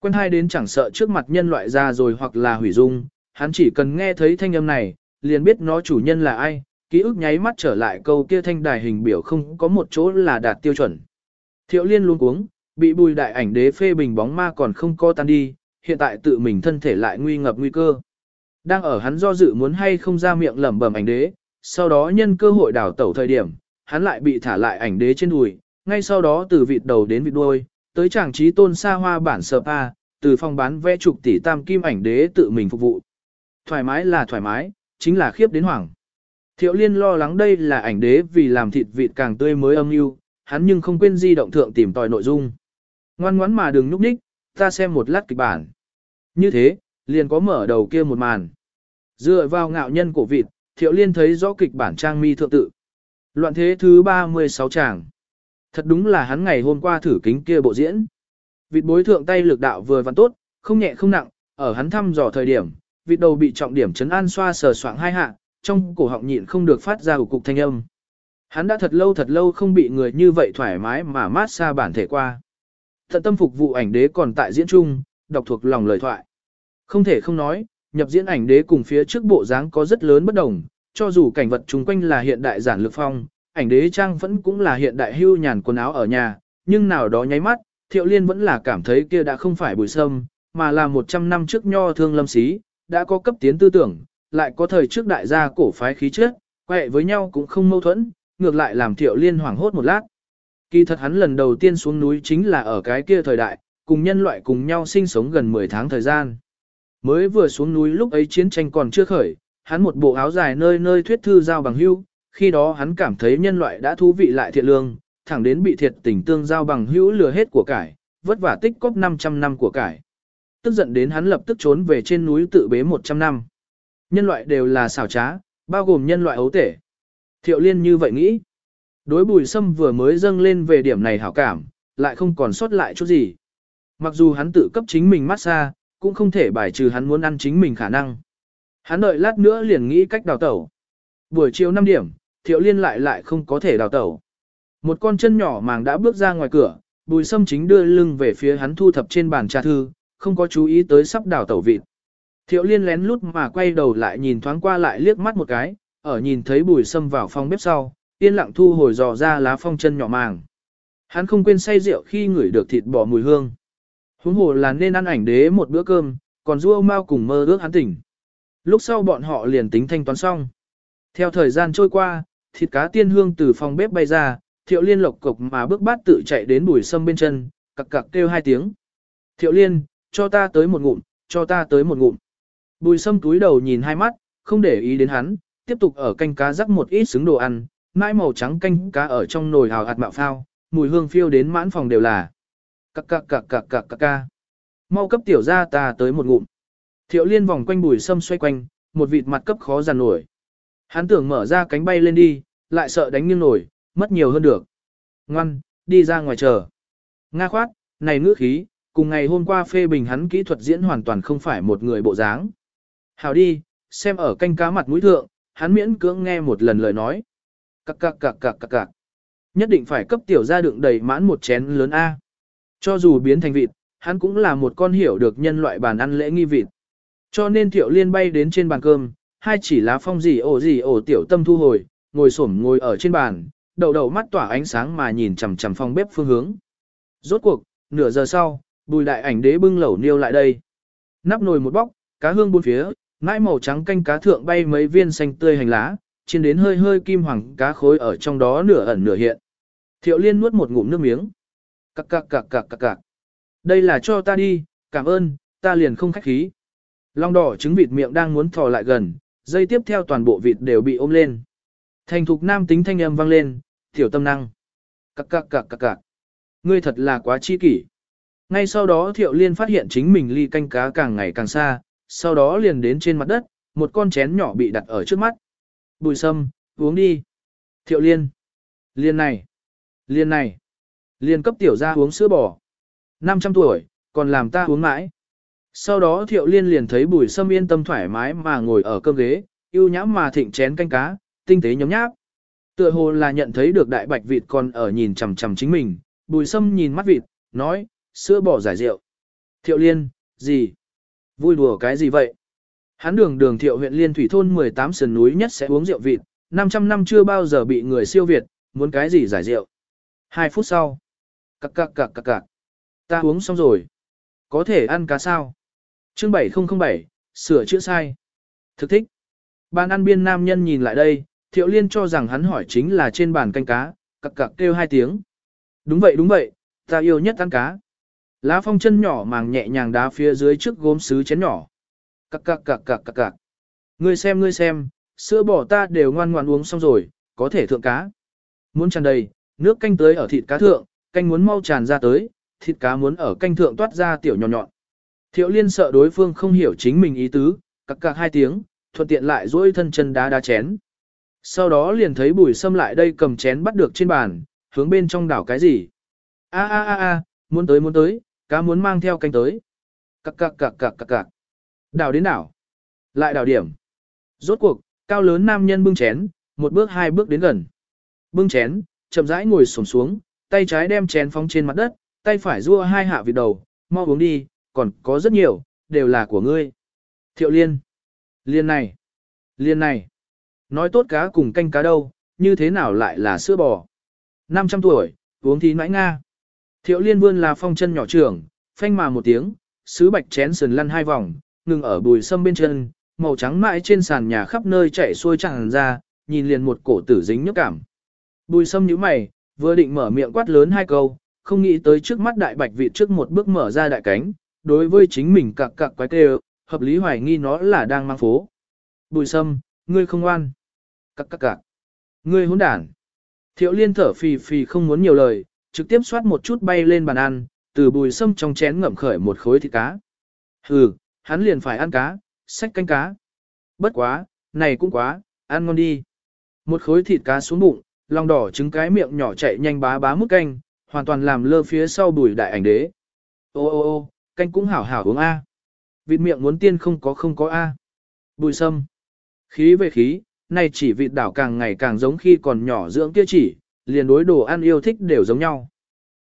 Quen hay đến chẳng sợ trước mặt nhân loại ra rồi hoặc là hủy dung, hắn chỉ cần nghe thấy thanh âm này, liền biết nó chủ nhân là ai, ký ức nháy mắt trở lại câu kia thanh đài hình biểu không có một chỗ là đạt tiêu chuẩn. Thiệu liên luôn cuống, bị bùi đại ảnh đế phê bình bóng ma còn không co tan đi, hiện tại tự mình thân thể lại nguy ngập nguy cơ. Đang ở hắn do dự muốn hay không ra miệng lẩm bẩm ảnh đế, sau đó nhân cơ hội đảo tẩu thời điểm, hắn lại bị thả lại ảnh đế trên đùi, ngay sau đó từ vịt đầu đến vịt đuôi, tới chàng trí tôn xa hoa bản sờ pa, từ phòng bán vẽ chục tỷ tam kim ảnh đế tự mình phục vụ. Thoải mái là thoải mái, chính là khiếp đến hoảng. Thiệu liên lo lắng đây là ảnh đế vì làm thịt vịt càng tươi mới âm mưu hắn nhưng không quên di động thượng tìm tòi nội dung. Ngoan ngoãn mà đừng núp ních, ta xem một lát kịch bản. Như thế, liền có mở đầu kia một màn. Dựa vào ngạo nhân của vịt, thiệu liên thấy rõ kịch bản trang mi thượng tự. Loạn thế thứ 36 tràng. Thật đúng là hắn ngày hôm qua thử kính kia bộ diễn. Vịt bối thượng tay lực đạo vừa văn tốt, không nhẹ không nặng, ở hắn thăm dò thời điểm, vịt đầu bị trọng điểm chấn an xoa sờ soạng hai hạ, trong cổ họng nhịn không được phát ra ủ cục thanh âm. Hắn đã thật lâu thật lâu không bị người như vậy thoải mái mà mát xa bản thể qua. Thận tâm phục vụ ảnh đế còn tại diễn trung đọc thuộc lòng lời thoại. Không thể không nói, nhập diễn ảnh đế cùng phía trước bộ dáng có rất lớn bất đồng, cho dù cảnh vật chung quanh là hiện đại giản lược phong, ảnh đế trang vẫn cũng là hiện đại hưu nhàn quần áo ở nhà, nhưng nào đó nháy mắt, thiệu liên vẫn là cảm thấy kia đã không phải bùi sâm, mà là 100 năm trước nho thương lâm sĩ, đã có cấp tiến tư tưởng, lại có thời trước đại gia cổ phái khí trước, quẹ với nhau cũng không mâu thuẫn, ngược lại làm thiệu liên hoảng hốt một lát. Kỳ thật hắn lần đầu tiên xuống núi chính là ở cái kia thời đại, cùng nhân loại cùng nhau sinh sống gần 10 tháng thời gian. Mới vừa xuống núi lúc ấy chiến tranh còn chưa khởi, hắn một bộ áo dài nơi nơi thuyết thư giao bằng hữu, khi đó hắn cảm thấy nhân loại đã thú vị lại thiện lương, thẳng đến bị thiệt tình tương giao bằng hữu lừa hết của cải, vất vả tích cóp 500 năm của cải. Tức giận đến hắn lập tức trốn về trên núi tự bế 100 năm. Nhân loại đều là xảo trá, bao gồm nhân loại ấu tể. Thiệu liên như vậy nghĩ. Đối bùi sâm vừa mới dâng lên về điểm này hảo cảm, lại không còn sót lại chút gì. Mặc dù hắn tự cấp chính mình massage, cũng không thể bài trừ hắn muốn ăn chính mình khả năng. Hắn đợi lát nữa liền nghĩ cách đào tẩu. Buổi chiều 5 điểm, thiệu liên lại lại không có thể đào tẩu. Một con chân nhỏ màng đã bước ra ngoài cửa, bùi sâm chính đưa lưng về phía hắn thu thập trên bàn trà thư, không có chú ý tới sắp đào tẩu vịt. Thiệu liên lén lút mà quay đầu lại nhìn thoáng qua lại liếc mắt một cái, ở nhìn thấy bùi sâm vào phòng bếp sau, yên lặng thu hồi dò ra lá phong chân nhỏ màng. Hắn không quên say rượu khi ngửi được thịt bò mùi hương. Huống hồ là nên ăn ảnh đế một bữa cơm, còn rua mau cùng mơ ước hắn tỉnh. Lúc sau bọn họ liền tính thanh toán xong. Theo thời gian trôi qua, thịt cá tiên hương từ phòng bếp bay ra, thiệu liên lộc cục mà bước bát tự chạy đến bùi sâm bên chân, cặc cặc kêu hai tiếng. Thiệu liên, cho ta tới một ngụm, cho ta tới một ngụm. Bùi sâm túi đầu nhìn hai mắt, không để ý đến hắn, tiếp tục ở canh cá rắc một ít xứng đồ ăn, mãi màu trắng canh cá ở trong nồi hào hạt mạo phao, mùi hương phiêu đến mãn phòng đều là. Cặc cặc cặc cặc cặc cặc ca. Mau cấp tiểu ra ta tới một ngụm. Thiệu liên vòng quanh bùi sâm xoay quanh, một vịt mặt cấp khó giàn nổi. Hắn tưởng mở ra cánh bay lên đi, lại sợ đánh nghiêng nổi, mất nhiều hơn được. Ngoan, đi ra ngoài chờ. Nga khoát, này ngữ khí, cùng ngày hôm qua phê bình hắn kỹ thuật diễn hoàn toàn không phải một người bộ dáng. Hào đi, xem ở canh cá mặt mũi thượng, hắn miễn cưỡng nghe một lần lời nói. Cặc cặc cặc cặc cặc cặc. Nhất định phải cấp tiểu ra đựng đầy mãn một chén lớn A. Cho dù biến thành vịt, hắn cũng là một con hiểu được nhân loại bàn ăn lễ nghi vịt. Cho nên thiệu liên bay đến trên bàn cơm, hai chỉ lá phong gì ổ gì ổ tiểu tâm thu hồi, ngồi xổm ngồi ở trên bàn, đầu đầu mắt tỏa ánh sáng mà nhìn chằm chằm phong bếp phương hướng. Rốt cuộc, nửa giờ sau, bùi đại ảnh đế bưng lẩu niêu lại đây. Nắp nồi một bóc, cá hương bốn phía, nãi màu trắng canh cá thượng bay mấy viên xanh tươi hành lá, chiên đến hơi hơi kim hoàng cá khối ở trong đó nửa ẩn nửa hiện. Thiệu liên nuốt một ngụm nước miếng. Cặc cặc cặc cặc cặc cặc. Đây là cho ta đi, cảm ơn, ta liền không khách khí. Long đỏ trứng vịt miệng đang muốn thò lại gần, dây tiếp theo toàn bộ vịt đều bị ôm lên. Thành thục nam tính thanh âm vang lên, tiểu tâm năng. Cặc cặc cặc cặc cặc. Ngươi thật là quá chi kỷ. Ngay sau đó thiệu liên phát hiện chính mình ly canh cá càng ngày càng xa, sau đó liền đến trên mặt đất, một con chén nhỏ bị đặt ở trước mắt. Bùi sâm, uống đi. Thiệu liên. Liên này. Liên này. Liên cấp tiểu ra uống sữa bò. 500 tuổi, còn làm ta uống mãi. Sau đó thiệu liên liền thấy bùi sâm yên tâm thoải mái mà ngồi ở cơm ghế, yêu nhãm mà thịnh chén canh cá, tinh tế nhóm nháp. Tựa hồ là nhận thấy được đại bạch vịt còn ở nhìn chằm chằm chính mình, bùi sâm nhìn mắt vịt, nói, sữa bò giải rượu. Thiệu liên, gì? Vui đùa cái gì vậy? Hắn đường đường thiệu huyện liên thủy thôn 18 sườn núi nhất sẽ uống rượu vịt, 500 năm chưa bao giờ bị người siêu việt, muốn cái gì giải rượu. Hai phút sau. Cặc cặc cặc cặc cặc. Ta uống xong rồi. Có thể ăn cá sao? Chương 7007, sửa chữa sai. Thực thích. Bàn ăn biên nam nhân nhìn lại đây, thiệu liên cho rằng hắn hỏi chính là trên bàn canh cá, cặc cặc kêu hai tiếng. Đúng vậy đúng vậy, ta yêu nhất ăn cá. Lá phong chân nhỏ màng nhẹ nhàng đá phía dưới trước gốm sứ chén nhỏ. Cặc cặc cặc cặc cặc cặc. Ngươi xem ngươi xem, sữa bò ta đều ngoan ngoan uống xong rồi, có thể thượng cá. Muốn tràn đầy, nước canh tới ở thịt cá thượng, canh muốn mau tràn ra tới, thịt cá muốn ở canh thượng toát ra tiểu nhọn nhọn. Thiệu liên sợ đối phương không hiểu chính mình ý tứ, cặc cặc hai tiếng, thuận tiện lại duỗi thân chân đá đá chén. Sau đó liền thấy bùi sâm lại đây cầm chén bắt được trên bàn, hướng bên trong đảo cái gì. a a a a muốn tới muốn tới, cá muốn mang theo canh tới. Cặc cặc cặc cặc cặc cặc. Đảo đến đảo. Lại đảo điểm. Rốt cuộc, cao lớn nam nhân bưng chén, một bước hai bước đến gần. Bưng chén, chậm rãi ngồi xổm xuống, tay trái đem chén phóng trên mặt đất, tay phải rua hai hạ vịt đầu, mau uống đi, còn có rất nhiều, đều là của ngươi. Thiệu liên. Liên này. Liên này. Nói tốt cá cùng canh cá đâu, như thế nào lại là sữa bò. 500 tuổi, uống thì nãi nga. Thiệu liên vươn là phong chân nhỏ trưởng, phanh mà một tiếng, sứ bạch chén sườn lăn hai vòng, ngừng ở bùi sâm bên chân, màu trắng mãi trên sàn nhà khắp nơi chạy xuôi tràn ra, nhìn liền một cổ tử dính nhức cảm. Bùi sâm nhíu mày, vừa định mở miệng quát lớn hai câu, không nghĩ tới trước mắt đại bạch vị trước một bước mở ra đại cánh, đối với chính mình cặc cặc quái kêu, hợp lý hoài nghi nó là đang mang phố. Bùi sâm, ngươi không ngoan. Cặc cặc cặc. Ngươi hỗn đản. Thiệu liên thở phì phì không muốn nhiều lời, trực tiếp xoát một chút bay lên bàn ăn, từ bùi sâm trong chén ngậm khởi một khối thịt cá. Hừ, hắn liền phải ăn cá, xách canh cá. Bất quá, này cũng quá, ăn ngon đi. Một khối thịt cá xuống bụng, lòng đỏ trứng cái miệng nhỏ chạy nhanh bá bá mút canh, hoàn toàn làm lơ phía sau bùi đại ảnh đế. Ô ô ô, canh cũng hảo hảo uống A. Vịt miệng muốn tiên không có không có A. Bùi sâm. Khí về khí, này chỉ vịt đảo càng ngày càng giống khi còn nhỏ dưỡng kia chỉ, liền đối đồ ăn yêu thích đều giống nhau.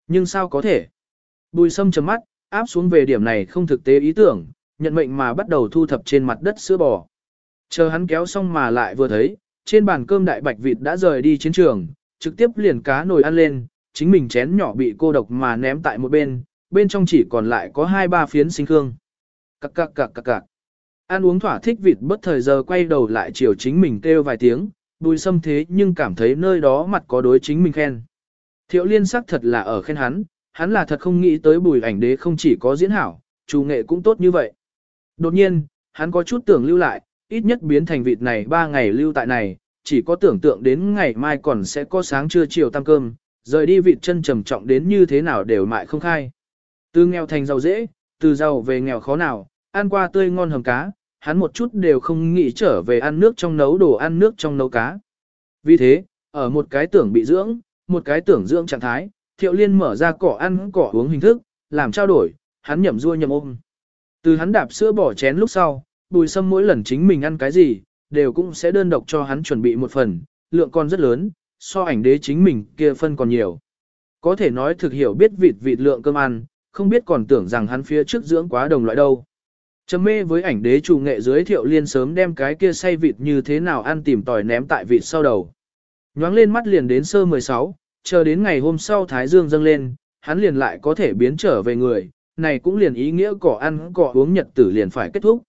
Nhưng sao có thể? Bùi sâm chấm mắt, áp xuống về điểm này không thực tế ý tưởng, nhận mệnh mà bắt đầu thu thập trên mặt đất sữa bò. Chờ hắn kéo xong mà lại vừa thấy, trên bàn cơm đại bạch vịt đã rời đi chiến trường, trực tiếp liền cá nồi ăn lên, chính mình chén nhỏ bị cô độc mà ném tại một bên, bên trong chỉ còn lại có hai ba phiến sinh khương. Cạc cạc cạc cạc cạc. Ăn uống thỏa thích vịt bất thời giờ quay đầu lại chiều chính mình kêu vài tiếng, bùi sâm thế nhưng cảm thấy nơi đó mặt có đối chính mình khen. Thiệu liên sắc thật là ở khen hắn, hắn là thật không nghĩ tới bùi ảnh đế không chỉ có diễn hảo, chủ nghệ cũng tốt như vậy. Đột nhiên, hắn có chút tưởng lưu lại, ít nhất biến thành vịt này ba ngày lưu tại này, chỉ có tưởng tượng đến ngày mai còn sẽ có sáng trưa chiều tăng cơm, rời đi vịt chân trầm trọng đến như thế nào đều mại không khai. Từ nghèo thành giàu dễ, từ giàu về nghèo khó nào, ăn qua tươi ngon hầm cá, hắn một chút đều không nghĩ trở về ăn nước trong nấu đồ ăn nước trong nấu cá. Vì thế, ở một cái tưởng bị dưỡng, một cái tưởng dưỡng trạng thái, thiệu liên mở ra cỏ ăn cỏ uống hình thức, làm trao đổi, hắn nhậm rua nhậm ôm. Từ hắn đạp sữa bỏ chén lúc sau, bùi sâm mỗi lần chính mình ăn cái gì, đều cũng sẽ đơn độc cho hắn chuẩn bị một phần, lượng còn rất lớn, so ảnh đế chính mình kia phân còn nhiều. Có thể nói thực hiểu biết vịt vịt lượng cơm ăn, không biết còn tưởng rằng hắn phía trước dưỡng quá đồng loại đâu. Trầm mê với ảnh đế chủ nghệ giới thiệu liên sớm đem cái kia say vịt như thế nào ăn tìm tòi ném tại vịt sau đầu. Nhoáng lên mắt liền đến sơ 16, chờ đến ngày hôm sau Thái Dương dâng lên, hắn liền lại có thể biến trở về người, này cũng liền ý nghĩa cỏ ăn cỏ uống nhật tử liền phải kết thúc.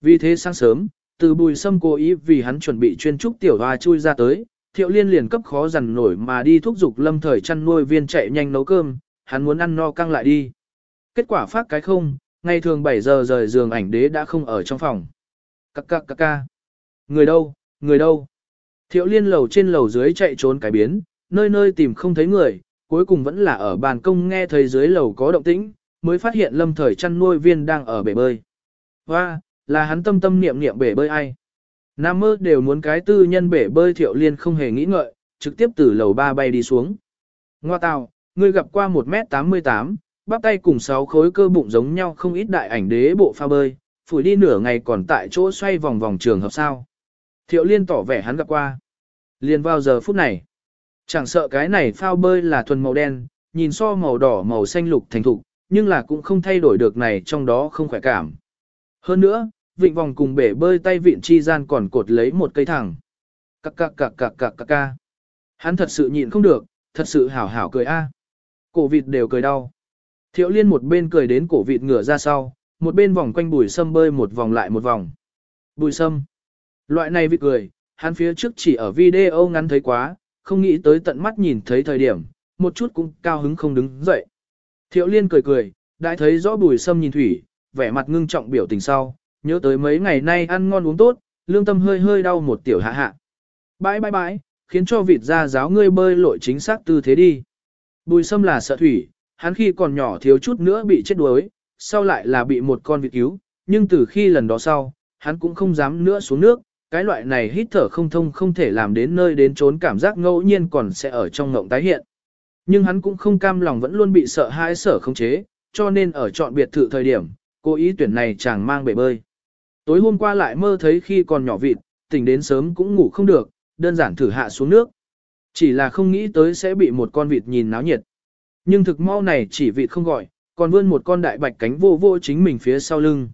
Vì thế sáng sớm, từ bùi sâm cố ý vì hắn chuẩn bị chuyên trúc tiểu hoa chui ra tới, thiệu liên liền cấp khó dằn nổi mà đi thúc giục lâm thời chăn nuôi viên chạy nhanh nấu cơm, hắn muốn ăn no căng lại đi. Kết quả phát cái không, ngày thường 7 giờ rời giường ảnh đế đã không ở trong phòng. Cắc cắc cắc ca. Người đâu, người đâu. Thiệu liên lầu trên lầu dưới chạy trốn cái biến, nơi nơi tìm không thấy người, cuối cùng vẫn là ở bàn công nghe thấy dưới lầu có động tĩnh, mới phát hiện lâm thời chăn nuôi viên đang ở bể bơi. Hoa, là hắn tâm tâm niệm niệm bể bơi ai. Nam mơ đều muốn cái tư nhân bể bơi thiệu liên không hề nghĩ ngợi, trực tiếp từ lầu ba bay đi xuống. Ngoa tào, ngươi gặp qua 1m88, bắp tay cùng sáu khối cơ bụng giống nhau không ít đại ảnh đế bộ pha bơi, phủi đi nửa ngày còn tại chỗ xoay vòng vòng trường hợp sao. Thiệu liên tỏ vẻ hắn gặp qua. Liên vào giờ phút này. Chẳng sợ cái này phao bơi là thuần màu đen, nhìn so màu đỏ màu xanh lục thành thục, nhưng là cũng không thay đổi được này trong đó không khỏe cảm. Hơn nữa, vịnh vòng cùng bể bơi tay vịn chi gian còn cột lấy một cây thẳng. Cạc cạc cạc cạc cạc cạc ca. Hắn thật sự nhịn không được, thật sự hảo hảo cười a. Cổ vịt đều cười đau. Thiệu liên một bên cười đến cổ vịt ngửa ra sau, một bên vòng quanh bùi sâm bơi một vòng lại một vòng. Bùi sâm. Loại này vịt cười, hắn phía trước chỉ ở video ngắn thấy quá, không nghĩ tới tận mắt nhìn thấy thời điểm, một chút cũng cao hứng không đứng dậy. Thiệu liên cười cười, đại thấy rõ bùi sâm nhìn thủy, vẻ mặt ngưng trọng biểu tình sau, nhớ tới mấy ngày nay ăn ngon uống tốt, lương tâm hơi hơi đau một tiểu hạ hạ. Bãi bãi bãi, khiến cho vịt ra giáo ngươi bơi lội chính xác tư thế đi. Bùi sâm là sợ thủy, hắn khi còn nhỏ thiếu chút nữa bị chết đuối, sau lại là bị một con vịt cứu, nhưng từ khi lần đó sau, hắn cũng không dám nữa xuống nước, cái loại này hít thở không thông không thể làm đến nơi đến trốn cảm giác ngẫu nhiên còn sẽ ở trong ngộng tái hiện. Nhưng hắn cũng không cam lòng vẫn luôn bị sợ hãi sở không chế, cho nên ở chọn biệt thự thời điểm, cô ý tuyển này chàng mang bể bơi. Tối hôm qua lại mơ thấy khi còn nhỏ vịt, tỉnh đến sớm cũng ngủ không được, đơn giản thử hạ xuống nước. Chỉ là không nghĩ tới sẽ bị một con vịt nhìn náo nhiệt. Nhưng thực mau này chỉ vịt không gọi, còn vươn một con đại bạch cánh vô vô chính mình phía sau lưng.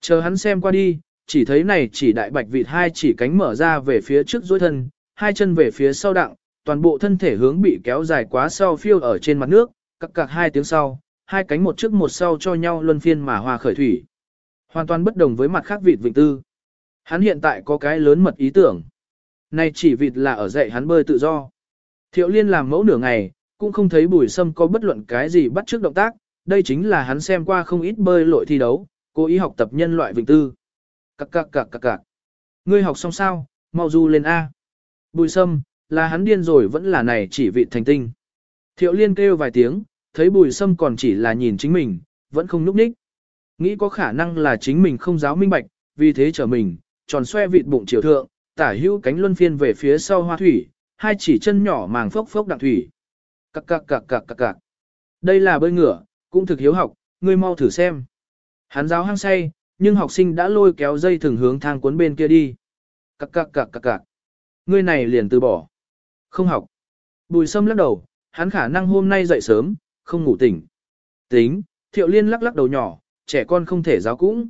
Chờ hắn xem qua đi, chỉ thấy này chỉ đại bạch vịt hai chỉ cánh mở ra về phía trước dối thân, hai chân về phía sau đặng, toàn bộ thân thể hướng bị kéo dài quá sau phiêu ở trên mặt nước, cặc cặc hai tiếng sau, hai cánh một trước một sau cho nhau luân phiên mà hòa khởi thủy. Hoàn toàn bất đồng với mặt khác vịt vịnh tư. Hắn hiện tại có cái lớn mật ý tưởng. Này chỉ vịt là ở dạy hắn bơi tự do. Thiệu liên làm mẫu nửa ngày, cũng không thấy bùi sâm có bất luận cái gì bắt trước động tác, đây chính là hắn xem qua không ít bơi lội thi đấu, cố ý học tập nhân loại vịnh tư. Cặc cặc cặc cặc cặc. Ngươi học xong sao, mau du lên A. Bùi sâm, là hắn điên rồi vẫn là này chỉ vị thành tinh. Thiệu liên kêu vài tiếng, thấy bùi sâm còn chỉ là nhìn chính mình, vẫn không núp ních. Nghĩ có khả năng là chính mình không giáo minh bạch, vì thế trở mình, tròn xoe vịt bụng chiều thượng, tả hữu cánh luân phiên về phía sau hoa thủy, hai chỉ chân nhỏ màng phốc phốc đặng thủy. Cặc cặc cặc cặc cặc cặc. Đây là bơi ngửa, cũng thực hiếu học, ngươi mau thử xem. Hắn giáo hăng say, nhưng học sinh đã lôi kéo dây thường hướng thang cuốn bên kia đi. Cặc cặc cặc cặc cặc. Ngươi này liền từ bỏ. Không học. Bùi sâm lắc đầu, hắn khả năng hôm nay dậy sớm, không ngủ tỉnh. Tính, thiệu liên lắc lắc đầu nhỏ, trẻ con không thể giáo cũng.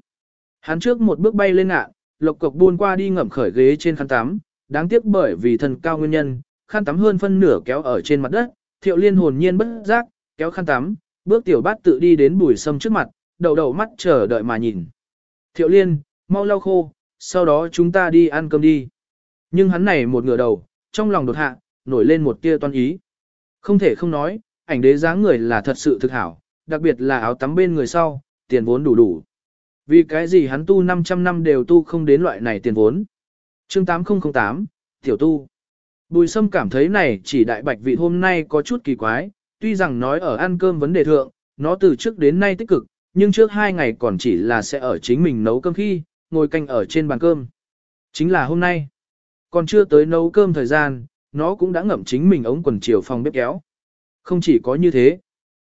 Hắn trước một bước bay lên ngạ, lộc cộc buôn qua đi ngậm khởi ghế trên khăn tắm, đáng tiếc bởi vì thân cao nguyên nhân, khăn tắm hơn phân nửa kéo ở trên mặt đất, thiệu liên hồn nhiên bất giác, kéo khăn tắm, bước tiểu bát tự đi đến bùi sâm trước mặt, đầu đầu mắt chờ đợi mà nhìn. Thiệu liên, mau lau khô, sau đó chúng ta đi ăn cơm đi. Nhưng hắn này một ngửa đầu, trong lòng đột hạ, nổi lên một tia toan ý. Không thể không nói, ảnh đế dáng người là thật sự thực hảo, đặc biệt là áo tắm bên người sau, tiền vốn đủ đủ. Vì cái gì hắn tu 500 năm đều tu không đến loại này tiền vốn. chương 8008, Tiểu Tu. Bùi Sâm cảm thấy này chỉ đại bạch vị hôm nay có chút kỳ quái, tuy rằng nói ở ăn cơm vấn đề thượng, nó từ trước đến nay tích cực, nhưng trước hai ngày còn chỉ là sẽ ở chính mình nấu cơm khi, ngồi canh ở trên bàn cơm. Chính là hôm nay. Còn chưa tới nấu cơm thời gian, nó cũng đã ngậm chính mình ống quần chiều phòng bếp kéo. Không chỉ có như thế.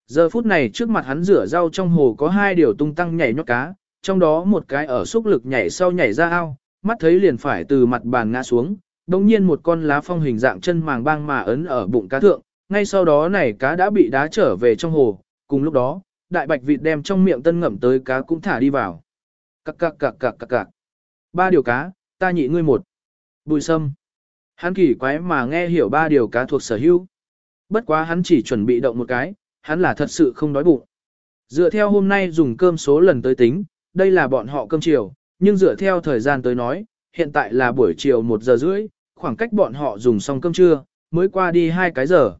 Giờ phút này trước mặt hắn rửa rau trong hồ có hai điều tung tăng nhảy nhót cá, trong đó một cái ở xúc lực nhảy sau nhảy ra ao, mắt thấy liền phải từ mặt bàn ngã xuống, đồng nhiên một con lá phong hình dạng chân màng băng mà ấn ở bụng cá thượng, ngay sau đó này cá đã bị đá trở về trong hồ, cùng lúc đó, đại bạch vịt đem trong miệng tân ngậm tới cá cũng thả đi vào. Cặc cặc cặc cặc cặc cặc. Ba điều cá, ta nhị ngươi một. Bùi sâm. Hắn kỳ quái mà nghe hiểu ba điều cá thuộc sở hữu. Bất quá hắn chỉ chuẩn bị động một cái, hắn là thật sự không đói bụng. Dựa theo hôm nay dùng cơm số lần tới tính, đây là bọn họ cơm chiều, nhưng dựa theo thời gian tới nói, hiện tại là buổi chiều 1 giờ rưỡi, khoảng cách bọn họ dùng xong cơm trưa, mới qua đi hai cái giờ.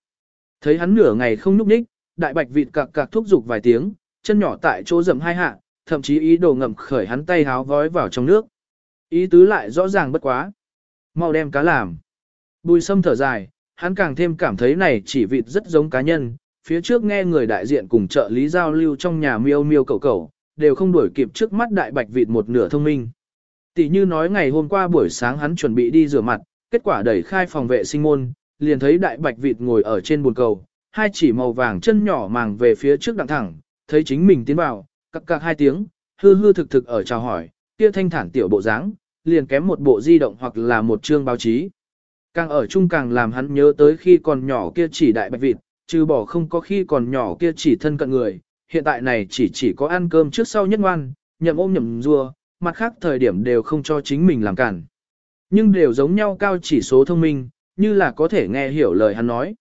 Thấy hắn nửa ngày không núp ních, đại bạch vịt cạc cạc thúc giục vài tiếng, chân nhỏ tại chỗ rậm hai hạ, thậm chí ý đồ ngậm khởi hắn tay háo vói vào trong nước. Ý tứ lại rõ ràng bất quá. Mau đem cá làm. Bùi sâm thở dài, hắn càng thêm cảm thấy này chỉ vịt rất giống cá nhân, phía trước nghe người đại diện cùng trợ lý giao lưu trong nhà miêu miêu cầu cầu, đều không đuổi kịp trước mắt đại bạch vịt một nửa thông minh. Tỷ như nói ngày hôm qua buổi sáng hắn chuẩn bị đi rửa mặt, kết quả đẩy khai phòng vệ sinh môn, liền thấy đại bạch vịt ngồi ở trên bồn cầu, hai chỉ màu vàng chân nhỏ màng về phía trước đặng thẳng, thấy chính mình tiến vào, cặc cặc hai tiếng, hư hư thực thực ở chào hỏi, kia thanh thản tiểu bộ dáng, liền kém một bộ di động hoặc là một chương báo chí. Càng ở chung càng làm hắn nhớ tới khi còn nhỏ kia chỉ đại bạch vịt, trừ bỏ không có khi còn nhỏ kia chỉ thân cận người, hiện tại này chỉ chỉ có ăn cơm trước sau nhất ngoan, nhậm ôm nhậm rua, mặt khác thời điểm đều không cho chính mình làm cản. Nhưng đều giống nhau cao chỉ số thông minh, như là có thể nghe hiểu lời hắn nói.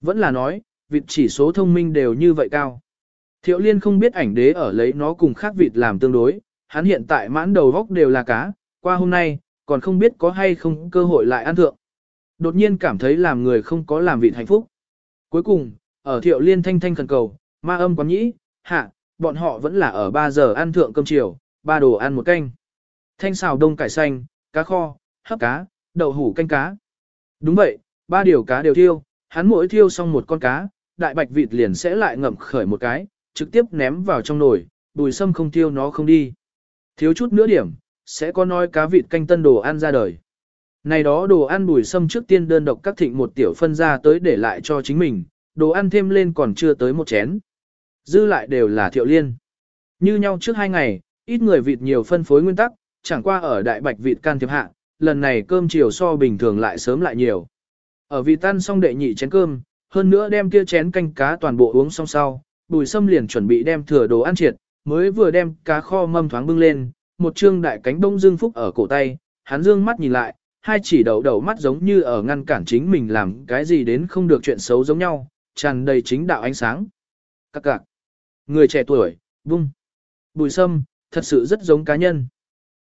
Vẫn là nói, vịt chỉ số thông minh đều như vậy cao. Thiệu liên không biết ảnh đế ở lấy nó cùng khác vịt làm tương đối, hắn hiện tại mãn đầu góc đều là cá, qua hôm nay, còn không biết có hay không cơ hội lại ăn thượng. Đột nhiên cảm thấy làm người không có làm vị hạnh phúc. Cuối cùng, ở thiệu liên thanh thanh khẩn cầu, ma âm quán nhĩ, hạ, bọn họ vẫn là ở 3 giờ ăn thượng cơm chiều, ba đồ ăn một canh. Thanh xào đông cải xanh, cá kho, hấp cá, đậu hủ canh cá. Đúng vậy, ba điều cá đều thiêu, hắn mỗi thiêu xong một con cá, đại bạch vịt liền sẽ lại ngậm khởi một cái, trực tiếp ném vào trong nồi, bùi sâm không thiêu nó không đi. Thiếu chút nữa điểm, sẽ có nói cá vịt canh tân đồ ăn ra đời. Này đó đồ ăn bùi sâm trước tiên đơn độc các thịnh một tiểu phân ra tới để lại cho chính mình, đồ ăn thêm lên còn chưa tới một chén. Dư lại đều là thiệu liên. Như nhau trước hai ngày, ít người vịt nhiều phân phối nguyên tắc, chẳng qua ở đại bạch vịt can thiệp hạ, lần này cơm chiều so bình thường lại sớm lại nhiều. Ở vịt tan xong đệ nhị chén cơm, hơn nữa đem kia chén canh cá toàn bộ uống xong sau, bùi sâm liền chuẩn bị đem thừa đồ ăn triệt, mới vừa đem cá kho mâm thoáng bưng lên, một trương đại cánh đông dương phúc ở cổ tay, hắn dương mắt nhìn lại, hai chỉ đầu đầu mắt giống như ở ngăn cản chính mình làm cái gì đến không được chuyện xấu giống nhau, tràn đầy chính đạo ánh sáng. Các cạc. Người trẻ tuổi, vung. Bùi sâm, thật sự rất giống cá nhân.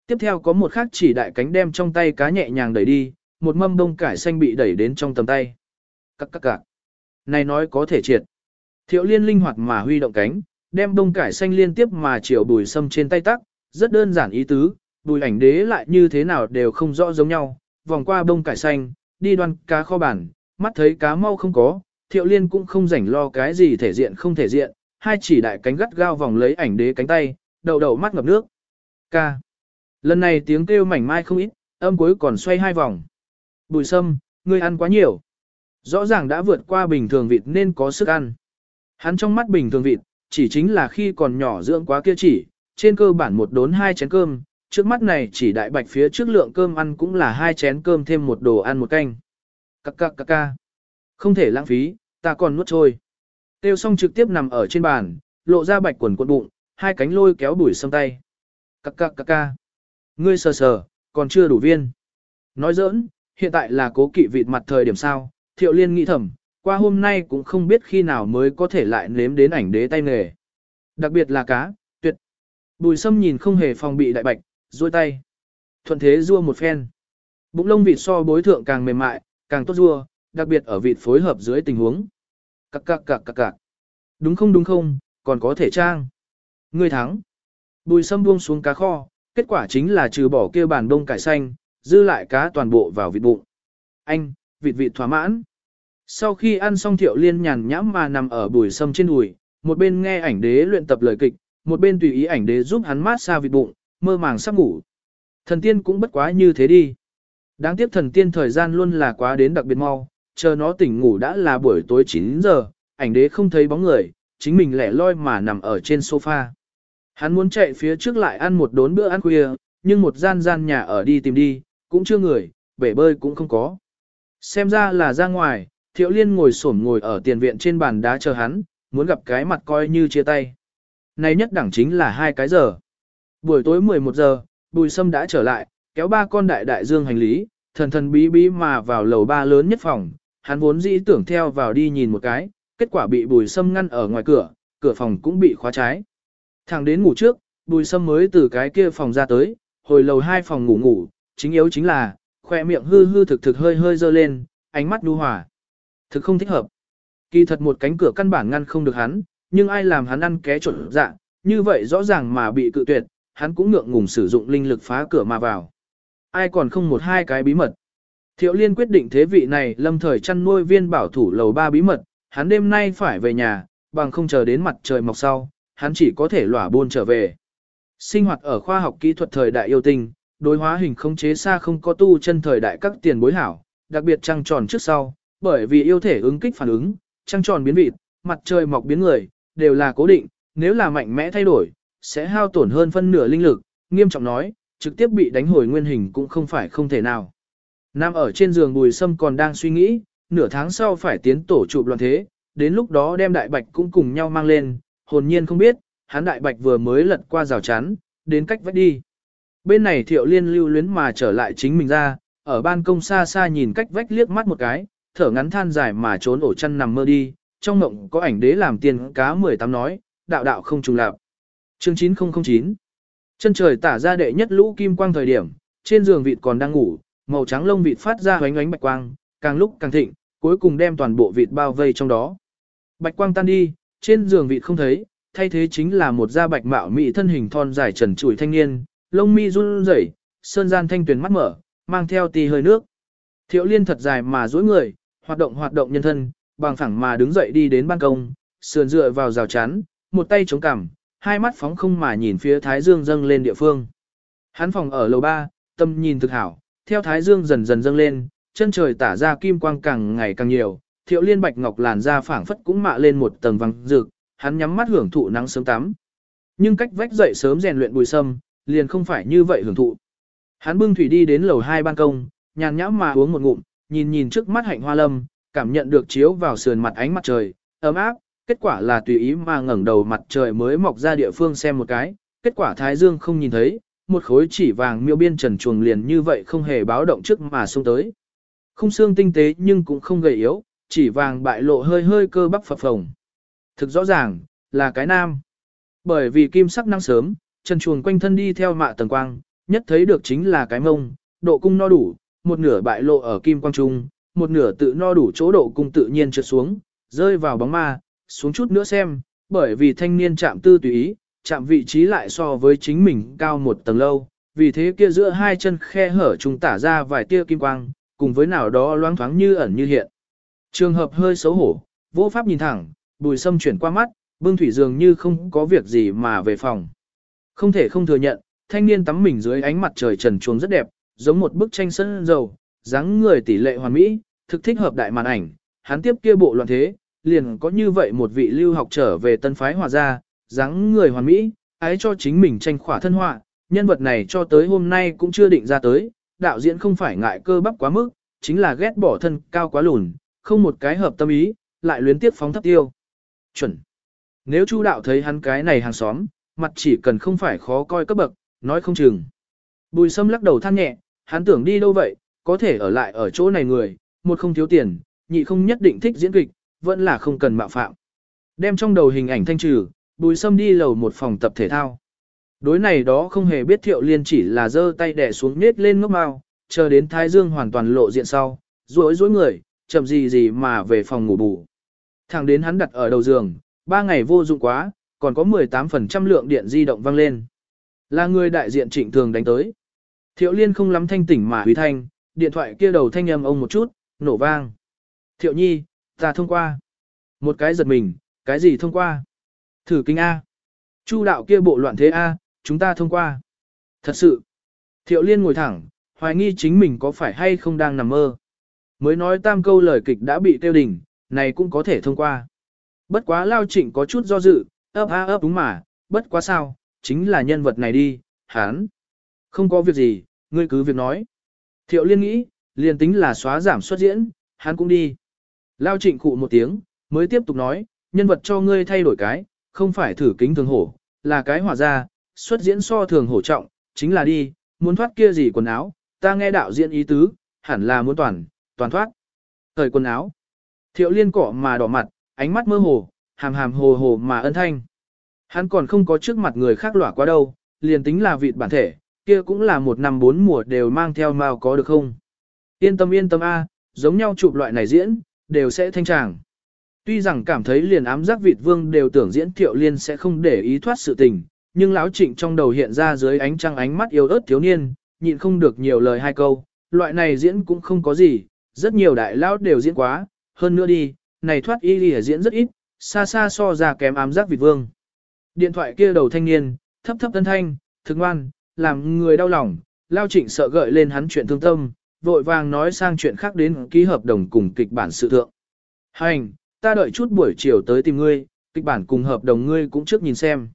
Tiếp theo có một khác chỉ đại cánh đem trong tay cá nhẹ nhàng đẩy đi, một mâm đông cải xanh bị đẩy đến trong tầm tay. Các các cạc. Này nói có thể triệt. Thiệu liên linh hoạt mà huy động cánh, đem đông cải xanh liên tiếp mà chiều bùi sâm trên tay tắc, rất đơn giản ý tứ, bùi ảnh đế lại như thế nào đều không rõ giống nhau, vòng qua đông cải xanh, đi đoan cá kho bản, mắt thấy cá mau không có, thiệu liên cũng không rảnh lo cái gì thể diện không thể diện, hai chỉ đại cánh gắt gao vòng lấy ảnh đế cánh tay, đầu đầu mắt ngập nước. Ca. Lần này tiếng kêu mảnh mai không ít, âm cuối còn xoay hai vòng. Bùi sâm, ngươi ăn quá nhiều. Rõ ràng đã vượt qua bình thường vịt nên có sức ăn. Hắn trong mắt bình thường vịt, chỉ chính là khi còn nhỏ dưỡng quá kia chỉ, trên cơ bản một đốn hai chén cơm, trước mắt này chỉ đại bạch phía trước lượng cơm ăn cũng là hai chén cơm thêm một đồ ăn một canh. Cắc cắc cắc ca. Không thể lãng phí, ta còn nuốt trôi. Tiêu xong trực tiếp nằm ở trên bàn, lộ ra bạch quần quần bụng, hai cánh lôi kéo đuổi sâm tay. Cắc cắc cắc ca. Ngươi sờ sờ, còn chưa đủ viên. Nói giỡn, hiện tại là cố kỵ vịt mặt thời điểm sao, thiệu liên nghĩ thầm, qua hôm nay cũng không biết khi nào mới có thể lại nếm đến ảnh đế tay nghề. Đặc biệt là cá, tuyệt. Bùi sâm nhìn không hề phòng bị đại bạch, duỗi tay. Thuận thế rua một phen. Bụng lông vịt so bối thượng càng mềm mại, càng tốt rua, đặc biệt ở vịt phối hợp dưới tình huống. Cạc cạc cạc cạc cạc. Đúng không đúng không, còn có thể trang. Ngươi thắng. Bùi sâm buông xuống cá kho, kết quả chính là trừ bỏ kia bàn đông cải xanh, dư lại cá toàn bộ vào vịt bụng. Anh, vịt vịt thỏa mãn. Sau khi ăn xong thiệu liên nhàn nhãm mà nằm ở bùi sâm trên đùi, một bên nghe ảnh đế luyện tập lời kịch, một bên tùy ý ảnh đế giúp hắn mát xa vịt bụng, mơ màng sắp ngủ. Thần tiên cũng bất quá như thế đi. Đáng tiếc thần tiên thời gian luôn là quá đến đặc biệt mau, chờ nó tỉnh ngủ đã là buổi tối 9 giờ, ảnh đế không thấy bóng người, chính mình lẻ loi mà nằm ở trên sofa. Hắn muốn chạy phía trước lại ăn một đốn bữa ăn khuya, nhưng một gian gian nhà ở đi tìm đi, cũng chưa người, bể bơi cũng không có. Xem ra là ra ngoài, thiệu liên ngồi xổm ngồi ở tiền viện trên bàn đá chờ hắn, muốn gặp cái mặt coi như chia tay. Này nhất đẳng chính là hai cái giờ. Buổi tối 11 giờ, Bùi Sâm đã trở lại, kéo ba con đại đại dương hành lý, thần thần bí bí mà vào lầu ba lớn nhất phòng, hắn vốn dĩ tưởng theo vào đi nhìn một cái, kết quả bị Bùi Sâm ngăn ở ngoài cửa, cửa phòng cũng bị khóa trái. Thẳng đến ngủ trước, Bùi Sâm mới từ cái kia phòng ra tới, hồi lầu hai phòng ngủ ngủ, chính yếu chính là, khoe miệng hư hư thực thực hơi hơi dơ lên, ánh mắt đu hòa. Thực không thích hợp. Kỳ thật một cánh cửa căn bản ngăn không được hắn, nhưng ai làm hắn ăn ké trộn dạ, như vậy rõ ràng mà bị cự tuyệt, hắn cũng ngượng ngùng sử dụng linh lực phá cửa mà vào. Ai còn không một hai cái bí mật. Thiệu liên quyết định thế vị này lâm thời chăn nuôi viên bảo thủ lầu ba bí mật, hắn đêm nay phải về nhà, bằng không chờ đến mặt trời mọc sau, hắn chỉ có thể lỏa buôn trở về. Sinh hoạt ở khoa học kỹ thuật thời đại yêu tinh, đối hóa hình không chế xa không có tu chân thời đại các tiền bối hảo, đặc biệt trăng tròn trước sau, bởi vì yêu thể ứng kích phản ứng, trăng tròn biến vịt, mặt trời mọc biến người, đều là cố định, nếu là mạnh mẽ thay đổi, sẽ hao tổn hơn phân nửa linh lực, nghiêm trọng nói, trực tiếp bị đánh hồi nguyên hình cũng không phải không thể nào. Nam ở trên giường bùi sâm còn đang suy nghĩ, nửa tháng sau phải tiến tổ chụp loạn thế, đến lúc đó đem đại bạch cũng cùng nhau mang lên, hồn nhiên không biết, hắn đại bạch vừa mới lật qua rào chắn, đến cách vách đi. Bên này thiệu liên lưu luyến mà trở lại chính mình ra, ở ban công xa xa nhìn cách vách liếc mắt một cái, thở ngắn than dài mà trốn ổ chăn nằm mơ đi, trong mộng có ảnh đế làm tiền cá 18 nói, đạo đạo không trùng lạc. Chương 9009 Chân trời tả ra đệ nhất lũ kim quang thời điểm, trên giường vịt còn đang ngủ, màu trắng lông vịt phát ra ánh ánh bạch quang, càng lúc càng thịnh, cuối cùng đem toàn bộ vịt bao vây trong đó. Bạch quang tan đi, trên giường vịt không thấy, thay thế chính là một da bạch mạo mỹ thân hình thon dài trần trụi thanh niên, lông mi run rẩy, sơn gian thanh tuyển mắt mở, mang theo tì hơi nước. Thiệu liên thật dài mà duỗi người, hoạt động hoạt động nhân thân, bằng phẳng mà đứng dậy đi đến ban công, sườn dựa vào rào chắn, một tay chống cằm, hai mắt phóng không mà nhìn phía thái dương dâng lên địa phương. Hắn phòng ở lầu 3, tâm nhìn thực hảo, theo thái dương dần dần dâng lên, chân trời tả ra kim quang càng ngày càng nhiều, thiệu liên bạch ngọc làn da phảng phất cũng mạ lên một tầng vàng rực, hắn nhắm mắt hưởng thụ nắng sớm tắm. Nhưng cách vách dậy sớm rèn luyện bùi sâm, liền không phải như vậy hưởng thụ. Hắn bưng thủy đi đến lầu hai ban công, nhàn nhã mà uống một ngụm, nhìn nhìn trước mắt hạnh hoa lâm, cảm nhận được chiếu vào sườn mặt ánh mặt trời, ấm áp, kết quả là tùy ý mà ngẩng đầu mặt trời mới mọc ra địa phương xem một cái, kết quả thái dương không nhìn thấy, một khối chỉ vàng miêu biên trần chuồng liền như vậy không hề báo động trước mà xông tới. Không xương tinh tế nhưng cũng không gầy yếu, chỉ vàng bại lộ hơi hơi cơ bắp phập phồng. Thực rõ ràng, là cái nam. Bởi vì kim sắc năng sớm, trần chuồng quanh thân đi theo mạ tầng quang, nhất thấy được chính là cái mông, độ cung no đủ, một nửa bại lộ ở kim quang trung, một nửa tự no đủ chỗ độ cung tự nhiên trượt xuống, rơi vào bóng ma, xuống chút nữa xem, bởi vì thanh niên chạm tư tùy ý, chạm vị trí lại so với chính mình cao một tầng lâu, vì thế kia giữa hai chân khe hở trùng tả ra vài tia kim quang, cùng với nào đó loáng thoáng như ẩn như hiện. Trường hợp hơi xấu hổ, vô pháp nhìn thẳng, bùi sâm chuyển qua mắt, bưng thủy dường như không có việc gì mà về phòng. Không thể không thừa nhận, thanh niên tắm mình dưới ánh mặt trời trần truồng rất đẹp, giống một bức tranh sân dầu, dáng người tỷ lệ hoàn mỹ, thực thích hợp đại màn ảnh, hắn tiếp kia bộ loạn thế, liền có như vậy một vị lưu học trở về tân phái hòa gia, dáng người hoàn mỹ, ái cho chính mình tranh khỏa thân họa, nhân vật này cho tới hôm nay cũng chưa định ra tới, đạo diễn không phải ngại cơ bắp quá mức, chính là ghét bỏ thân cao quá lùn, không một cái hợp tâm ý, lại luyến tiếp phóng thấp tiêu. Chuẩn. Nếu Chu đạo thấy hắn cái này hàng xóm, mặt chỉ cần không phải khó coi cấp bậc, nói không chừng. Bùi sâm lắc đầu than nhẹ, hắn tưởng đi đâu vậy, có thể ở lại ở chỗ này người, một không thiếu tiền, nhị không nhất định thích diễn kịch, vẫn là không cần mạo phạm. Đem trong đầu hình ảnh thanh trừ, bùi sâm đi lầu một phòng tập thể thao. Đối này đó không hề biết thiệu liên chỉ là giơ tay đẻ xuống nết lên ngốc mau, chờ đến thái dương hoàn toàn lộ diện sau, rối rối người, chậm gì gì mà về phòng ngủ bù. Thẳng đến hắn đặt ở đầu giường, ba ngày vô dụng quá, còn có 18% lượng điện di động vang lên. Là người đại diện trịnh thường đánh tới. Thiệu liên không lắm thanh tỉnh mà hủy thanh, điện thoại kia đầu thanh âm ông một chút, nổ vang. Thiệu nhi, ta thông qua. Một cái giật mình, cái gì thông qua? Thử kinh A. Chu đạo kia bộ loạn thế A, chúng ta thông qua. Thật sự. Thiệu liên ngồi thẳng, hoài nghi chính mình có phải hay không đang nằm mơ. Mới nói tam câu lời kịch đã bị tiêu đỉnh, này cũng có thể thông qua. Bất quá lao trịnh có chút do dự, ấp a ấp đúng mà, bất quá sao, chính là nhân vật này đi, hán. Không có việc gì, ngươi cứ việc nói. Thiệu liên nghĩ, liền tính là xóa giảm xuất diễn, hắn cũng đi. Lao trịnh cụ một tiếng, mới tiếp tục nói, nhân vật cho ngươi thay đổi cái, không phải thử kính thường hổ, là cái hỏa ra, xuất diễn so thường hổ trọng, chính là đi, muốn thoát kia gì quần áo, ta nghe đạo diễn ý tứ, hẳn là muốn toàn, toàn thoát. Thời quần áo. Thiệu liên cỏ mà đỏ mặt, ánh mắt mơ hồ, hàm hàm hồ hồ mà ân thanh. Hắn còn không có trước mặt người khác lỏa quá đâu, liền tính là vịt bản thể, kia cũng là một năm bốn mùa đều mang theo mao có được không. Yên tâm yên tâm a, giống nhau chụp loại này diễn, đều sẽ thanh tràng. Tuy rằng cảm thấy liền ám giác vịt vương đều tưởng diễn thiệu liên sẽ không để ý thoát sự tình, nhưng lão trịnh trong đầu hiện ra dưới ánh trăng ánh mắt yếu ớt thiếu niên, nhịn không được nhiều lời hai câu, loại này diễn cũng không có gì, rất nhiều đại lão đều diễn quá, hơn nữa đi, này thoát y lìa diễn rất ít, xa xa so ra kém ám giác vịt vương. Điện thoại kia đầu thanh niên, thấp thấp tân thanh, thức ngoan, làm người đau lòng, lao trịnh sợ gợi lên hắn chuyện thương tâm, vội vàng nói sang chuyện khác đến ký hợp đồng cùng kịch bản sự thượng. Hành, ta đợi chút buổi chiều tới tìm ngươi, kịch bản cùng hợp đồng ngươi cũng trước nhìn xem.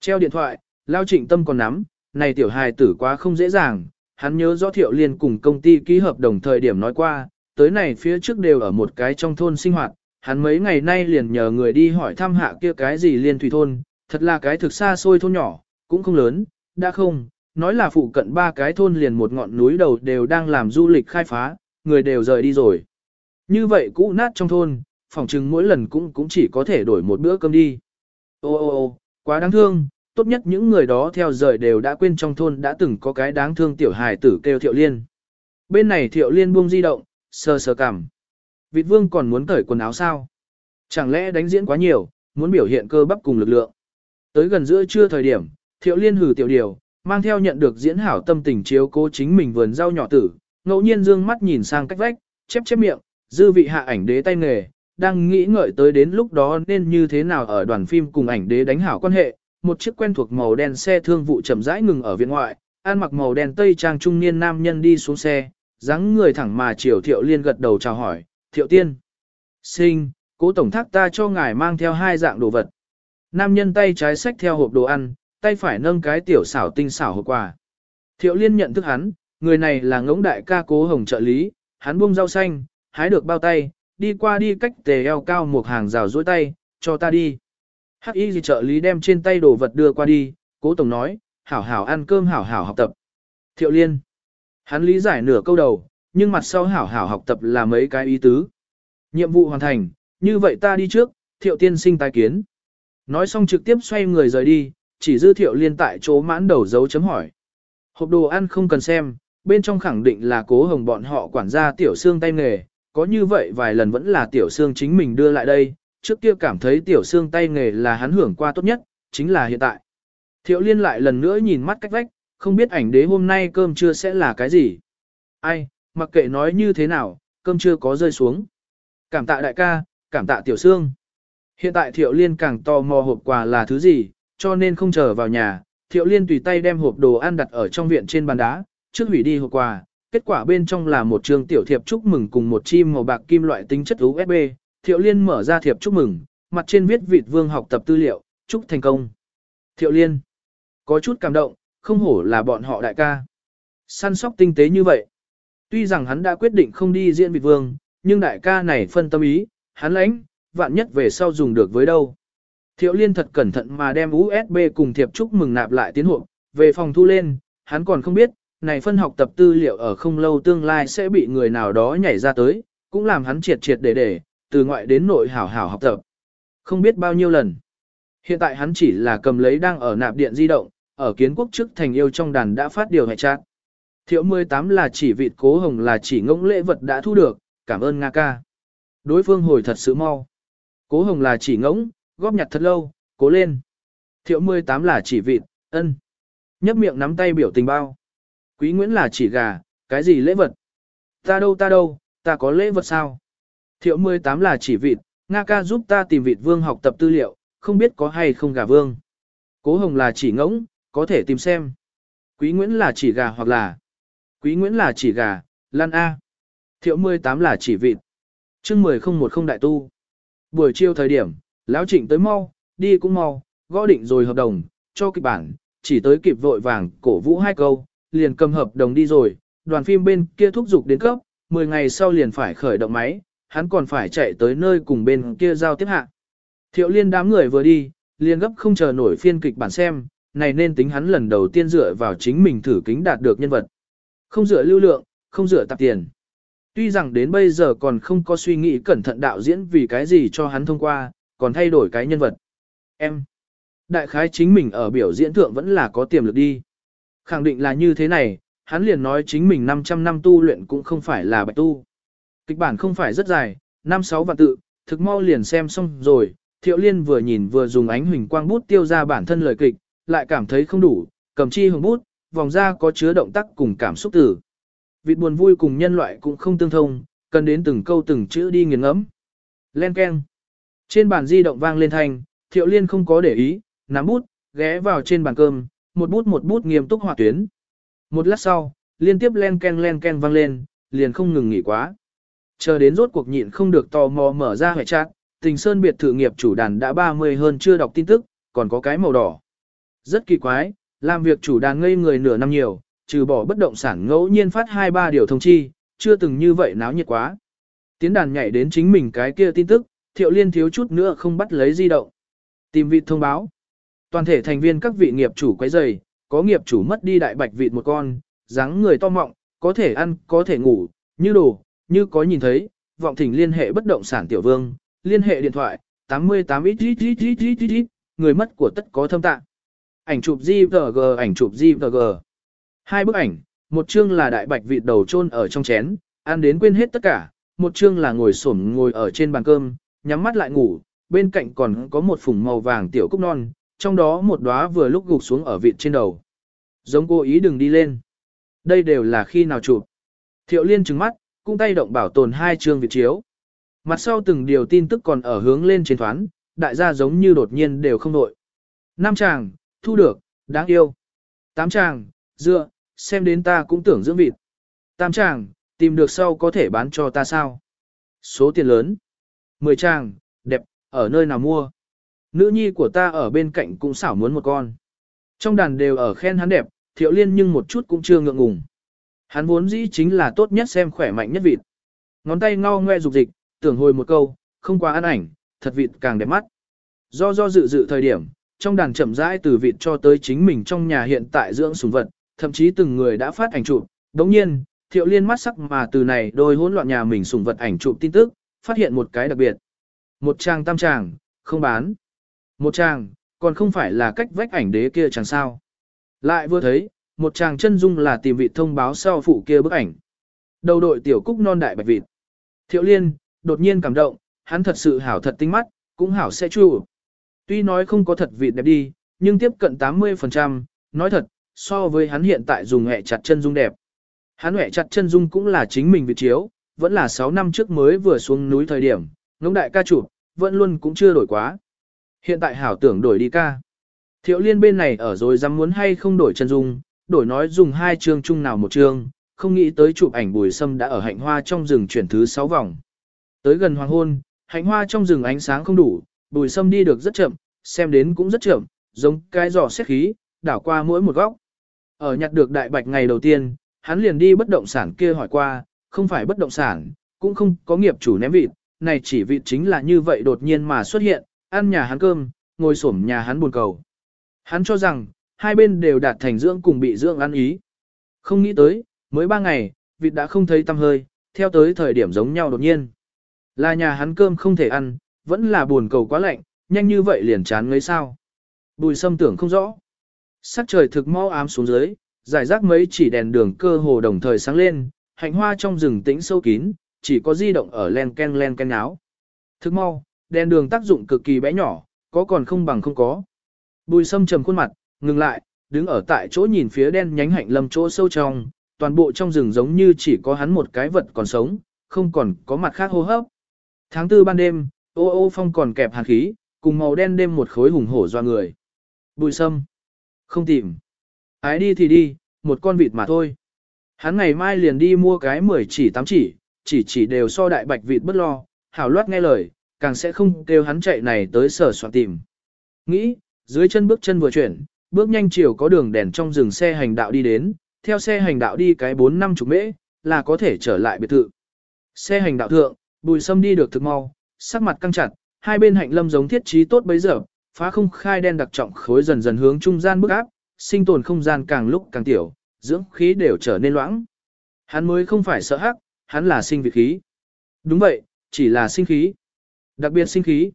Treo điện thoại, lao trịnh tâm còn nắm, này tiểu hài tử quá không dễ dàng, hắn nhớ rõ thiệu liên cùng công ty ký hợp đồng thời điểm nói qua, tới này phía trước đều ở một cái trong thôn sinh hoạt, hắn mấy ngày nay liền nhờ người đi hỏi thăm hạ kia cái gì liên thủy thôn, thật là cái thực xa xôi thôn nhỏ, cũng không lớn, đã không, nói là phụ cận ba cái thôn liền một ngọn núi đầu đều đang làm du lịch khai phá, người đều rời đi rồi. Như vậy cũ nát trong thôn, phòng chừng mỗi lần cũng cũng chỉ có thể đổi một bữa cơm đi. Ô ô ô, quá đáng thương, tốt nhất những người đó theo rời đều đã quên trong thôn đã từng có cái đáng thương tiểu hài tử kêu thiệu liên. Bên này thiệu liên buông di động, sờ sờ cằm. Vịt vương còn muốn cởi quần áo sao? Chẳng lẽ đánh diễn quá nhiều, muốn biểu hiện cơ bắp cùng lực lượng. Tới gần giữa trưa thời điểm, thiệu liên hử tiểu điều, mang theo nhận được diễn hảo tâm tình chiếu cố chính mình vườn rau nhỏ tử, ngẫu nhiên dương mắt nhìn sang cách vách, chép chép miệng, dư vị hạ ảnh đế tay nghề, đang nghĩ ngợi tới đến lúc đó nên như thế nào ở đoàn phim cùng ảnh đế đánh hảo quan hệ, một chiếc quen thuộc màu đen xe thương vụ chậm rãi ngừng ở viện ngoại, ăn mặc màu đen tây trang trung niên nam nhân đi xuống xe, dáng người thẳng mà chiều thiệu liên gật đầu chào hỏi, thiệu tiên. Sinh, cố tổng thác ta cho ngài mang theo hai dạng đồ vật. Nam nhân tay trái xách theo hộp đồ ăn, tay phải nâng cái tiểu xảo tinh xảo hộp quà. Thiệu liên nhận thức hắn, người này là ngỗng đại ca cố hồng trợ lý, hắn buông rau xanh, hái được bao tay, đi qua đi cách tề eo cao một hàng rào dối tay, cho ta đi. Hắc y gì trợ lý đem trên tay đồ vật đưa qua đi, cố tổng nói, hảo hảo ăn cơm hảo hảo học tập. Thiệu liên. Hắn lý giải nửa câu đầu, nhưng mặt sau hảo hảo học tập là mấy cái ý tứ. Nhiệm vụ hoàn thành, như vậy ta đi trước, thiệu tiên sinh tái kiến. Nói xong trực tiếp xoay người rời đi, chỉ dư thiệu liên tại chỗ mãn đầu dấu chấm hỏi. Hộp đồ ăn không cần xem, bên trong khẳng định là cố hồng bọn họ quản gia tiểu xương tay nghề, có như vậy vài lần vẫn là tiểu xương chính mình đưa lại đây, trước kia cảm thấy tiểu xương tay nghề là hắn hưởng qua tốt nhất, chính là hiện tại. Thiệu liên lại lần nữa nhìn mắt cách vách, không biết ảnh đế hôm nay cơm trưa sẽ là cái gì. Ai, mặc kệ nói như thế nào, cơm trưa có rơi xuống. Cảm tạ đại ca, cảm tạ tiểu xương. Hiện tại thiệu liên càng tò mò hộp quà là thứ gì, cho nên không chờ vào nhà, thiệu liên tùy tay đem hộp đồ ăn đặt ở trong viện trên bàn đá, trước hủy đi hộp quà, kết quả bên trong là một trường tiểu thiệp chúc mừng cùng một chim màu bạc kim loại tính chất USB, thiệu liên mở ra thiệp chúc mừng, mặt trên viết vịt vương học tập tư liệu, chúc thành công. Thiệu liên, có chút cảm động, không hổ là bọn họ đại ca. Săn sóc tinh tế như vậy. Tuy rằng hắn đã quyết định không đi diễn vịt vương, nhưng đại ca này phân tâm ý, hắn lãnh, vạn nhất về sau dùng được với đâu. Thiệu liên thật cẩn thận mà đem USB cùng thiệp chúc mừng nạp lại tiến hộp, về phòng thu lên, hắn còn không biết, này phân học tập tư liệu ở không lâu tương lai sẽ bị người nào đó nhảy ra tới, cũng làm hắn triệt triệt để để, từ ngoại đến nội hảo hảo học tập. Không biết bao nhiêu lần. Hiện tại hắn chỉ là cầm lấy đang ở nạp điện di động, ở kiến quốc trước thành yêu trong đàn đã phát điều hệ trạng. Thiệu 18 là chỉ vịt cố hồng là chỉ ngỗng lễ vật đã thu được, cảm ơn Nga ca. Đối phương hồi thật sự mau. Cố hồng là chỉ ngỗng, góp nhặt thật lâu, cố lên. Thiệu 18 là chỉ vịt, ân. Nhấp miệng nắm tay biểu tình bao. Quý Nguyễn là chỉ gà, cái gì lễ vật? Ta đâu ta đâu, ta có lễ vật sao? Thiệu 18 là chỉ vịt, Nga ca giúp ta tìm vịt vương học tập tư liệu, không biết có hay không gà vương. Cố Hồng là chỉ ngỗng, có thể tìm xem. Quý Nguyễn là chỉ gà hoặc là Quý Nguyễn là chỉ gà, Lan A. Thiệu 18 là chỉ vịt. chương 10 không một không đại tu. Buổi chiều thời điểm, lão trịnh tới mau, đi cũng mau, gõ định rồi hợp đồng, cho kịch bản, chỉ tới kịp vội vàng, cổ vũ hai câu, liền cầm hợp đồng đi rồi, đoàn phim bên kia thúc giục đến cấp, 10 ngày sau liền phải khởi động máy, hắn còn phải chạy tới nơi cùng bên kia giao tiếp hạ. Thiệu liên đám người vừa đi, liền gấp không chờ nổi phiên kịch bản xem, này nên tính hắn lần đầu tiên dựa vào chính mình thử kính đạt được nhân vật. Không dựa lưu lượng, không dựa tạp tiền. Tuy rằng đến bây giờ còn không có suy nghĩ cẩn thận đạo diễn vì cái gì cho hắn thông qua, còn thay đổi cái nhân vật. Em, đại khái chính mình ở biểu diễn thượng vẫn là có tiềm lực đi. Khẳng định là như thế này, hắn liền nói chính mình 500 năm tu luyện cũng không phải là bạch tu. Kịch bản không phải rất dài, 5-6 vạn tự, thực mau liền xem xong rồi, thiệu liên vừa nhìn vừa dùng ánh huỳnh quang bút tiêu ra bản thân lời kịch, lại cảm thấy không đủ, cầm chi hồng bút, vòng ra có chứa động tác cùng cảm xúc tử. Vịt buồn vui cùng nhân loại cũng không tương thông, cần đến từng câu từng chữ đi nghiền ngẫm. Len keng. Trên bàn di động vang lên thanh, thiệu liên không có để ý, nắm bút, ghé vào trên bàn cơm, một bút một bút nghiêm túc họa tuyến. Một lát sau, liên tiếp len ken len ken vang lên, liền không ngừng nghỉ quá. Chờ đến rốt cuộc nhịn không được tò mò mở ra hệ trạng, tình sơn biệt thự nghiệp chủ đàn đã 30 hơn chưa đọc tin tức, còn có cái màu đỏ. Rất kỳ quái, làm việc chủ đàn ngây người nửa năm nhiều, trừ bỏ bất động sản ngẫu nhiên phát 2-3 điều thông chi, chưa từng như vậy náo nhiệt quá. Tiến đàn nhảy đến chính mình cái kia tin tức, thiệu liên thiếu chút nữa không bắt lấy di động. Tìm vị thông báo. Toàn thể thành viên các vị nghiệp chủ quấy rầy, có nghiệp chủ mất đi đại bạch vịt một con, dáng người to mọng, có thể ăn, có thể ngủ, như đồ, như có nhìn thấy, vọng thỉnh liên hệ bất động sản tiểu vương, liên hệ điện thoại, 88 ít ít ít ít ít ít người mất của tất có thâm tạng. Ảnh chụp JPG ảnh chụp JPG. Hai bức ảnh, một chương là đại bạch vịt đầu chôn ở trong chén, ăn đến quên hết tất cả, một chương là ngồi xổm ngồi ở trên bàn cơm, nhắm mắt lại ngủ, bên cạnh còn có một phùng màu vàng tiểu cúc non, trong đó một đóa vừa lúc gục xuống ở vịt trên đầu. Giống cô ý đừng đi lên. Đây đều là khi nào chụp. Thiệu liên trừng mắt, cung tay động bảo tồn hai chương vịt chiếu. Mặt sau từng điều tin tức còn ở hướng lên trên thoán, đại gia giống như đột nhiên đều không đội. Năm chàng, thu được, đáng yêu. Tám chàng, dựa, xem đến ta cũng tưởng dưỡng vịt. Tam chàng, tìm được sau có thể bán cho ta sao? Số tiền lớn. Mười chàng, đẹp, ở nơi nào mua? Nữ nhi của ta ở bên cạnh cũng xảo muốn một con. Trong đàn đều ở khen hắn đẹp, thiệu liên nhưng một chút cũng chưa ngượng ngùng. Hắn vốn dĩ chính là tốt nhất xem khỏe mạnh nhất vịt. Ngón tay ngao ngoe dục dịch, tưởng hồi một câu, không quá ăn ảnh, thật vịt càng đẹp mắt. Do do dự dự thời điểm, trong đàn chậm rãi từ vịt cho tới chính mình trong nhà hiện tại dưỡng sủng vật, thậm chí từng người đã phát ảnh chụp. Đồng nhiên, thiệu liên mắt sắc mà từ này đôi hỗn loạn nhà mình sủng vật ảnh chụp tin tức, phát hiện một cái đặc biệt. Một trang tam tràng, không bán. Một trang, còn không phải là cách vách ảnh đế kia chẳng sao. Lại vừa thấy, một chàng chân dung là tìm vị thông báo sau phụ kia bức ảnh. Đầu đội tiểu cúc non đại bạch vịt. Thiệu liên, đột nhiên cảm động, hắn thật sự hảo thật tinh mắt, cũng hảo sẽ chu. Tuy nói không có thật vịt đẹp đi, nhưng tiếp cận 80%, nói thật, so với hắn hiện tại dùng hẹ chặt chân dung đẹp. Hắn hẹ chặt chân dung cũng là chính mình vị chiếu, vẫn là 6 năm trước mới vừa xuống núi thời điểm, ngỗng đại ca chủ, vẫn luôn cũng chưa đổi quá. Hiện tại hảo tưởng đổi đi ca. Thiệu liên bên này ở rồi dám muốn hay không đổi chân dung, đổi nói dùng hai chương chung nào một chương, không nghĩ tới chụp ảnh bùi sâm đã ở hạnh hoa trong rừng chuyển thứ 6 vòng. Tới gần hoàng hôn, hạnh hoa trong rừng ánh sáng không đủ, bùi sâm đi được rất chậm, xem đến cũng rất chậm, giống cái giỏ xét khí, đảo qua mỗi một góc. Ở nhặt được đại bạch ngày đầu tiên, hắn liền đi bất động sản kia hỏi qua, không phải bất động sản, cũng không có nghiệp chủ ném vịt, này chỉ vịt chính là như vậy đột nhiên mà xuất hiện, ăn nhà hắn cơm, ngồi xổm nhà hắn buồn cầu. Hắn cho rằng, hai bên đều đạt thành dưỡng cùng bị dưỡng ăn ý. Không nghĩ tới, mới ba ngày, vịt đã không thấy tâm hơi, theo tới thời điểm giống nhau đột nhiên. Là nhà hắn cơm không thể ăn, vẫn là buồn cầu quá lạnh, nhanh như vậy liền chán ngấy sao. Bùi sâm tưởng không rõ. Sắc trời thực mau ám xuống dưới, giải rác mấy chỉ đèn đường cơ hồ đồng thời sáng lên, hạnh hoa trong rừng tĩnh sâu kín, chỉ có di động ở len ken len ken áo. Thức mau, đèn đường tác dụng cực kỳ bé nhỏ, có còn không bằng không có. Bùi sâm trầm khuôn mặt, ngừng lại, đứng ở tại chỗ nhìn phía đen nhánh hạnh lâm chỗ sâu trong, toàn bộ trong rừng giống như chỉ có hắn một cái vật còn sống, không còn có mặt khác hô hấp. Tháng tư ban đêm, ô ô phong còn kẹp hàn khí, cùng màu đen đêm một khối hùng hổ doa người. Bùi sâm. Không tìm. Ái đi thì đi, một con vịt mà thôi. Hắn ngày mai liền đi mua cái 10 chỉ 8 chỉ, chỉ chỉ đều so đại bạch vịt bất lo, hảo loát nghe lời, càng sẽ không kêu hắn chạy này tới sở soạn tìm. Nghĩ, dưới chân bước chân vừa chuyển, bước nhanh chiều có đường đèn trong rừng xe hành đạo đi đến, theo xe hành đạo đi cái 4 năm chục mễ, là có thể trở lại biệt thự. Xe hành đạo thượng, bùi sâm đi được thực mau, sắc mặt căng chặt, hai bên hạnh lâm giống thiết trí tốt bấy giờ, phá không khai đen đặc trọng khối dần dần hướng trung gian bước áp, sinh tồn không gian càng lúc càng tiểu, dưỡng khí đều trở nên loãng. Hắn mới không phải sợ hắc, hắn là sinh vị khí. Đúng vậy, chỉ là sinh khí. Đặc biệt sinh khí.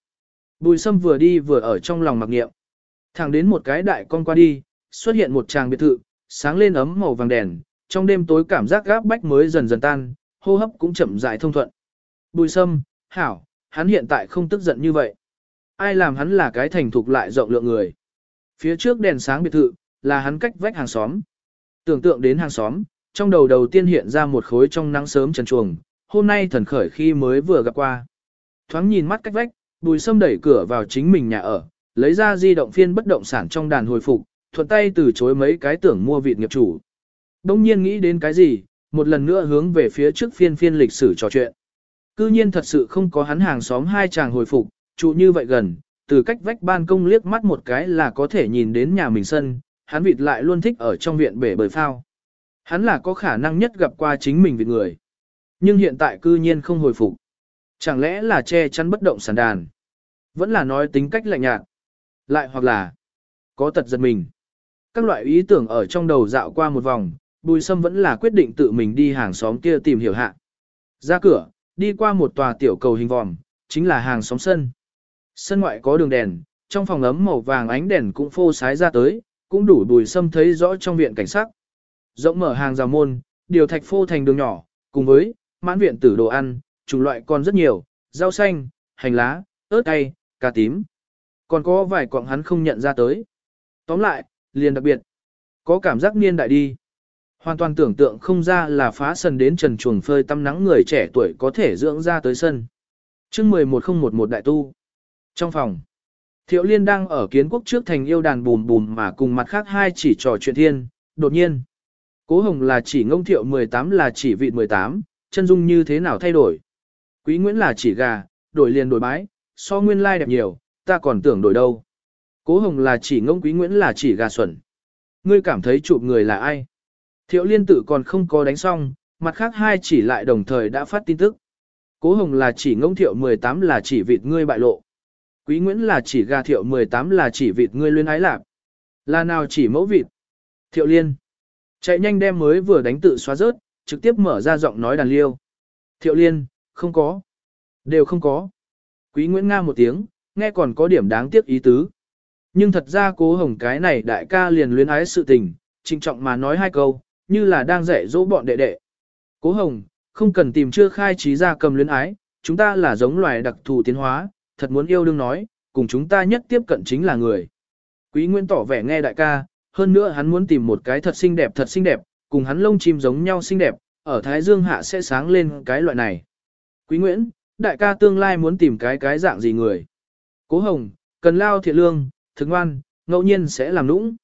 Bùi sâm vừa đi vừa ở trong lòng mặc niệm. Thẳng đến một cái đại con qua đi, xuất hiện một tràng biệt thự, sáng lên ấm màu vàng đèn, trong đêm tối cảm giác gáp bách mới dần dần tan, hô hấp cũng chậm rãi thông thuận. Bùi sâm, hảo, hắn hiện tại không tức giận như vậy. Ai làm hắn là cái thành thục lại rộng lượng người. Phía trước đèn sáng biệt thự, là hắn cách vách hàng xóm. Tưởng tượng đến hàng xóm, trong đầu đầu tiên hiện ra một khối trong nắng sớm trần chuồng, hôm nay thần khởi khi mới vừa gặp qua. Thoáng nhìn mắt cách vách, bùi sâm đẩy cửa vào chính mình nhà ở, lấy ra di động phiên bất động sản trong đàn hồi phục, thuận tay từ chối mấy cái tưởng mua vịt nghiệp chủ. Đông nhiên nghĩ đến cái gì, một lần nữa hướng về phía trước phiên phiên lịch sử trò chuyện. Cư nhiên thật sự không có hắn hàng xóm hai chàng hồi phục, trụ như vậy gần, từ cách vách ban công liếc mắt một cái là có thể nhìn đến nhà mình sân, hắn vịt lại luôn thích ở trong viện bể bơi phao. Hắn là có khả năng nhất gặp qua chính mình vịt người. Nhưng hiện tại cư nhiên không hồi phục. Chẳng lẽ là che chắn bất động sản đàn? Vẫn là nói tính cách lạnh nhạt. Lại hoặc là có tật giật mình. Các loại ý tưởng ở trong đầu dạo qua một vòng, Bùi Sâm vẫn là quyết định tự mình đi hàng xóm kia tìm hiểu hạ. Ra cửa, đi qua một tòa tiểu cầu hình vòm, chính là hàng xóm sân. Sân ngoại có đường đèn, trong phòng ấm màu vàng ánh đèn cũng phô sái ra tới, cũng đủ bùi sâm thấy rõ trong viện cảnh sắc. Rộng mở hàng rào môn, điều thạch phô thành đường nhỏ, cùng với mãn viện tử đồ ăn, chủng loại còn rất nhiều, rau xanh, hành lá, ớt cay, cà tím. Còn có vài quặng hắn không nhận ra tới. Tóm lại, liền đặc biệt. Có cảm giác niên đại đi. Hoàn toàn tưởng tượng không ra là phá sân đến trần chuồng phơi tăm nắng người trẻ tuổi có thể dưỡng ra tới sân. chương 11011 đại tu. Trong phòng, Thiệu Liên đang ở kiến quốc trước thành yêu đàn bùm bùm mà cùng mặt khác hai chỉ trò chuyện thiên, đột nhiên. Cố Hồng là chỉ ngông thiệu 18 là chỉ vị 18, chân dung như thế nào thay đổi. Quý Nguyễn là chỉ gà, đổi liền đổi bái, so nguyên lai đẹp nhiều, ta còn tưởng đổi đâu. Cố Hồng là chỉ ngông Quý Nguyễn là chỉ gà xuẩn. Ngươi cảm thấy chụp người là ai? Thiệu liên tử còn không có đánh xong, mặt khác hai chỉ lại đồng thời đã phát tin tức. Cố Hồng là chỉ ngông thiệu 18 là chỉ vịt ngươi bại lộ. Quý Nguyễn là chỉ gà thiệu 18 là chỉ vịt ngươi luyên ái lạp. Là nào chỉ mẫu vịt? Thiệu liên. Chạy nhanh đem mới vừa đánh tự xóa rớt, trực tiếp mở ra giọng nói đàn liêu. Thiệu liên, không có. Đều không có. Quý Nguyễn Nga một tiếng, nghe còn có điểm đáng tiếc ý tứ. Nhưng thật ra cố hồng cái này đại ca liền luyến ái sự tình, trinh trọng mà nói hai câu, như là đang dạy dỗ bọn đệ đệ. Cố hồng, không cần tìm chưa khai trí ra cầm luyến ái, chúng ta là giống loài đặc thù tiến hóa, thật muốn yêu đương nói, cùng chúng ta nhất tiếp cận chính là người. Quý Nguyên tỏ vẻ nghe đại ca, hơn nữa hắn muốn tìm một cái thật xinh đẹp thật xinh đẹp, cùng hắn lông chim giống nhau xinh đẹp, ở Thái Dương hạ sẽ sáng lên cái loại này. Quý Nguyễn, đại ca tương lai muốn tìm cái cái dạng gì người. Cố Hồng, cần lao thiện lương, thực ngoan, ngẫu nhiên sẽ làm nũng.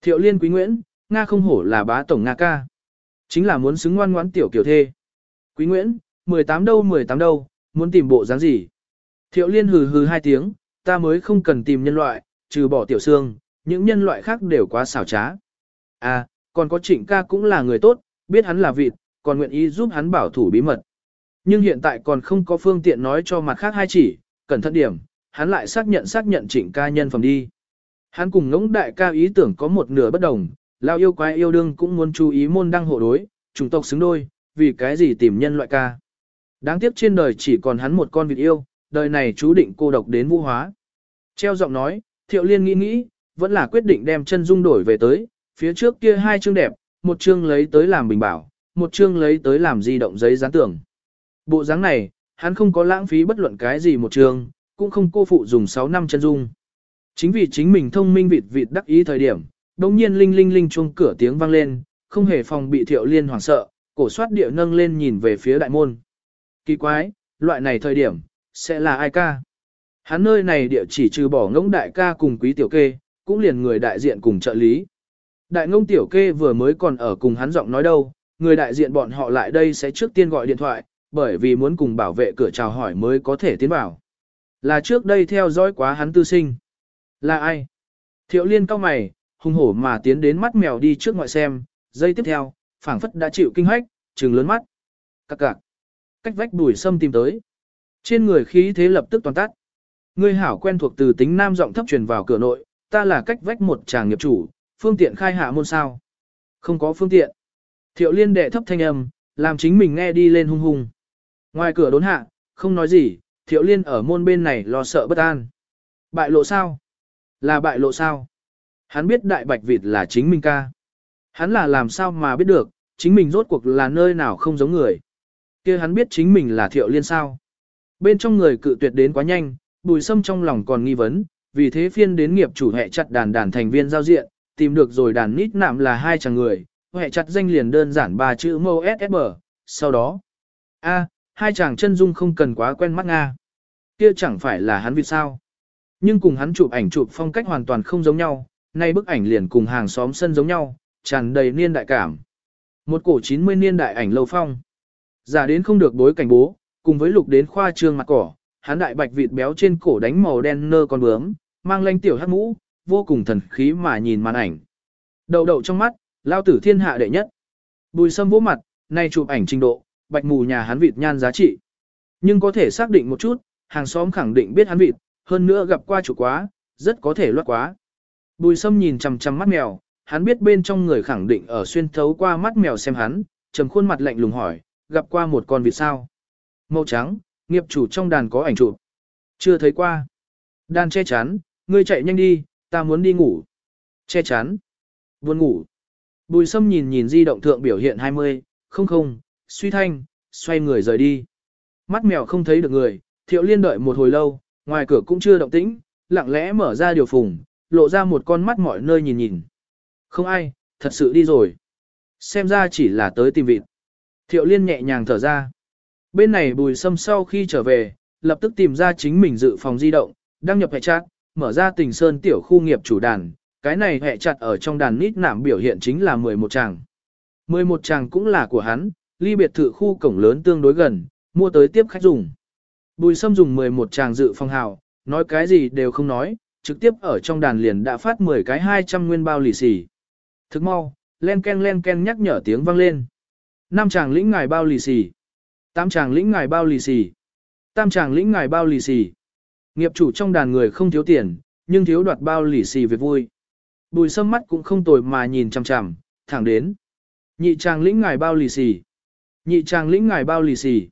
Thiệu liên Quý Nguyễn, Nga không hổ là bá tổng Nga ca. Chính là muốn xứng ngoan ngoãn tiểu kiểu thê. Quý Nguyễn, 18 đâu 18 đâu, muốn tìm bộ dáng gì. Thiệu liên hừ hừ hai tiếng, ta mới không cần tìm nhân loại, trừ bỏ tiểu xương, những nhân loại khác đều quá xảo trá. À, còn có trịnh ca cũng là người tốt, biết hắn là vịt, còn nguyện ý giúp hắn bảo thủ bí mật. Nhưng hiện tại còn không có phương tiện nói cho mặt khác hai chỉ, cẩn thận điểm, hắn lại xác nhận xác nhận trịnh ca nhân phẩm đi. Hắn cùng ngỗng đại ca ý tưởng có một nửa bất đồng, lao yêu quái yêu đương cũng muốn chú ý môn đăng hộ đối, chủng tộc xứng đôi, vì cái gì tìm nhân loại ca. Đáng tiếc trên đời chỉ còn hắn một con vịt yêu, đời này chú định cô độc đến vũ hóa. Treo giọng nói, thiệu liên nghĩ nghĩ, vẫn là quyết định đem chân dung đổi về tới, phía trước kia hai chương đẹp, một chương lấy tới làm bình bảo, một chương lấy tới làm di động giấy dán tường. Bộ dáng này, hắn không có lãng phí bất luận cái gì một chương, cũng không cô phụ dùng 6 năm chân dung. Chính vì chính mình thông minh vịt vịt đắc ý thời điểm, đồng nhiên linh linh linh chuông cửa tiếng vang lên, không hề phòng bị thiệu liên hoảng sợ, cổ soát địa nâng lên nhìn về phía đại môn. Kỳ quái, loại này thời điểm, sẽ là ai ca? Hắn nơi này địa chỉ trừ bỏ ngỗng đại ca cùng quý tiểu kê, cũng liền người đại diện cùng trợ lý. Đại ngông tiểu kê vừa mới còn ở cùng hắn giọng nói đâu, người đại diện bọn họ lại đây sẽ trước tiên gọi điện thoại, bởi vì muốn cùng bảo vệ cửa chào hỏi mới có thể tiến vào. Là trước đây theo dõi quá hắn tư sinh. Là ai? Thiệu liên cao mày, hung hổ mà tiến đến mắt mèo đi trước ngoại xem, giây tiếp theo, phảng phất đã chịu kinh hách, trừng lớn mắt. Các cạc. Cách vách bùi sâm tìm tới. Trên người khí thế lập tức toàn tắt. Ngươi hảo quen thuộc từ tính nam giọng thấp truyền vào cửa nội, ta là cách vách một chàng nghiệp chủ, phương tiện khai hạ môn sao. Không có phương tiện. Thiệu liên đệ thấp thanh âm, làm chính mình nghe đi lên hung hung. Ngoài cửa đốn hạ, không nói gì, thiệu liên ở môn bên này lo sợ bất an. Bại lộ sao? Là bại lộ sao? Hắn biết đại bạch vịt là chính mình ca. Hắn là làm sao mà biết được, chính mình rốt cuộc là nơi nào không giống người. kia hắn biết chính mình là thiệu liên sao. Bên trong người cự tuyệt đến quá nhanh, bùi sâm trong lòng còn nghi vấn, vì thế phiên đến nghiệp chủ hệ chặt đàn đàn thành viên giao diện, tìm được rồi đàn nít nạm là hai chàng người, hệ chặt danh liền đơn giản ba chữ mô SSB, sau đó, a hai chàng chân dung không cần quá quen mắt Nga. Kia chẳng phải là hắn vì sao. Nhưng cùng hắn chụp ảnh chụp phong cách hoàn toàn không giống nhau, nay bức ảnh liền cùng hàng xóm sân giống nhau, tràn đầy niên đại cảm. Một cổ 90 niên đại ảnh lâu phong. Giả đến không được bối cảnh bố, cùng với lục đến khoa trương mặt cỏ, hắn đại bạch vịt béo trên cổ đánh màu đen nơ con bướm, mang lanh tiểu hắc mũ, vô cùng thần khí mà nhìn màn ảnh. Đầu đầu trong mắt, lao tử thiên hạ đệ nhất. Bùi sâm vỗ mặt, nay chụp ảnh trình độ, bạch mù nhà hắn vịt nhan giá trị. Nhưng có thể xác định một chút, hàng xóm khẳng định biết hắn vịt, hơn nữa gặp qua chủ quá, rất có thể loát quá. Bùi sâm nhìn chằm chằm mắt mèo, hắn biết bên trong người khẳng định ở xuyên thấu qua mắt mèo xem hắn, trầm khuôn mặt lạnh lùng hỏi, gặp qua một con vịt sao? Màu trắng, nghiệp chủ trong đàn có ảnh chụp. Chưa thấy qua. Đàn che chắn, ngươi chạy nhanh đi, ta muốn đi ngủ. Che chắn. Buồn ngủ. Bùi sâm nhìn nhìn di động thượng biểu hiện 20, không không, suy thanh, xoay người rời đi. Mắt mèo không thấy được người, thiệu liên đợi một hồi lâu, ngoài cửa cũng chưa động tĩnh, lặng lẽ mở ra điều phùng, lộ ra một con mắt mọi nơi nhìn nhìn. Không ai, thật sự đi rồi. Xem ra chỉ là tới tìm vịt. Thiệu liên nhẹ nhàng thở ra. Bên này bùi sâm sau khi trở về, lập tức tìm ra chính mình dự phòng di động, đăng nhập hệ chặt, mở ra tình sơn tiểu khu nghiệp chủ đàn. Cái này hệ chặt ở trong đàn nít nạm biểu hiện chính là 11 chàng. 11 chàng cũng là của hắn, ly biệt thự khu cổng lớn tương đối gần, mua tới tiếp khách dùng. Bùi sâm dùng 11 chàng dự phòng hào, nói cái gì đều không nói, trực tiếp ở trong đàn liền đã phát 10 cái 200 nguyên bao lì xì. Thức mau, len ken len ken nhắc nhở tiếng vang lên. Năm chàng lĩnh ngài bao lì xì. Tam chàng lĩnh ngài bao lì xì. Tam chàng lĩnh ngài bao lì xì. Nghiệp chủ trong đàn người không thiếu tiền, nhưng thiếu đoạt bao lì xì việc vui. Bùi sâm mắt cũng không tồi mà nhìn chằm chằm, thẳng đến. Nhị chàng lĩnh ngài bao lì xì. Nhị chàng lĩnh ngài bao lì xì.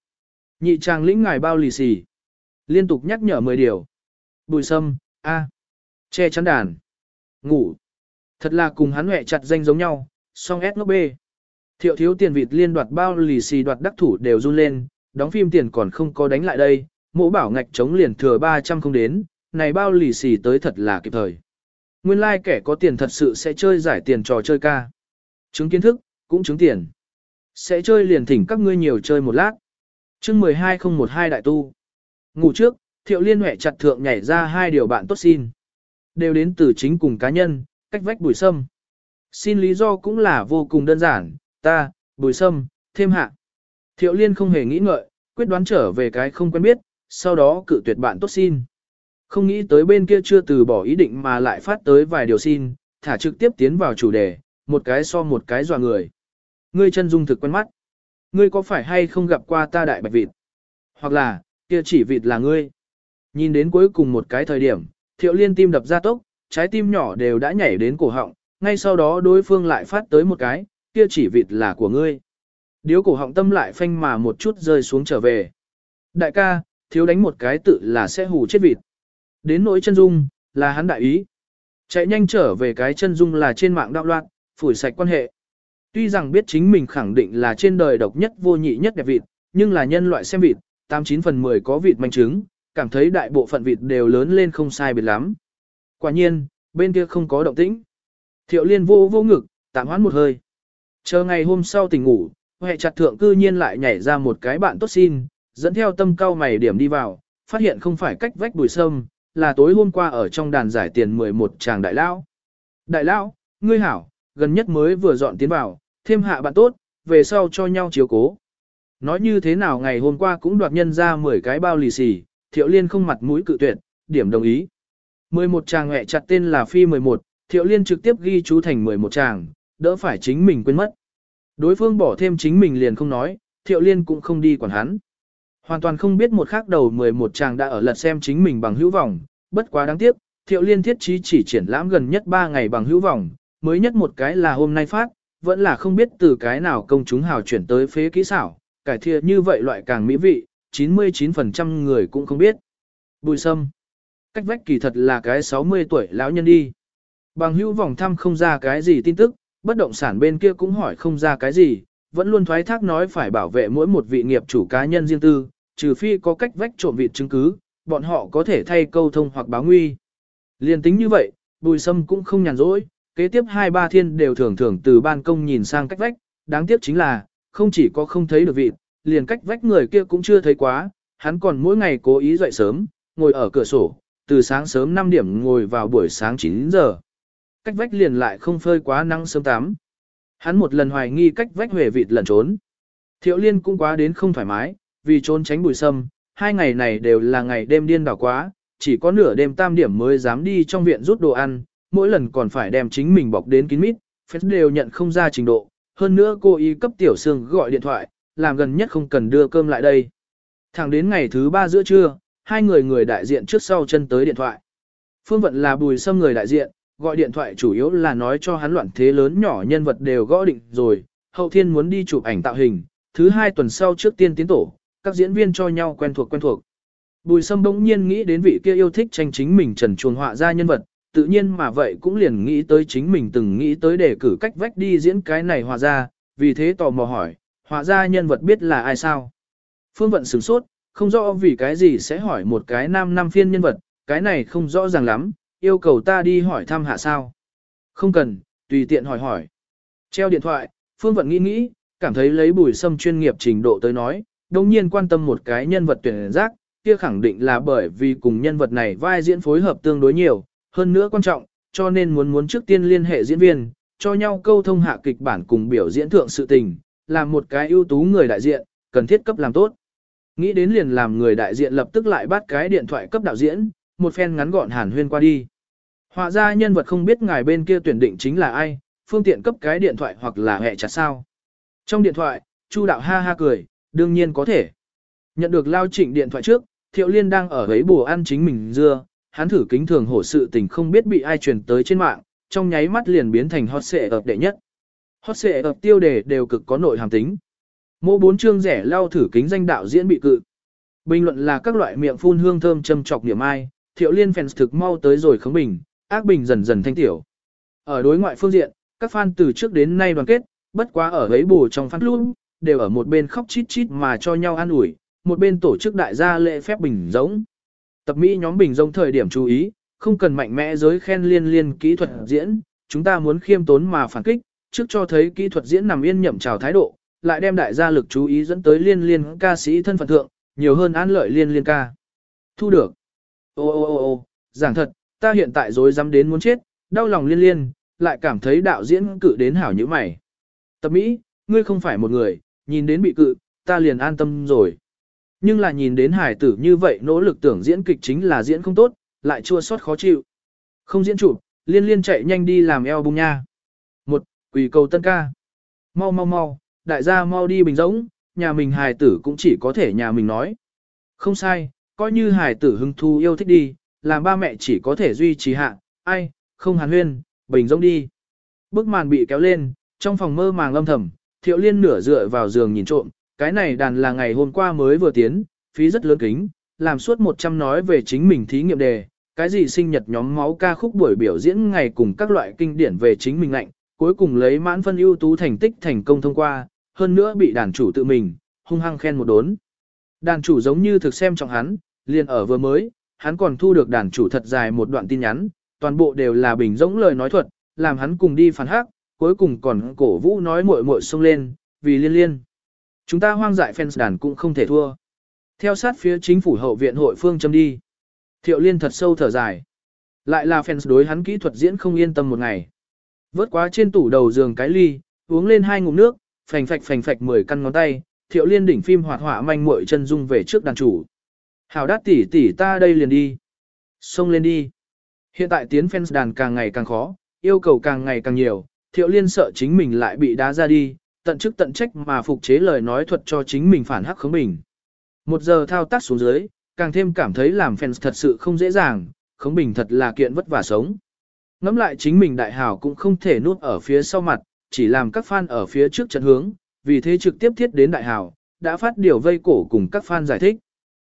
Nhị chàng lĩnh ngài bao lì xì. Liên tục nhắc nhở 10 điều. Bùi sâm, A. Che chắn đàn. Ngủ. Thật là cùng hắn hẹ chặt danh giống nhau, song S ngốc B. Thiệu thiếu tiền vịt liên đoạt bao lì xì đoạt đắc thủ đều run lên, đóng phim tiền còn không có đánh lại đây, mỗ bảo ngạch chống liền thừa 300 không đến, này bao lì xì tới thật là kịp thời. Nguyên lai like kẻ có tiền thật sự sẽ chơi giải tiền trò chơi ca. Chứng kiến thức, cũng chứng tiền. Sẽ chơi liền thỉnh các ngươi nhiều chơi một lát. chương 12012 đại tu. Ngủ trước, thiệu liên huệ chặt thượng nhảy ra hai điều bạn tốt xin. Đều đến từ chính cùng cá nhân, cách vách bùi sâm. Xin lý do cũng là vô cùng đơn giản, ta, bùi sâm, thêm hạ. Thiệu liên không hề nghĩ ngợi, quyết đoán trở về cái không quen biết, sau đó cự tuyệt bạn tốt xin. Không nghĩ tới bên kia chưa từ bỏ ý định mà lại phát tới vài điều xin, thả trực tiếp tiến vào chủ đề, một cái so một cái dò người. Ngươi chân dung thực quen mắt. Ngươi có phải hay không gặp qua ta đại bạch vịt? Hoặc là, kia chỉ vịt là ngươi. Nhìn đến cuối cùng một cái thời điểm, thiệu liên tim đập ra tốc, trái tim nhỏ đều đã nhảy đến cổ họng, ngay sau đó đối phương lại phát tới một cái, kia chỉ vịt là của ngươi. Điếu cổ họng tâm lại phanh mà một chút rơi xuống trở về. Đại ca, thiếu đánh một cái tự là sẽ hù chết vịt. Đến nỗi chân dung, là hắn đại ý. Chạy nhanh trở về cái chân dung là trên mạng đạo loạn, phủi sạch quan hệ. Tuy rằng biết chính mình khẳng định là trên đời độc nhất vô nhị nhất đẹp vịt, nhưng là nhân loại xem vịt, 89 phần 10 có vịt manh trứng, cảm thấy đại bộ phận vịt đều lớn lên không sai biệt lắm. Quả nhiên, bên kia không có động tĩnh. Thiệu liên vô vô ngực, tạm hoãn một hơi. Chờ ngày hôm sau tỉnh ngủ, hệ chặt thượng cư nhiên lại nhảy ra một cái bạn tốt xin, dẫn theo tâm cao mày điểm đi vào, phát hiện không phải cách vách bùi sâm, là tối hôm qua ở trong đàn giải tiền 11 chàng đại lão. Đại lão, ngươi hảo, gần nhất mới vừa dọn tiến vào, thêm hạ bạn tốt, về sau cho nhau chiếu cố. Nói như thế nào ngày hôm qua cũng đoạt nhân ra 10 cái bao lì xì, thiệu liên không mặt mũi cự tuyệt, điểm đồng ý. 11 chàng hẹ chặt tên là Phi 11, thiệu liên trực tiếp ghi chú thành 11 chàng, đỡ phải chính mình quên mất. Đối phương bỏ thêm chính mình liền không nói, thiệu liên cũng không đi quản hắn. Hoàn toàn không biết một khắc đầu 11 chàng đã ở lật xem chính mình bằng hữu vọng, bất quá đáng tiếc, thiệu liên thiết trí chỉ triển lãm gần nhất 3 ngày bằng hữu vọng, mới nhất một cái là hôm nay phát, vẫn là không biết từ cái nào công chúng hào chuyển tới phế kỹ xảo, cải thiện như vậy loại càng mỹ vị, 99% người cũng không biết. Bùi sâm. Cách vách kỳ thật là cái 60 tuổi lão nhân đi. Bằng hữu vòng thăm không ra cái gì tin tức, bất động sản bên kia cũng hỏi không ra cái gì, vẫn luôn thoái thác nói phải bảo vệ mỗi một vị nghiệp chủ cá nhân riêng tư, trừ phi có cách vách trộm vịt chứng cứ, bọn họ có thể thay câu thông hoặc báo nguy. Liên tính như vậy, bùi sâm cũng không nhàn rỗi, kế tiếp hai ba thiên đều thường thường từ ban công nhìn sang cách vách, đáng tiếc chính là, không chỉ có không thấy được vịt, liền cách vách người kia cũng chưa thấy quá, hắn còn mỗi ngày cố ý dậy sớm, ngồi ở cửa sổ, từ sáng sớm 5 điểm ngồi vào buổi sáng 9 giờ. Cách vách liền lại không phơi quá nắng sớm tắm. Hắn một lần hoài nghi cách vách huệ vịt lẩn trốn. Thiệu liên cũng quá đến không thoải mái, vì trốn tránh bụi sâm, hai ngày này đều là ngày đêm điên đảo quá, chỉ có nửa đêm tam điểm mới dám đi trong viện rút đồ ăn, mỗi lần còn phải đem chính mình bọc đến kín mít, phép đều nhận không ra trình độ. Hơn nữa cô ý cấp tiểu sương gọi điện thoại, làm gần nhất không cần đưa cơm lại đây. Thẳng đến ngày thứ ba giữa trưa, hai người người đại diện trước sau chân tới điện thoại. Phương Vận là bùi sâm người đại diện, gọi điện thoại chủ yếu là nói cho hắn loạn thế lớn nhỏ nhân vật đều gõ định rồi, hậu thiên muốn đi chụp ảnh tạo hình, thứ hai tuần sau trước tiên tiến tổ, các diễn viên cho nhau quen thuộc quen thuộc. Bùi sâm bỗng nhiên nghĩ đến vị kia yêu thích tranh chính mình trần chuồng họa ra nhân vật, tự nhiên mà vậy cũng liền nghĩ tới chính mình từng nghĩ tới để cử cách vách đi diễn cái này họa ra, vì thế tò mò hỏi, họa ra nhân vật biết là ai sao. Phương Vận sửng sốt, không rõ vì cái gì sẽ hỏi một cái nam nam phiên nhân vật, cái này không rõ ràng lắm, yêu cầu ta đi hỏi thăm hạ sao. Không cần, tùy tiện hỏi hỏi. Treo điện thoại, Phương Vận nghĩ nghĩ, cảm thấy lấy bùi sâm chuyên nghiệp trình độ tới nói, đồng nhiên quan tâm một cái nhân vật tuyển giác, kia khẳng định là bởi vì cùng nhân vật này vai diễn phối hợp tương đối nhiều, hơn nữa quan trọng, cho nên muốn muốn trước tiên liên hệ diễn viên, cho nhau câu thông hạ kịch bản cùng biểu diễn thượng sự tình, làm một cái ưu tú người đại diện, cần thiết cấp làm tốt. Nghĩ đến liền làm người đại diện lập tức lại bắt cái điện thoại cấp đạo diễn, một phen ngắn gọn hàn huyên qua đi. Họa ra nhân vật không biết ngài bên kia tuyển định chính là ai, phương tiện cấp cái điện thoại hoặc là hẹ chặt sao. Trong điện thoại, Chu đạo ha ha cười, đương nhiên có thể. Nhận được lao trịnh điện thoại trước, Thiệu Liên đang ở ấy bùa ăn chính mình dưa, hắn thử kính thường hổ sự tình không biết bị ai truyền tới trên mạng, trong nháy mắt liền biến thành hot xệ ập đệ nhất. Hot xệ ập tiêu đề đều cực có nội hàm tính. Mô bốn chương rẻ lao thử kính danh đạo diễn bị cự. Bình luận là các loại miệng phun hương thơm châm chọc niệm ai, Thiệu Liên fans thực mau tới rồi khống bình, ác bình dần dần thanh tiểu. Ở đối ngoại phương diện, các fan từ trước đến nay đoàn kết, bất quá ở ấy bù trong fan luôn, đều ở một bên khóc chít chít mà cho nhau an ủi, một bên tổ chức đại gia lễ phép bình giống. Tập Mỹ nhóm bình giống thời điểm chú ý, không cần mạnh mẽ giới khen liên liên kỹ thuật diễn, chúng ta muốn khiêm tốn mà phản kích, trước cho thấy kỹ thuật diễn nằm yên nhậm chào thái độ, lại đem đại gia lực chú ý dẫn tới liên liên ca sĩ thân phận thượng, nhiều hơn an lợi liên liên ca. Thu được. Ô ô ô ô, giảng thật, ta hiện tại dối dám đến muốn chết, đau lòng liên liên, lại cảm thấy đạo diễn cự đến hảo như mày. Tập Mỹ, ngươi không phải một người, nhìn đến bị cự, ta liền an tâm rồi. Nhưng là nhìn đến hải tử như vậy nỗ lực tưởng diễn kịch chính là diễn không tốt, lại chua xót khó chịu. Không diễn chụp, liên liên chạy nhanh đi làm eo bung nha. Một, quỷ cầu tân ca. Mau mau mau, đại gia mau đi bình rỗng, nhà mình hài tử cũng chỉ có thể nhà mình nói. Không sai, coi như hài tử hứng thu yêu thích đi, làm ba mẹ chỉ có thể duy trì hạ, ai, không hàn huyên, bình rỗng đi. Bức màn bị kéo lên, trong phòng mơ màng lâm thầm, thiệu liên nửa dựa vào giường nhìn trộm, cái này đàn là ngày hôm qua mới vừa tiến, phí rất lớn kính, làm suốt 100 nói về chính mình thí nghiệm đề, cái gì sinh nhật nhóm máu ca khúc buổi biểu diễn ngày cùng các loại kinh điển về chính mình lạnh, cuối cùng lấy mãn phân ưu tú thành tích thành công thông qua, hơn nữa bị đàn chủ tự mình, hung hăng khen một đốn. Đàn chủ giống như thực xem trọng hắn, liền ở vừa mới, hắn còn thu được đàn chủ thật dài một đoạn tin nhắn, toàn bộ đều là bình dũng lời nói thuật, làm hắn cùng đi phản hắc, cuối cùng còn cổ vũ nói muội muội xông lên, vì liên liên. Chúng ta hoang dại fans đàn cũng không thể thua. Theo sát phía chính phủ hậu viện hội phương châm đi. Thiệu liên thật sâu thở dài. Lại là fans đối hắn kỹ thuật diễn không yên tâm một ngày. Vớt quá trên tủ đầu giường cái ly, uống lên hai ngụm nước, phành phạch phành phạch mười căn ngón tay, thiệu liên đỉnh phim hoạt họa manh muội chân dung về trước đàn chủ. Hảo đát tỷ tỷ ta đây liền đi. Xông lên đi. Hiện tại tiến fans đàn càng ngày càng khó, yêu cầu càng ngày càng nhiều, thiệu liên sợ chính mình lại bị đá ra đi, tận chức tận trách mà phục chế lời nói thuật cho chính mình phản hắc khống mình. Một giờ thao tác xuống dưới, càng thêm cảm thấy làm fans thật sự không dễ dàng, khống bình thật là kiện vất vả sống. Ngắm lại chính mình đại hảo cũng không thể nuốt ở phía sau mặt, chỉ làm các fan ở phía trước trận hướng, vì thế trực tiếp thiết đến đại hảo, đã phát điều vây cổ cùng các fan giải thích.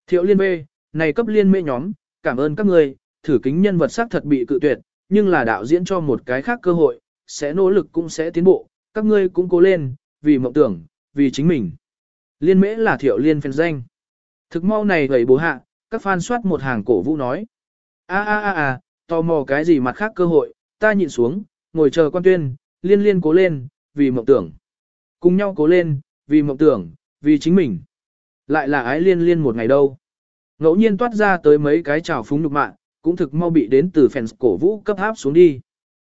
Thiệu liên bê, này cấp liên mê nhóm, cảm ơn các người, thử kính nhân vật sắc thật bị cự tuyệt, nhưng là đạo diễn cho một cái khác cơ hội, sẽ nỗ lực cũng sẽ tiến bộ, các ngươi cũng cố lên, vì mộng tưởng, vì chính mình. Liên mễ là thiệu liên phèn danh. Thực mau này gầy bố hạ, các fan soát một hàng cổ vũ nói. a a a a, tò mò cái gì mặt khác cơ hội, ta nhịn xuống, ngồi chờ quan tuyên, liên liên cố lên, vì mộng tưởng. Cùng nhau cố lên, vì mộng tưởng, vì chính mình. Lại là ái liên liên một ngày đâu. Ngẫu nhiên toát ra tới mấy cái trào phúng nhục mạng, cũng thực mau bị đến từ fans cổ vũ cấp áp xuống đi.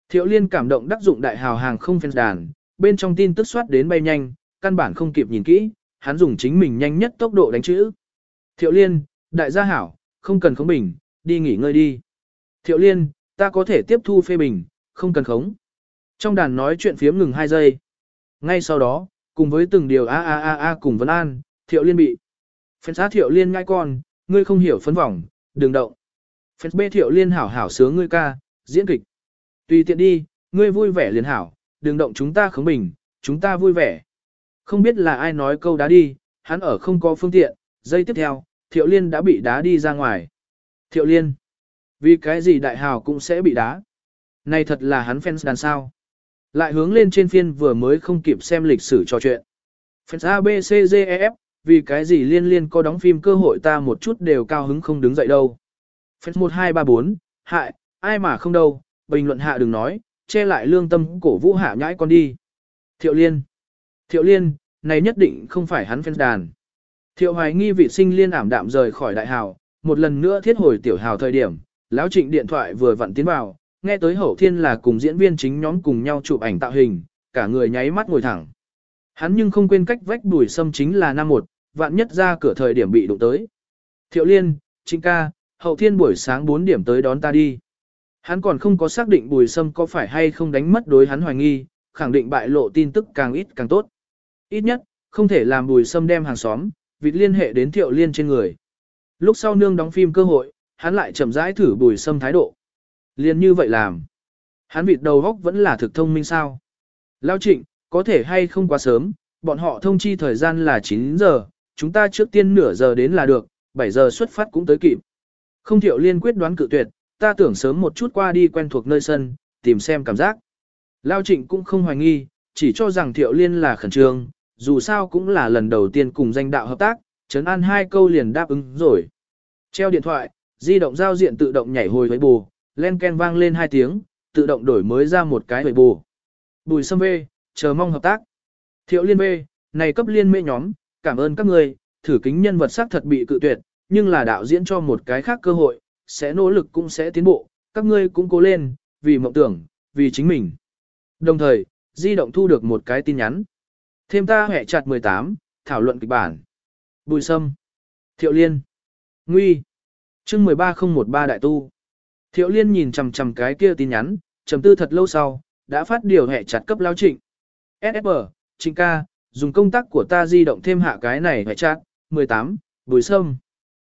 Thiệu liên cảm động đắc dụng đại hào hàng không fans đàn, bên trong tin tức soát đến bay nhanh, căn bản không kịp nhìn kỹ, hắn dùng chính mình nhanh nhất tốc độ đánh chữ. Thiệu liên, đại gia hảo, không cần khống bình, đi nghỉ ngơi đi. Thiệu liên, ta có thể tiếp thu phê bình, không cần khống. Trong đàn nói chuyện phiếm ngừng 2 giây. Ngay sau đó, cùng với từng điều a a a a cùng vấn an, thiệu liên bị. Phèn xá thiệu liên ngai con, ngươi không hiểu phấn vòng, đừng động. Phèn bê thiệu liên hảo hảo sướng ngươi ca, diễn kịch. Tùy tiện đi, ngươi vui vẻ liền hảo, đừng động chúng ta khống bình, chúng ta vui vẻ. Không biết là ai nói câu đá đi, hắn ở không có phương tiện, giây tiếp theo, thiệu liên đã bị đá đi ra ngoài. Thiệu liên. Vì cái gì đại hào cũng sẽ bị đá. Này thật là hắn fans đàn sao. Lại hướng lên trên phiên vừa mới không kịp xem lịch sử trò chuyện. Fans A, B, C, D, E, F, vì cái gì liên liên có đóng phim cơ hội ta một chút đều cao hứng không đứng dậy đâu. Phép 1234, hại, ai mà không đâu, bình luận hạ đừng nói, che lại lương tâm cổ vũ hạ nhãi con đi. Thiệu Liên. Thiệu Liên, này nhất định không phải hắn phép đàn. Thiệu hoài nghi vị sinh liên ảm đạm rời khỏi đại hào, một lần nữa thiết hồi tiểu hào thời điểm, lão trịnh điện thoại vừa vặn tiến vào, nghe tới hậu thiên là cùng diễn viên chính nhóm cùng nhau chụp ảnh tạo hình, cả người nháy mắt ngồi thẳng. Hắn nhưng không quên cách vách đuổi sâm chính là năm một, vạn nhất ra cửa thời điểm bị đụng tới. Thiệu liên, trịnh ca, hậu thiên buổi sáng 4 điểm tới đón ta đi. Hắn còn không có xác định bùi sâm có phải hay không đánh mất đối hắn hoài nghi, khẳng định bại lộ tin tức càng ít càng tốt. Ít nhất, không thể làm bùi sâm đem hàng xóm, vịt liên hệ đến thiệu liên trên người. Lúc sau nương đóng phim cơ hội, hắn lại chậm rãi thử bùi sâm thái độ. Liên như vậy làm. Hắn vịt đầu góc vẫn là thực thông minh sao. Lao trịnh, có thể hay không quá sớm, bọn họ thông chi thời gian là 9 giờ, chúng ta trước tiên nửa giờ đến là được, 7 giờ xuất phát cũng tới kịp. Không thiệu liên quyết đoán cự tuyệt, ta tưởng sớm một chút qua đi quen thuộc nơi sân, tìm xem cảm giác. Lao trịnh cũng không hoài nghi, chỉ cho rằng thiệu liên là khẩn trương, dù sao cũng là lần đầu tiên cùng danh đạo hợp tác, chấn an hai câu liền đáp ứng rồi. Treo điện thoại, di động giao diện tự động nhảy hồi với bù, len ken vang lên hai tiếng, tự động đổi mới ra một cái với bù. Bùi xâm vê, chờ mong hợp tác. Thiệu liên bê, này cấp liên mê nhóm, cảm ơn các người, thử kính nhân vật sắc thật bị cự tuyệt, nhưng là đạo diễn cho một cái khác cơ hội, sẽ nỗ lực cũng sẽ tiến bộ, các ngươi cũng cố lên, vì mộng tưởng, vì chính mình. Đồng thời, di động thu được một cái tin nhắn. Thêm ta hẹ chặt 18, thảo luận kịch bản. Bùi Sâm. Thiệu Liên. Nguy. chương 13013 đại tu. Thiệu Liên nhìn chằm chằm cái kia tin nhắn, trầm tư thật lâu sau, đã phát điều hẹ chặt cấp lao trịnh. SFR, trịnh ca, dùng công tác của ta di động thêm hạ cái này hẹ chặt, 18, Bùi Sâm.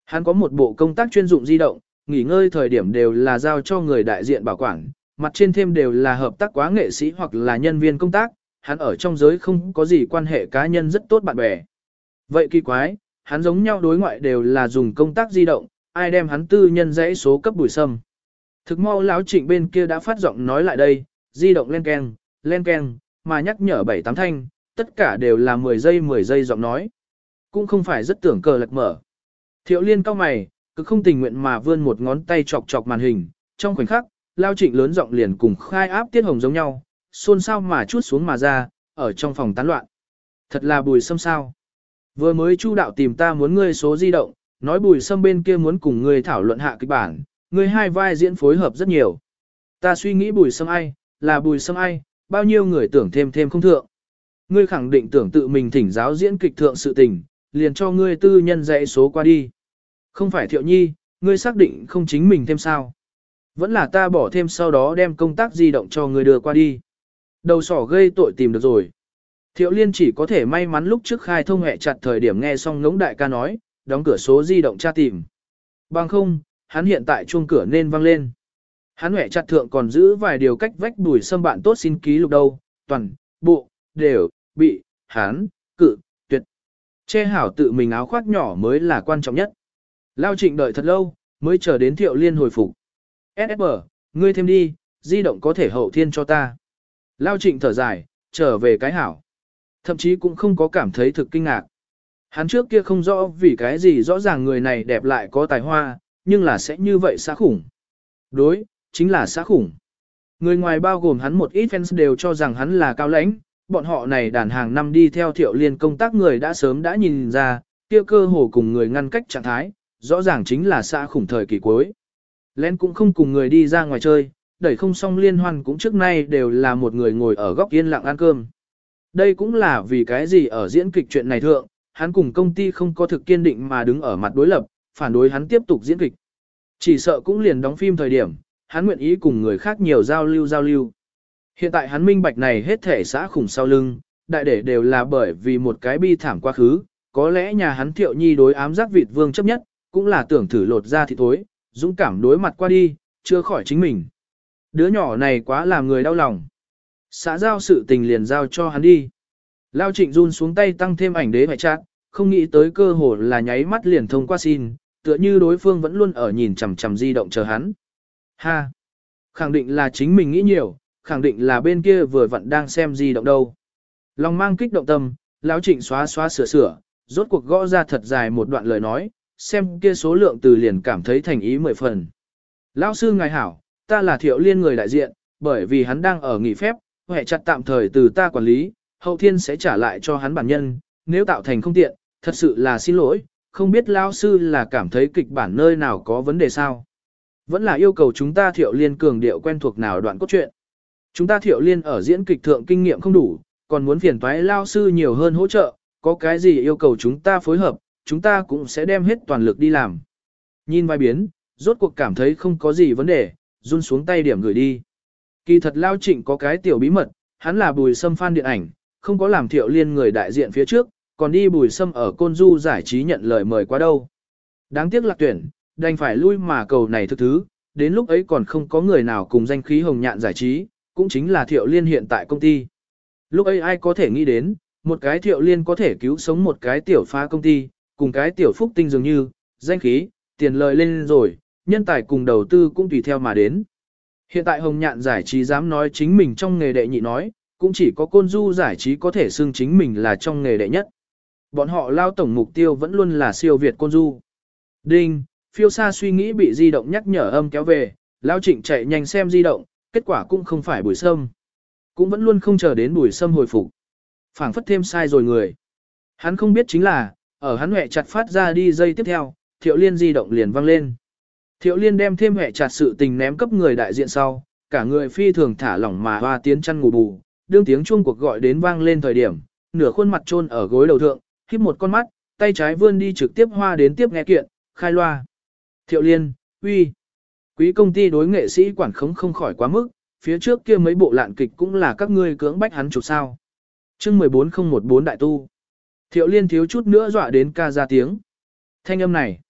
Hắn có một bộ công tác chuyên dụng di động, nghỉ ngơi thời điểm đều là giao cho người đại diện bảo quản, mặt trên thêm đều là hợp tác quá nghệ sĩ hoặc là nhân viên công tác, hắn ở trong giới không có gì quan hệ cá nhân rất tốt bạn bè. Vậy kỳ quái, hắn giống nhau đối ngoại đều là dùng công tác di động, ai đem hắn tư nhân dãy số cấp bùi sâm. Thực mau lão trịnh bên kia đã phát giọng nói lại đây, di động lên keng, lên keng, mà nhắc nhở bảy tám thanh, tất cả đều là 10 giây 10 giây giọng nói. Cũng không phải rất tưởng cờ lật mở. Thiệu liên cao mày, cứ không tình nguyện mà vươn một ngón tay chọc chọc màn hình, trong khoảnh khắc, lao trịnh lớn giọng liền cùng khai áp tiết hồng giống nhau, xôn xao mà chút xuống mà ra, ở trong phòng tán loạn. Thật là bùi sâm sao. Vừa mới chu đạo tìm ta muốn ngươi số di động, nói bùi sâm bên kia muốn cùng ngươi thảo luận hạ kịch bản, ngươi hai vai diễn phối hợp rất nhiều. Ta suy nghĩ bùi sâm ai, là bùi sâm ai, bao nhiêu người tưởng thêm thêm không thượng. Ngươi khẳng định tưởng tự mình thỉnh giáo diễn kịch thượng sự tình, liền cho ngươi tư nhân dạy số qua đi. Không phải thiệu nhi, ngươi xác định không chính mình thêm sao. Vẫn là ta bỏ thêm sau đó đem công tác di động cho ngươi đưa qua đi. Đầu sỏ gây tội tìm được rồi. Thiệu liên chỉ có thể may mắn lúc trước khai thông hệ chặt thời điểm nghe xong ngống đại ca nói, đóng cửa số di động tra tìm. Bằng không, hắn hiện tại chuông cửa nên vang lên. Hắn huệ chặt thượng còn giữ vài điều cách vách đuổi xâm bạn tốt xin ký lục đâu, toàn, bộ, đều, bị, hắn, cự, tuyệt. Che hảo tự mình áo khoác nhỏ mới là quan trọng nhất. Lao trịnh đợi thật lâu, mới chờ đến thiệu liên hồi phục. SSB, ngươi thêm đi, di động có thể hậu thiên cho ta. Lao trịnh thở dài, trở về cái hảo. Thậm chí cũng không có cảm thấy thực kinh ngạc. Hắn trước kia không rõ vì cái gì rõ ràng người này đẹp lại có tài hoa, nhưng là sẽ như vậy xã khủng. Đối, chính là xã khủng. Người ngoài bao gồm hắn một ít fans đều cho rằng hắn là cao lãnh, bọn họ này đàn hàng năm đi theo thiệu liên công tác người đã sớm đã nhìn ra, kia cơ hồ cùng người ngăn cách trạng thái, rõ ràng chính là xã khủng thời kỳ cuối. Len cũng không cùng người đi ra ngoài chơi, đẩy không xong liên hoan cũng trước nay đều là một người ngồi ở góc yên lặng ăn cơm. Đây cũng là vì cái gì ở diễn kịch chuyện này thượng, hắn cùng công ty không có thực kiên định mà đứng ở mặt đối lập, phản đối hắn tiếp tục diễn kịch. Chỉ sợ cũng liền đóng phim thời điểm, hắn nguyện ý cùng người khác nhiều giao lưu giao lưu. Hiện tại hắn minh bạch này hết thể xã khủng sau lưng, đại để đều là bởi vì một cái bi thảm quá khứ, có lẽ nhà hắn thiệu nhi đối ám giác vịt vương chấp nhất, cũng là tưởng thử lột ra thì thối, dũng cảm đối mặt qua đi, chưa khỏi chính mình. Đứa nhỏ này quá làm người đau lòng. Xã giao sự tình liền giao cho hắn đi. Lao trịnh run xuống tay tăng thêm ảnh đế hoại chát, không nghĩ tới cơ hồ là nháy mắt liền thông qua xin, tựa như đối phương vẫn luôn ở nhìn chằm chằm di động chờ hắn. Ha! Khẳng định là chính mình nghĩ nhiều, khẳng định là bên kia vừa vặn đang xem gì động đâu. Lòng mang kích động tâm, lão trịnh xóa xóa sửa sửa, rốt cuộc gõ ra thật dài một đoạn lời nói, xem kia số lượng từ liền cảm thấy thành ý mười phần. Lão sư ngài hảo, ta là thiệu liên người đại diện, bởi vì hắn đang ở nghỉ phép, hệ chặt tạm thời từ ta quản lý, hậu thiên sẽ trả lại cho hắn bản nhân, nếu tạo thành không tiện, thật sự là xin lỗi, không biết lão sư là cảm thấy kịch bản nơi nào có vấn đề sao. Vẫn là yêu cầu chúng ta thiệu liên cường điệu quen thuộc nào đoạn cốt truyện. Chúng ta thiệu liên ở diễn kịch thượng kinh nghiệm không đủ, còn muốn phiền toái lao sư nhiều hơn hỗ trợ, có cái gì yêu cầu chúng ta phối hợp, chúng ta cũng sẽ đem hết toàn lực đi làm. Nhìn vai biến, rốt cuộc cảm thấy không có gì vấn đề, run xuống tay điểm gửi đi. Kỳ thật Lao Trịnh có cái tiểu bí mật, hắn là bùi sâm fan điện ảnh, không có làm thiệu liên người đại diện phía trước, còn đi bùi sâm ở côn du giải trí nhận lời mời qua đâu. Đáng tiếc lạc tuyển, đành phải lui mà cầu này thực thứ, đến lúc ấy còn không có người nào cùng danh khí hồng nhạn giải trí, cũng chính là thiệu liên hiện tại công ty. Lúc ấy ai có thể nghĩ đến, một cái thiệu liên có thể cứu sống một cái tiểu phá công ty, cùng cái tiểu phúc tinh dường như, danh khí, tiền lời lên rồi, nhân tài cùng đầu tư cũng tùy theo mà đến. Hiện tại Hồng Nhạn giải trí dám nói chính mình trong nghề đệ nhị nói, cũng chỉ có côn du giải trí có thể xưng chính mình là trong nghề đệ nhất. Bọn họ lao tổng mục tiêu vẫn luôn là siêu việt côn du. Đinh, phiêu xa suy nghĩ bị di động nhắc nhở âm kéo về, lao trịnh chạy nhanh xem di động, kết quả cũng không phải bùi sâm. Cũng vẫn luôn không chờ đến bùi sâm hồi phục. phảng phất thêm sai rồi người. Hắn không biết chính là, ở hắn hẹ chặt phát ra đi dây tiếp theo, thiệu liên di động liền vang lên. Thiệu liên đem thêm hẹ chặt sự tình ném cấp người đại diện sau, cả người phi thường thả lỏng mà hoa tiến chăn ngủ bù, đương tiếng chuông cuộc gọi đến vang lên thời điểm, nửa khuôn mặt trôn ở gối đầu thượng, híp một con mắt, tay trái vươn đi trực tiếp hoa đến tiếp nghe kiện, khai loa. Thiệu liên, uy. Quý công ty đối nghệ sĩ quản khống không khỏi quá mức, phía trước kia mấy bộ lạn kịch cũng là các ngươi cưỡng bách hắn chụp sao. chương 14014 đại tu. Thiệu liên thiếu chút nữa dọa đến ca ra tiếng. Thanh âm này,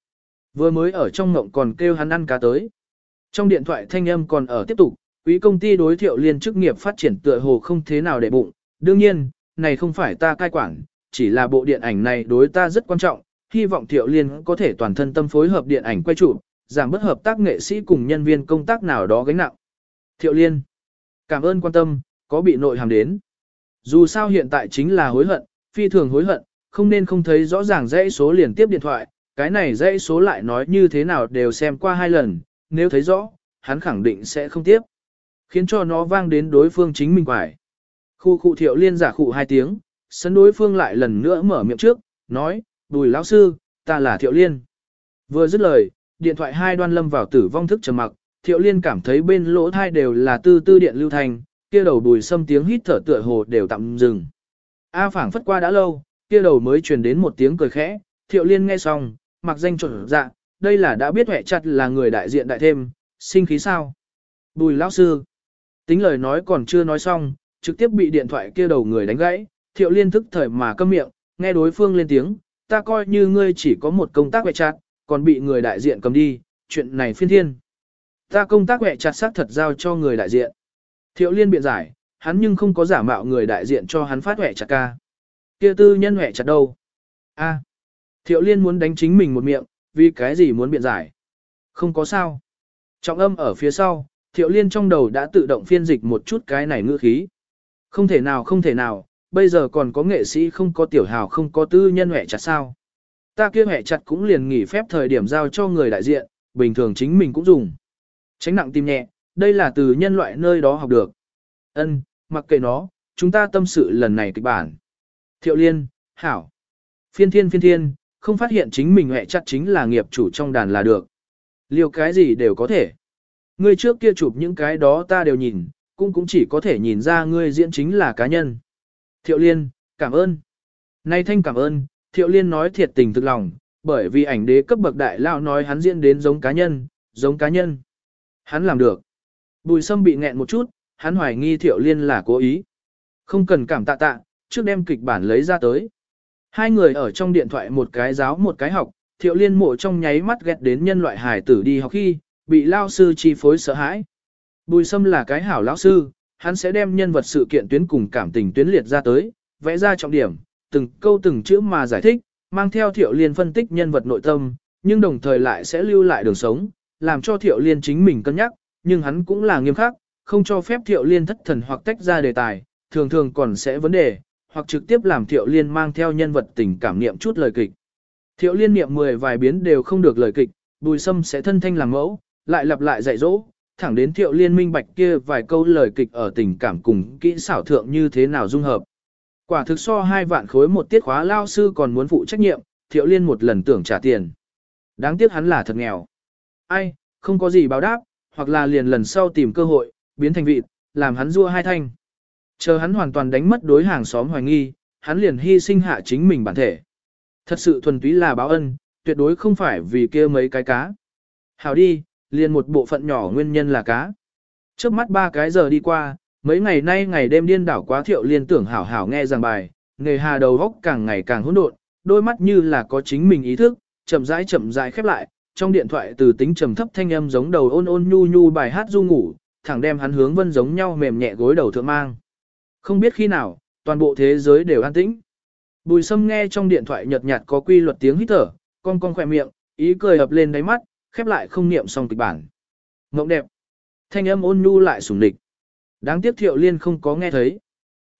vừa mới ở trong ngộng còn kêu hắn ăn cá tới. Trong điện thoại thanh âm còn ở tiếp tục, quý công ty đối thiệu liên chức nghiệp phát triển tựa hồ không thế nào để bụng. Đương nhiên, này không phải ta cai quản, chỉ là bộ điện ảnh này đối ta rất quan trọng, hy vọng thiệu liên có thể toàn thân tâm phối hợp điện ảnh quay chụp, giảm bất hợp tác nghệ sĩ cùng nhân viên công tác nào đó gánh nặng. Thiệu liên, cảm ơn quan tâm, có bị nội hàm đến. Dù sao hiện tại chính là hối hận, phi thường hối hận, không nên không thấy rõ ràng dãy số liền tiếp điện thoại, cái này dãy số lại nói như thế nào đều xem qua hai lần, nếu thấy rõ, hắn khẳng định sẽ không tiếp. Khiến cho nó vang đến đối phương chính mình quải. Khu khu thiệu liên giả khụ hai tiếng, sân đối phương lại lần nữa mở miệng trước, nói, bùi lão sư, ta là thiệu liên. Vừa dứt lời, điện thoại hai đoan lâm vào tử vong thức trầm mặc, thiệu liên cảm thấy bên lỗ thai đều là tư tư điện lưu thành, kia đầu bùi xâm tiếng hít thở tựa hồ đều tạm dừng. A phảng phất qua đã lâu, kia đầu mới truyền đến một tiếng cười khẽ, thiệu liên nghe xong, mặc danh trộn dạ, đây là đã biết hệ chặt là người đại diện đại thêm, sinh khí sao. Bùi lão sư, tính lời nói còn chưa nói xong, trực tiếp bị điện thoại kia đầu người đánh gãy, thiệu liên thức thời mà câm miệng, nghe đối phương lên tiếng, ta coi như ngươi chỉ có một công tác quẹ chặt, còn bị người đại diện cầm đi, chuyện này phiên thiên. Ta công tác quẹ chặt xác thật giao cho người đại diện. Thiệu liên biện giải, hắn nhưng không có giả mạo người đại diện cho hắn phát quẹ chặt ca. Kia tư nhân quẹ chặt đâu? A. Thiệu liên muốn đánh chính mình một miệng, vì cái gì muốn biện giải? Không có sao. Trọng âm ở phía sau, thiệu liên trong đầu đã tự động phiên dịch một chút cái này ngữ khí. Không thể nào không thể nào, bây giờ còn có nghệ sĩ không có tiểu hào không có tư nhân hẹ chặt sao. Ta kia hẹ chặt cũng liền nghỉ phép thời điểm giao cho người đại diện, bình thường chính mình cũng dùng. Tránh nặng tim nhẹ, đây là từ nhân loại nơi đó học được. Ân, mặc kệ nó, chúng ta tâm sự lần này kịch bản. Thiệu liên, hảo. Phiên thiên phiên thiên, không phát hiện chính mình hẹ chặt chính là nghiệp chủ trong đàn là được. Liều cái gì đều có thể. Ngươi trước kia chụp những cái đó ta đều nhìn, cũng cũng chỉ có thể nhìn ra ngươi diễn chính là cá nhân. Thiệu Liên, cảm ơn. Nay thanh cảm ơn, Thiệu Liên nói thiệt tình thực lòng, bởi vì ảnh đế cấp bậc đại lão nói hắn diễn đến giống cá nhân, giống cá nhân. Hắn làm được. Bùi Sâm bị nghẹn một chút, hắn hoài nghi Thiệu Liên là cố ý. Không cần cảm tạ tạ, trước đem kịch bản lấy ra tới. Hai người ở trong điện thoại một cái giáo một cái học, Thiệu Liên mộ trong nháy mắt ghét đến nhân loại hải tử đi học khi, bị lao sư chi phối sợ hãi. Bùi Sâm là cái hảo lão sư, hắn sẽ đem nhân vật sự kiện tuyến cùng cảm tình tuyến liệt ra tới, vẽ ra trọng điểm, từng câu từng chữ mà giải thích, mang theo thiệu liên phân tích nhân vật nội tâm, nhưng đồng thời lại sẽ lưu lại đường sống, làm cho thiệu liên chính mình cân nhắc, nhưng hắn cũng là nghiêm khắc, không cho phép thiệu liên thất thần hoặc tách ra đề tài, thường thường còn sẽ vấn đề, hoặc trực tiếp làm thiệu liên mang theo nhân vật tình cảm niệm chút lời kịch. Thiệu liên niệm 10 vài biến đều không được lời kịch, bùi sâm sẽ thân thanh làm mẫu, lại lặp lại dạy dỗ, thẳng đến thiệu liên minh bạch kia vài câu lời kịch ở tình cảm cùng kỹ xảo thượng như thế nào dung hợp. Quả thực so hai vạn khối một tiết khóa lao sư còn muốn phụ trách nhiệm, thiệu liên một lần tưởng trả tiền. Đáng tiếc hắn là thật nghèo. Ai, không có gì báo đáp, hoặc là liền lần sau tìm cơ hội, biến thành vịt, làm hắn rua hai thanh. Chờ hắn hoàn toàn đánh mất đối hàng xóm hoài nghi, hắn liền hy sinh hạ chính mình bản thể. Thật sự thuần túy là báo ân, tuyệt đối không phải vì kia mấy cái cá. Hảo đi, liền một bộ phận nhỏ nguyên nhân là cá. Trước mắt ba cái giờ đi qua, mấy ngày nay ngày đêm điên đảo quá thiệu liên tưởng hảo hảo nghe giảng bài, nghề hà đầu góc càng ngày càng hỗn độn, đôi mắt như là có chính mình ý thức, chậm rãi chậm rãi khép lại, trong điện thoại từ tính trầm thấp thanh âm giống đầu ôn ôn nhu nhu bài hát du ngủ, thẳng đem hắn hướng vân giống nhau mềm nhẹ gối đầu thượng mang. Không biết khi nào, toàn bộ thế giới đều an tĩnh. Bùi sâm nghe trong điện thoại nhợt nhạt có quy luật tiếng hít thở, con con khỏe miệng, ý cười ập lên đáy mắt, khép lại không niệm xong kịch bản. Ngộng đẹp. Thanh âm ôn nhu lại sủng địch. Đáng tiếc thiệu liên không có nghe thấy.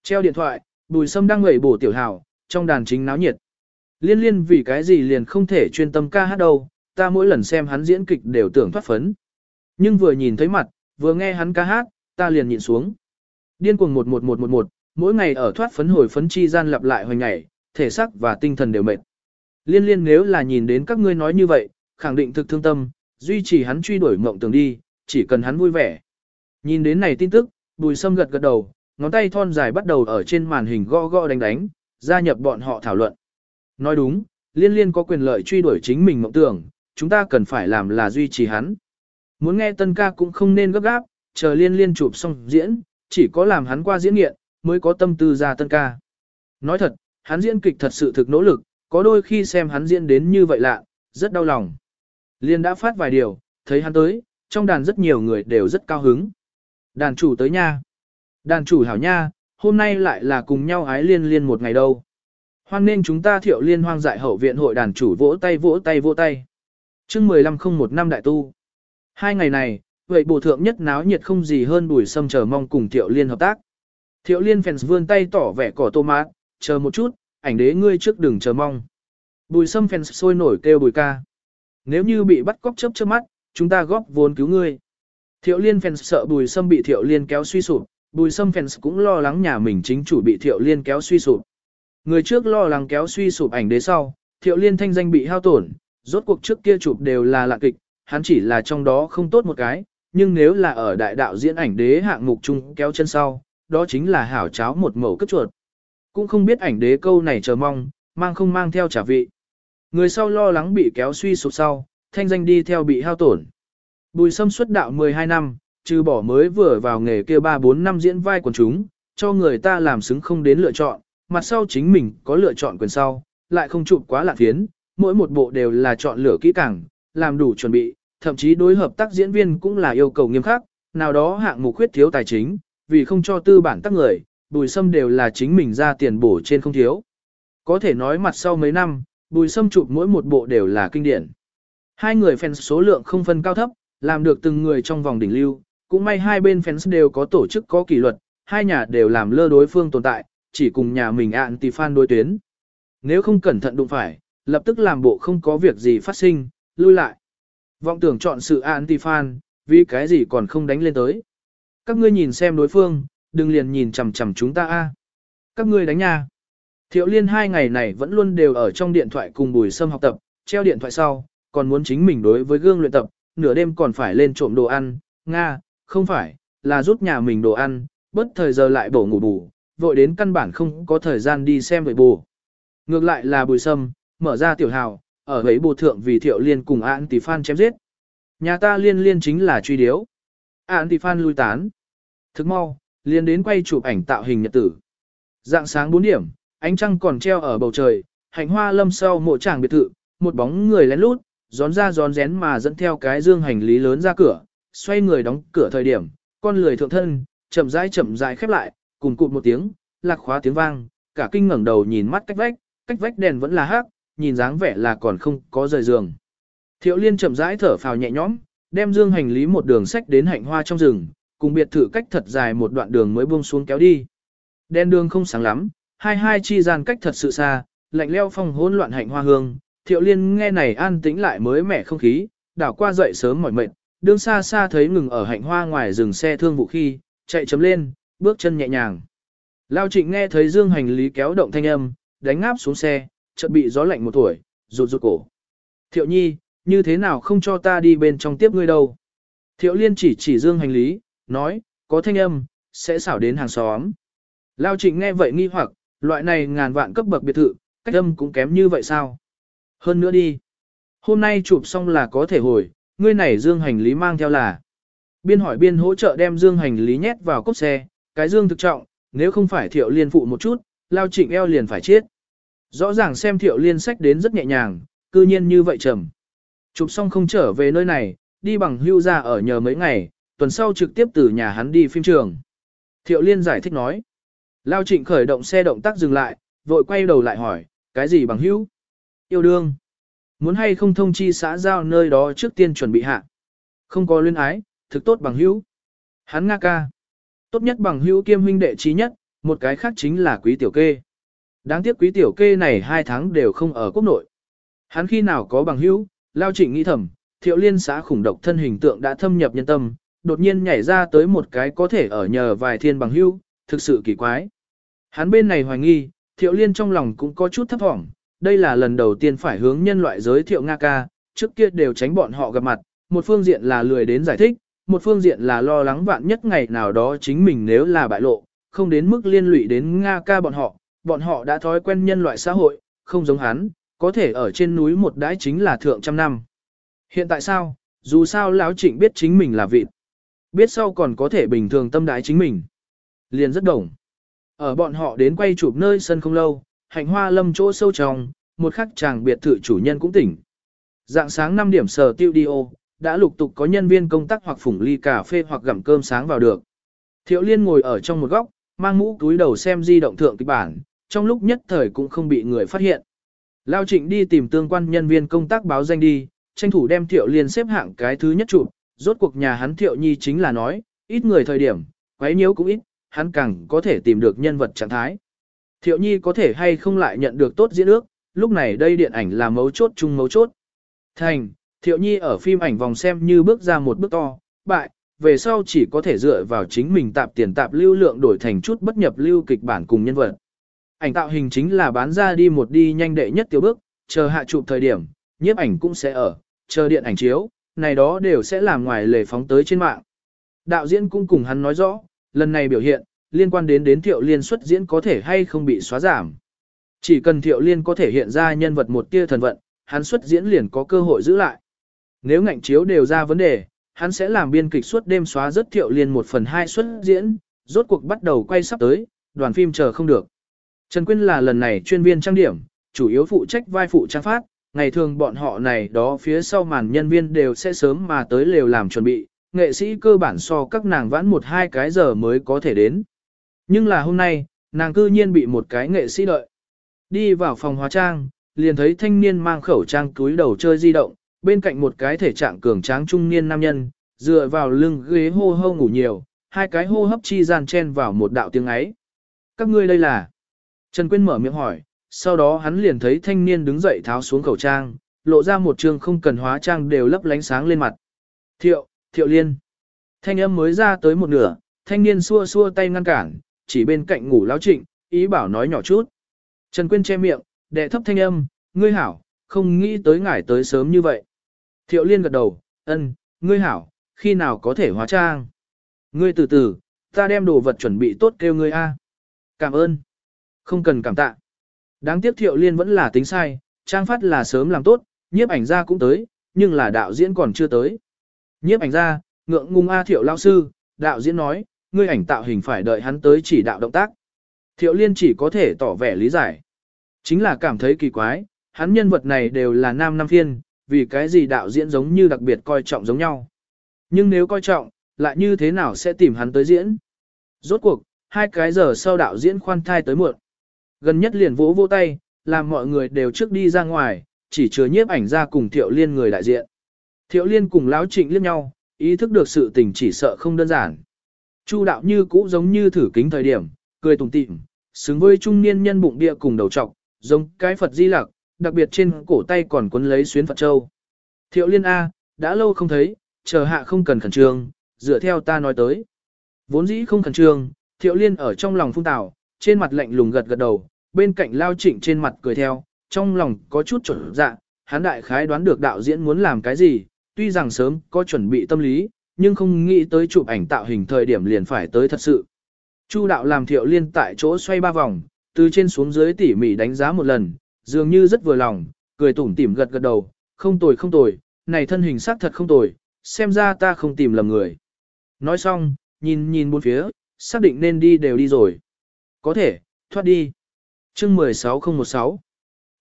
Treo điện thoại, bùi sâm đang ngẩng bổ tiểu hào, trong đàn chính náo nhiệt. Liên liên vì cái gì liền không thể chuyên tâm ca hát đâu, ta mỗi lần xem hắn diễn kịch đều tưởng thoát phấn. Nhưng vừa nhìn thấy mặt, vừa nghe hắn ca hát, ta liền nhịn xuống. Điên cuồng 11111, mỗi ngày ở thoát phấn hồi phấn chi gian lặp lại hoành ngày, thể xác và tinh thần đều mệt. Liên liên nếu là nhìn đến các ngươi nói như vậy, khẳng định thực thương tâm, duy trì hắn truy đuổi mộng tưởng đi, chỉ cần hắn vui vẻ. Nhìn đến này tin tức, bùi sâm gật gật đầu, ngón tay thon dài bắt đầu ở trên màn hình gõ gõ đánh đánh, gia nhập bọn họ thảo luận. Nói đúng, liên liên có quyền lợi truy đuổi chính mình mộng tưởng, chúng ta cần phải làm là duy trì hắn. Muốn nghe tân ca cũng không nên gấp gáp, chờ liên liên chụp xong diễn, chỉ có làm hắn qua diễn nghiện, mới có tâm tư ra tân ca. Nói thật, hắn diễn kịch thật sự thực nỗ lực, có đôi khi xem hắn diễn đến như vậy lạ, rất đau lòng. Liên đã phát vài điều, thấy hắn tới, trong đàn rất nhiều người đều rất cao hứng. Đàn chủ tới nha. Đàn chủ hảo nha, hôm nay lại là cùng nhau ái liên liên một ngày đâu. Hoan nên chúng ta thiệu liên hoang dại hậu viện hội đàn chủ vỗ tay vỗ tay vỗ tay. chương 15 không một năm đại tu. Hai ngày này, vậy bổ thượng nhất náo nhiệt không gì hơn bùi sâm chờ mong cùng thiệu liên hợp tác. Thiệu liên fans vươn tay tỏ vẻ cỏ tô mát, chờ một chút, ảnh đế ngươi trước đừng chờ mong. Bùi sâm fans sôi nổi kêu bùi ca. Nếu như bị bắt cóc chớp trước mắt, chúng ta góp vốn cứu ngươi. Thiệu liên fans sợ bùi sâm bị thiệu liên kéo suy sụp, bùi sâm fans cũng lo lắng nhà mình chính chủ bị thiệu liên kéo suy sụp. Người trước lo lắng kéo suy sụp ảnh đế sau, thiệu liên thanh danh bị hao tổn, rốt cuộc trước kia chụp đều là lạ kịch, hắn chỉ là trong đó không tốt một cái, nhưng nếu là ở đại đạo diễn ảnh đế hạng mục chung kéo chân sau, đó chính là hảo cháo một mẩu cất chuột. Cũng không biết ảnh đế câu này chờ mong, mang không mang theo trả vị. Người sau lo lắng bị kéo suy sụp sau, thanh danh đi theo bị hao tổn. Bùi sâm xuất đạo 12 năm, trừ bỏ mới vừa vào nghề kia 3-4 năm diễn vai quần chúng, cho người ta làm xứng không đến lựa chọn, mặt sau chính mình có lựa chọn quyền sau, lại không chụp quá lạ phiến, mỗi một bộ đều là chọn lựa kỹ càng, làm đủ chuẩn bị, thậm chí đối hợp tác diễn viên cũng là yêu cầu nghiêm khắc, nào đó hạng mục khuyết thiếu tài chính, vì không cho tư bản tác người, bùi sâm đều là chính mình ra tiền bổ trên không thiếu. Có thể nói mặt sau mấy năm, bùi sâm chụp mỗi một bộ đều là kinh điển. Hai người fans số lượng không phân cao thấp, làm được từng người trong vòng đỉnh lưu, cũng may hai bên fans đều có tổ chức có kỷ luật, hai nhà đều làm lơ đối phương tồn tại, chỉ cùng nhà mình ạn tì fan đối tuyến. Nếu không cẩn thận đụng phải, lập tức làm bộ không có việc gì phát sinh, lui lại. Vọng tưởng chọn sự anti fan, vì cái gì còn không đánh lên tới. Các ngươi nhìn xem đối phương, đừng liền nhìn chằm chằm chúng ta a. Các ngươi đánh nha. Thiệu liên hai ngày này vẫn luôn đều ở trong điện thoại cùng bùi sâm học tập, treo điện thoại sau, còn muốn chính mình đối với gương luyện tập, nửa đêm còn phải lên trộm đồ ăn, Nga, không phải, là rút nhà mình đồ ăn, bất thời giờ lại bổ ngủ bù, vội đến căn bản không có thời gian đi xem với bù. Ngược lại là bùi sâm, mở ra tiểu hào, ở ấy bù thượng vì thiệu liên cùng An tỷ phan chém giết. Nhà ta liên liên chính là truy điếu. An tỷ phan lui tán. Thức mau, liên đến quay chụp ảnh tạo hình nhật tử. Dạng sáng 4 điểm, ánh trăng còn treo ở bầu trời, hạnh hoa lâm sau mộ tràng biệt thự, một bóng người lén lút, gión ra gión rén mà dẫn theo cái dương hành lý lớn ra cửa, xoay người đóng cửa thời điểm, con lười thượng thân, chậm rãi chậm rãi khép lại, cùng cụt một tiếng, lạc khóa tiếng vang, cả kinh ngẩng đầu nhìn mắt cách vách, cách vách đèn vẫn là hắc, nhìn dáng vẻ là còn không có rời giường. Thiệu liên chậm rãi thở phào nhẹ nhõm, đem dương hành lý một đường sách đến hạnh hoa trong rừng, cùng biệt thự cách thật dài một đoạn đường mới buông xuống kéo đi. Đen đường không sáng lắm, hai hai chi gian cách thật sự xa, lạnh leo phong hỗn loạn hạnh hoa hương, thiệu liên nghe này an tĩnh lại mới mẻ không khí, đảo qua dậy sớm mỏi mệt, đương xa xa thấy ngừng ở hạnh hoa ngoài rừng xe thương vụ khi, chạy chấm lên, bước chân nhẹ nhàng. Lao trịnh nghe thấy dương hành lý kéo động thanh âm, đánh ngáp xuống xe, chợt bị gió lạnh một tuổi, rụt rụt cổ. Thiệu nhi, như thế nào không cho ta đi bên trong tiếp ngươi đâu? Thiệu liên chỉ chỉ dương hành lý, nói, có thanh âm, sẽ xảo đến hàng xóm. Lao trịnh nghe vậy nghi hoặc, loại này ngàn vạn cấp bậc biệt thự, cách âm cũng kém như vậy sao? Hơn nữa đi. Hôm nay chụp xong là có thể hồi, ngươi này dương hành lý mang theo là. Biên hỏi biên hỗ trợ đem dương hành lý nhét vào cốp xe, cái dương thực trọng, nếu không phải thiệu liên phụ một chút, lao trịnh eo liền phải chết. Rõ ràng xem thiệu liên sách đến rất nhẹ nhàng, cư nhiên như vậy trầm. Chụp xong không trở về nơi này, đi bằng hưu ra ở nhờ mấy ngày, tuần sau trực tiếp từ nhà hắn đi phim trường. Thiệu liên giải thích nói. Lao trịnh khởi động xe động tác dừng lại, vội quay đầu lại hỏi, cái gì bằng hữu? Yêu đương. Muốn hay không thông chi xã giao nơi đó trước tiên chuẩn bị hạ. Không có luyên ái, thực tốt bằng hữu. Hắn nga ca. Tốt nhất bằng hữu kiêm huynh đệ trí nhất, một cái khác chính là quý tiểu kê. Đáng tiếc quý tiểu kê này hai tháng đều không ở quốc nội. Hắn khi nào có bằng hữu, lao trịnh nghĩ thầm, thiệu liên xã khủng độc thân hình tượng đã thâm nhập nhân tâm, đột nhiên nhảy ra tới một cái có thể ở nhờ vài thiên bằng hữu, thực sự kỳ quái. Hắn bên này hoài nghi, thiệu liên trong lòng cũng có chút thấp thỏm, đây là lần đầu tiên phải hướng nhân loại giới thiệu Nga ca, trước kia đều tránh bọn họ gặp mặt, một phương diện là lười đến giải thích, một phương diện là lo lắng vạn nhất ngày nào đó chính mình nếu là bại lộ, không đến mức liên lụy đến Nga ca bọn họ, bọn họ đã thói quen nhân loại xã hội, không giống hắn, có thể ở trên núi một đái chính là thượng trăm năm. Hiện tại sao, dù sao lão trịnh biết chính mình là vịt, biết sau còn có thể bình thường tâm đái chính mình. Liền rất đồng. Ở bọn họ đến quay chụp nơi sân không lâu, hạnh hoa lâm chỗ sâu trong, một khắc chàng biệt thự chủ nhân cũng tỉnh. Dạng sáng 5 điểm sở tiêu đi ô, đã lục tục có nhân viên công tác hoặc phủng ly cà phê hoặc gặm cơm sáng vào được. Thiệu liên ngồi ở trong một góc, mang mũ túi đầu xem di động thượng kịch bản, trong lúc nhất thời cũng không bị người phát hiện. Lao trịnh đi tìm tương quan nhân viên công tác báo danh đi, tranh thủ đem thiệu liên xếp hạng cái thứ nhất chụp, rốt cuộc nhà hắn thiệu nhi chính là nói, ít người thời điểm, quấy nhiễu cũng ít, hắn càng có thể tìm được nhân vật trạng thái. Thiệu nhi có thể hay không lại nhận được tốt diễn ước, lúc này đây điện ảnh là mấu chốt chung mấu chốt. Thành, thiệu nhi ở phim ảnh vòng xem như bước ra một bước to, bại, về sau chỉ có thể dựa vào chính mình tạp tiền tạp lưu lượng đổi thành chút bất nhập lưu kịch bản cùng nhân vật. Ảnh tạo hình chính là bán ra đi một đi nhanh đệ nhất tiểu bước, chờ hạ chụp thời điểm, nhiếp ảnh cũng sẽ ở, chờ điện ảnh chiếu, này đó đều sẽ làm ngoài lề phóng tới trên mạng. Đạo diễn cũng cùng hắn nói rõ, lần này biểu hiện, liên quan đến đến thiệu liên xuất diễn có thể hay không bị xóa giảm. Chỉ cần thiệu liên có thể hiện ra nhân vật một tia thần vận, hắn xuất diễn liền có cơ hội giữ lại. Nếu ngạnh chiếu đều ra vấn đề, hắn sẽ làm biên kịch suốt đêm xóa rất thiệu liên một phần hai xuất diễn, rốt cuộc bắt đầu quay sắp tới, đoàn phim chờ không được. Trần Quyên là lần này chuyên viên trang điểm, chủ yếu phụ trách vai phụ trang phát, ngày thường bọn họ này đó phía sau màn nhân viên đều sẽ sớm mà tới lều làm chuẩn bị, nghệ sĩ cơ bản so các nàng vãn một hai cái giờ mới có thể đến. Nhưng là hôm nay, nàng cư nhiên bị một cái nghệ sĩ đợi. Đi vào phòng hóa trang, liền thấy thanh niên mang khẩu trang túi đầu chơi di động, bên cạnh một cái thể trạng cường tráng trung niên nam nhân, dựa vào lưng ghế hô hô ngủ nhiều, hai cái hô hấp chi gian chen vào một đạo tiếng ấy. Các ngươi đây là? Trần Quyên mở miệng hỏi, sau đó hắn liền thấy thanh niên đứng dậy tháo xuống khẩu trang, lộ ra một trường không cần hóa trang đều lấp lánh sáng lên mặt. Thiệu, thiệu liên. Thanh âm mới ra tới một nửa, thanh niên xua xua tay ngăn cản, chỉ bên cạnh ngủ lão trịnh, ý bảo nói nhỏ chút. Trần Quyên che miệng, đệ thấp thanh âm, ngươi hảo, không nghĩ tới ngải tới sớm như vậy. Thiệu liên gật đầu, ân, ngươi hảo, khi nào có thể hóa trang. Ngươi từ từ, ta đem đồ vật chuẩn bị tốt kêu ngươi a. Cảm ơn. Không cần cảm tạ. Đáng tiếc thiệu liên vẫn là tính sai, trang phát là sớm làm tốt, nhiếp ảnh ra cũng tới, nhưng là đạo diễn còn chưa tới. Nhiếp ảnh ra, ngượng ngung A thiệu lao sư, đạo diễn nói, ngươi ảnh tạo hình phải đợi hắn tới chỉ đạo động tác. Thiệu liên chỉ có thể tỏ vẻ lý giải. Chính là cảm thấy kỳ quái, hắn nhân vật này đều là nam nam phiên, vì cái gì đạo diễn giống như đặc biệt coi trọng giống nhau. Nhưng nếu coi trọng, lại như thế nào sẽ tìm hắn tới diễn? Rốt cuộc, hai cái giờ sau đạo diễn khoan thai tới muộn. Gần nhất liền vỗ vỗ tay, làm mọi người đều trước đi ra ngoài, chỉ chứa nhiếp ảnh ra cùng thiệu liên người đại diện. Thiệu liên cùng lão trịnh liếc nhau, ý thức được sự tình chỉ sợ không đơn giản. Chu đạo như cũ giống như thử kính thời điểm, cười tủm tỉm, xứng với trung niên nhân bụng địa cùng đầu trọc, giống cái Phật di lặc, đặc biệt trên cổ tay còn quấn lấy xuyến Phật Châu. Thiệu liên A, đã lâu không thấy, chờ hạ không cần khẩn trương, dựa theo ta nói tới. Vốn dĩ không khẩn trương, thiệu liên ở trong lòng phung tảo, trên mặt lạnh lùng gật gật đầu, bên cạnh lao trịnh trên mặt cười theo, trong lòng có chút trở dạ, hắn đại khái đoán được đạo diễn muốn làm cái gì, tuy rằng sớm có chuẩn bị tâm lý, nhưng không nghĩ tới chụp ảnh tạo hình thời điểm liền phải tới thật sự. Chu đạo làm thiệu liên tại chỗ xoay ba vòng, từ trên xuống dưới tỉ mỉ đánh giá một lần, dường như rất vừa lòng, cười tủm tỉm gật gật đầu, không tồi không tồi, này thân hình sắc thật không tồi, xem ra ta không tìm lầm người. Nói xong, nhìn nhìn bốn phía, xác định nên đi đều đi rồi. Có thể, thoát đi. chương 16016.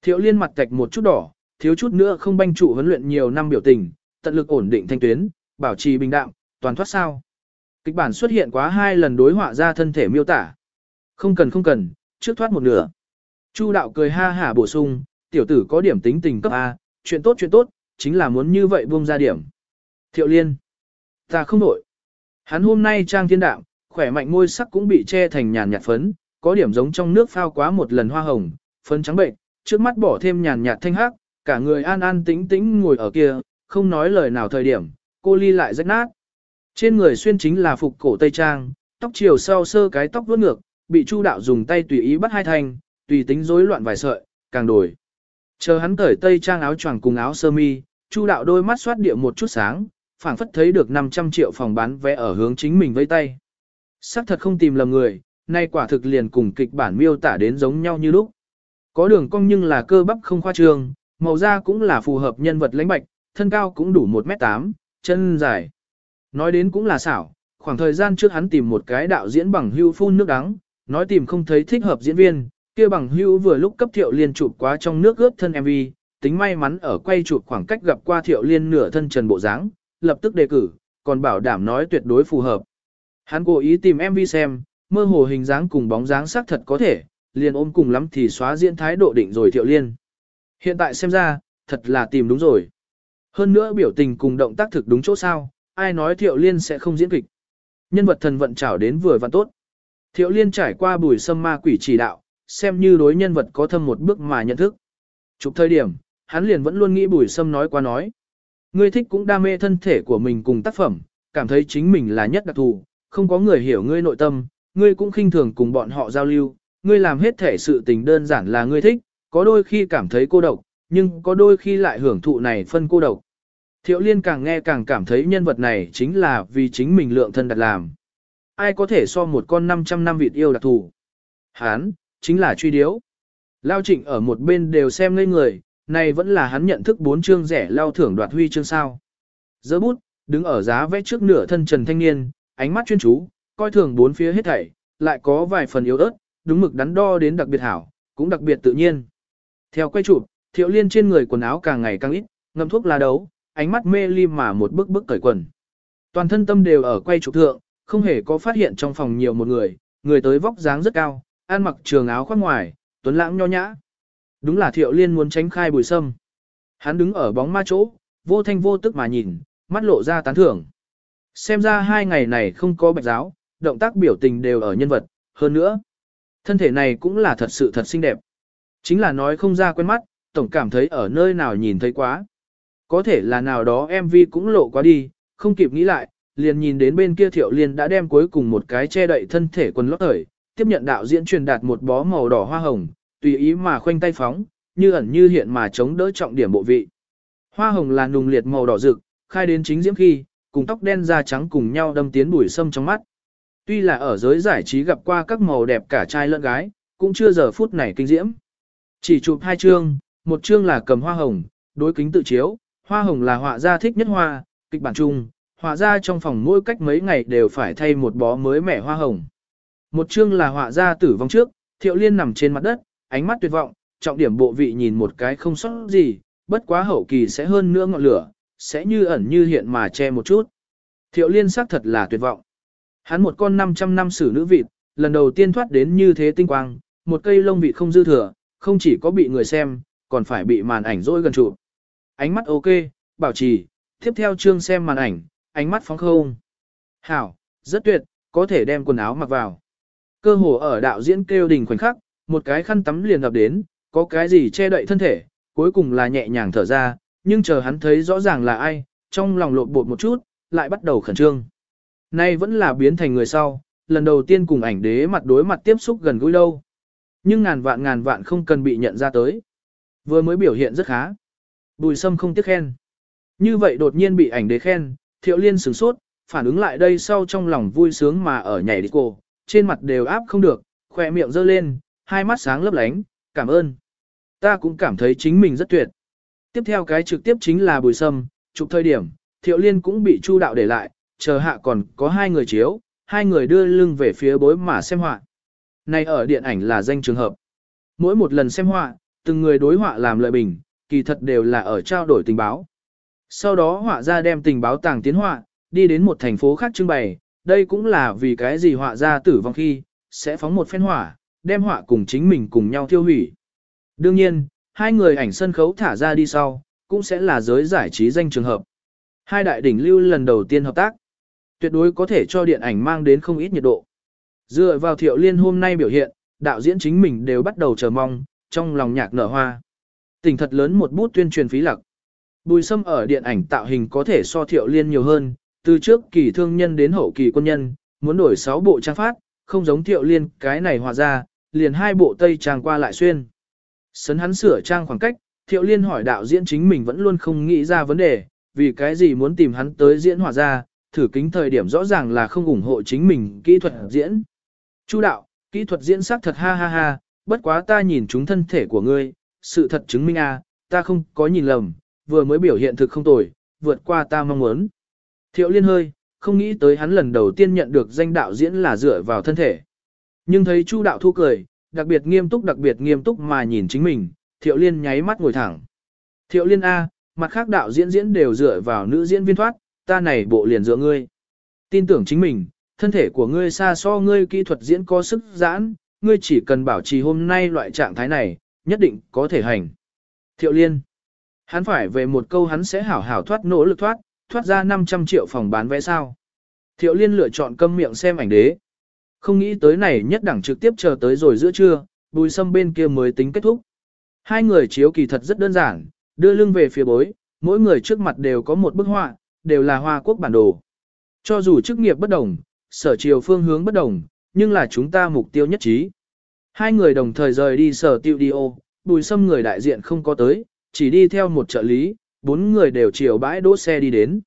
Thiệu liên mặt tạch một chút đỏ, thiếu chút nữa không banh trụ huấn luyện nhiều năm biểu tình, tận lực ổn định thanh tuyến, bảo trì bình đạm, toàn thoát sao. Kịch bản xuất hiện quá hai lần đối họa ra thân thể miêu tả. Không cần không cần, trước thoát một nửa. Chu đạo cười ha hả bổ sung, tiểu tử có điểm tính tình cấp A, chuyện tốt chuyện tốt, chính là muốn như vậy buông ra điểm. Thiệu liên. Ta không nổi. Hắn hôm nay trang thiên đạm, khỏe mạnh ngôi sắc cũng bị che thành nhàn nhạt phấn, có điểm giống trong nước phao quá một lần hoa hồng, phấn trắng bệnh, trước mắt bỏ thêm nhàn nhạt thanh hắc, cả người an an tĩnh tĩnh ngồi ở kia, không nói lời nào thời điểm, cô ly lại rách nát. Trên người xuyên chính là phục cổ tây trang, tóc chiều sau sơ cái tóc vuốt ngược, bị Chu đạo dùng tay tùy ý bắt hai thanh, tùy tính rối loạn vài sợi, càng đổi. Chờ hắn cởi tây trang áo choàng cùng áo sơ mi, Chu đạo đôi mắt xoát địa một chút sáng, phảng phất thấy được 500 triệu phòng bán vé ở hướng chính mình vây tay. Sắc thật không tìm lầm người, nay quả thực liền cùng kịch bản miêu tả đến giống nhau như lúc. Có đường cong nhưng là cơ bắp không khoa trương, màu da cũng là phù hợp nhân vật lãnh bạch, thân cao cũng đủ 1m8, chân dài. Nói đến cũng là xảo, khoảng thời gian trước hắn tìm một cái đạo diễn bằng hưu phun nước đắng, nói tìm không thấy thích hợp diễn viên, kia bằng hưu vừa lúc cấp thiệu liên chụp quá trong nước ướt thân MV, tính may mắn ở quay chụp khoảng cách gặp qua thiệu liên nửa thân trần bộ dáng, lập tức đề cử, còn bảo đảm nói tuyệt đối phù hợp. Hắn cố ý tìm MV xem, mơ hồ hình dáng cùng bóng dáng xác thật có thể, liền ôm cùng lắm thì xóa diễn thái độ định rồi thiệu liên. Hiện tại xem ra, thật là tìm đúng rồi. Hơn nữa biểu tình cùng động tác thực đúng chỗ sao, ai nói thiệu liên sẽ không diễn kịch. Nhân vật thần vận trảo đến vừa và tốt. Thiệu liên trải qua bùi sâm ma quỷ chỉ đạo, xem như đối nhân vật có thâm một bước mà nhận thức. Chụp thời điểm, hắn liền vẫn luôn nghĩ bùi sâm nói qua nói. Ngươi thích cũng đam mê thân thể của mình cùng tác phẩm, cảm thấy chính mình là nhất đặc thù, không có người hiểu ngươi nội tâm, ngươi cũng khinh thường cùng bọn họ giao lưu, ngươi làm hết thể sự tình đơn giản là ngươi thích, có đôi khi cảm thấy cô độc, nhưng có đôi khi lại hưởng thụ này phân cô độc. Thiệu liên càng nghe càng cảm thấy nhân vật này chính là vì chính mình lượng thân đặt làm. Ai có thể so một con 500 năm vịt yêu đặc thù? Hán, chính là truy điếu. Lao trịnh ở một bên đều xem ngây người, này vẫn là hắn nhận thức bốn chương rẻ lao thưởng đoạt huy chương sao. Giơ bút, đứng ở giá vẽ trước nửa thân trần thanh niên, ánh mắt chuyên chú, coi thường bốn phía hết thảy, lại có vài phần yếu ớt, đúng mực đắn đo đến đặc biệt hảo, cũng đặc biệt tự nhiên. Theo quay chụp, thiệu liên trên người quần áo càng ngày càng ít, ngâm thuốc lá đấu, ánh mắt mê ly mà một bức bức cởi quần. Toàn thân tâm đều ở quay trục thượng, không hề có phát hiện trong phòng nhiều một người, người tới vóc dáng rất cao, ăn mặc trường áo khoác ngoài, tuấn lãng nho nhã. Đúng là thiệu liên muốn tránh khai bùi sâm. Hắn đứng ở bóng ma chỗ, vô thanh vô tức mà nhìn, mắt lộ ra tán thưởng. Xem ra hai ngày này không có bạch giáo, động tác biểu tình đều ở nhân vật, hơn nữa. Thân thể này cũng là thật sự thật xinh đẹp. Chính là nói không ra quen mắt, tổng cảm thấy ở nơi nào nhìn thấy quá. Có thể là nào đó MV cũng lộ quá đi, không kịp nghĩ lại, liền nhìn đến bên kia thiệu liên đã đem cuối cùng một cái che đậy thân thể quần lót thời, tiếp nhận đạo diễn truyền đạt một bó màu đỏ hoa hồng, tùy ý mà khoanh tay phóng, như ẩn như hiện mà chống đỡ trọng điểm bộ vị. Hoa hồng là nùng liệt màu đỏ rực, khai đến chính diễm khi, cùng tóc đen da trắng cùng nhau đâm tiến bùi sâm trong mắt. Tuy là ở giới giải trí gặp qua các màu đẹp cả trai lẫn gái, cũng chưa giờ phút này kinh diễm. Chỉ chụp hai chương, một chương là cầm hoa hồng, đối kính tự chiếu, hoa hồng là họa gia thích nhất hoa, kịch bản chung, họa gia trong phòng mỗi cách mấy ngày đều phải thay một bó mới mẻ hoa hồng. Một chương là họa gia tử vong trước, thiệu liên nằm trên mặt đất, ánh mắt tuyệt vọng, trọng điểm bộ vị nhìn một cái không sót gì, bất quá hậu kỳ sẽ hơn nữa ngọn lửa, sẽ như ẩn như hiện mà che một chút. Thiệu liên xác thật là tuyệt vọng. Hắn một con 500 năm sử nữ vịt, lần đầu tiên thoát đến như thế tinh quang, một cây lông vịt không dư thừa, không chỉ có bị người xem, còn phải bị màn ảnh dỗi gần trụ. Ánh mắt ok, bảo trì, Tiếp theo trương xem màn ảnh, ánh mắt phóng không. Hảo, rất tuyệt, có thể đem quần áo mặc vào. Cơ hồ ở đạo diễn kêu đình khoảnh khắc, một cái khăn tắm liền ập đến, có cái gì che đậy thân thể, cuối cùng là nhẹ nhàng thở ra, nhưng chờ hắn thấy rõ ràng là ai, trong lòng lộn bột một chút, lại bắt đầu khẩn trương. Nay vẫn là biến thành người sau, lần đầu tiên cùng ảnh đế mặt đối mặt tiếp xúc gần gũi đâu. Nhưng ngàn vạn ngàn vạn không cần bị nhận ra tới. Vừa mới biểu hiện rất khá. Bùi sâm không tiếc khen. Như vậy đột nhiên bị ảnh đế khen, thiệu liên sửng sốt, phản ứng lại đây sau trong lòng vui sướng mà ở nhảy đi cô, trên mặt đều áp không được, khỏe miệng giơ lên, hai mắt sáng lấp lánh, cảm ơn. Ta cũng cảm thấy chính mình rất tuyệt. Tiếp theo cái trực tiếp chính là bùi sâm, chụp thời điểm, thiệu liên cũng bị chu đạo để lại, chờ hạ còn có hai người chiếu, hai người đưa lưng về phía bối mà xem họa. Này ở điện ảnh là danh trường hợp. Mỗi một lần xem họa, từng người đối họa làm lợi bình, kỳ thật đều là ở trao đổi tình báo. Sau đó họa ra đem tình báo tàng tiến họa, đi đến một thành phố khác trưng bày, đây cũng là vì cái gì họa ra tử vong khi, sẽ phóng một phen hỏa, đem họa cùng chính mình cùng nhau tiêu hủy. Đương nhiên, hai người ảnh sân khấu thả ra đi sau, cũng sẽ là giới giải trí danh trường hợp. Hai đại đỉnh lưu lần đầu tiên hợp tác, tuyệt đối có thể cho điện ảnh mang đến không ít nhiệt độ. Dựa vào thiệu liên hôm nay biểu hiện, đạo diễn chính mình đều bắt đầu chờ mong, trong lòng nhạc nở hoa. Tình thật lớn một bút tuyên truyền phí lặc. Bùi sâm ở điện ảnh tạo hình có thể so thiệu liên nhiều hơn, từ trước kỳ thương nhân đến hậu kỳ quân nhân, muốn đổi 6 bộ trang phát, không giống thiệu liên cái này hòa ra, liền hai bộ tây trang qua lại xuyên. Sấn hắn sửa trang khoảng cách, thiệu liên hỏi đạo diễn chính mình vẫn luôn không nghĩ ra vấn đề, vì cái gì muốn tìm hắn tới diễn hòa ra, thử kính thời điểm rõ ràng là không ủng hộ chính mình kỹ thuật diễn. Chu đạo, kỹ thuật diễn sắc thật ha ha ha, bất quá ta nhìn chúng thân thể của ngươi, sự thật chứng minh a, à, ta không có nhìn lầm, vừa mới biểu hiện thực không tồi, vượt qua ta mong muốn. Thiệu liên hơi, không nghĩ tới hắn lần đầu tiên nhận được danh đạo diễn là dựa vào thân thể. Nhưng thấy Chu đạo thu cười, đặc biệt nghiêm túc đặc biệt nghiêm túc mà nhìn chính mình, thiệu liên nháy mắt ngồi thẳng. Thiệu liên A, mặt khác đạo diễn diễn đều dựa vào nữ diễn viên thoát, ta này bộ liền dựa ngươi. Tin tưởng chính mình, thân thể của ngươi xa so ngươi kỹ thuật diễn có sức giãn, ngươi chỉ cần bảo trì hôm nay loại trạng thái này, nhất định có thể hành. Thiệu liên. Hắn phải về một câu hắn sẽ hảo hảo thoát nỗ lực thoát, thoát ra 500 triệu phòng bán vé sao. Thiệu liên lựa chọn câm miệng xem ảnh đế. Không nghĩ tới này nhất đẳng trực tiếp chờ tới rồi giữa trưa, bùi sâm bên kia mới tính kết thúc. Hai người chiếu kỳ thật rất đơn giản, đưa lưng về phía bối, mỗi người trước mặt đều có một bức họa, đều là hoa quốc bản đồ. Cho dù chức nghiệp bất đồng, sở chiều phương hướng bất đồng, nhưng là chúng ta mục tiêu nhất trí. Hai người đồng thời rời đi sở tiêu đi ô, bùi sâm người đại diện không có tới, chỉ đi theo một trợ lý, bốn người đều chiều bãi đỗ xe đi đến.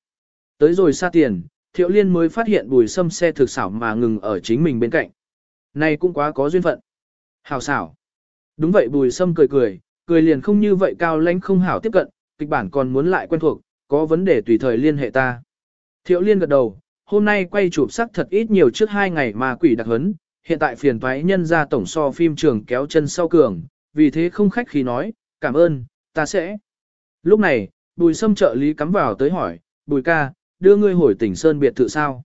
Tới rồi xa tiền, thiệu liên mới phát hiện bùi sâm xe thực xảo mà ngừng ở chính mình bên cạnh. Này cũng quá có duyên phận. Hảo xảo. Đúng vậy bùi sâm cười cười, cười liền không như vậy cao lãnh không hảo tiếp cận, kịch bản còn muốn lại quen thuộc, có vấn đề tùy thời liên hệ ta. Thiệu liên gật đầu, hôm nay quay chụp sắc thật ít nhiều trước hai ngày mà quỷ đặc hấn, hiện tại phiền toái nhân ra tổng so phim trường kéo chân sau cường, vì thế không khách khí nói, cảm ơn, ta sẽ. Lúc này, bùi sâm trợ lý cắm vào tới hỏi, bùi ca, đưa ngươi hồi tỉnh Sơn biệt thự sao?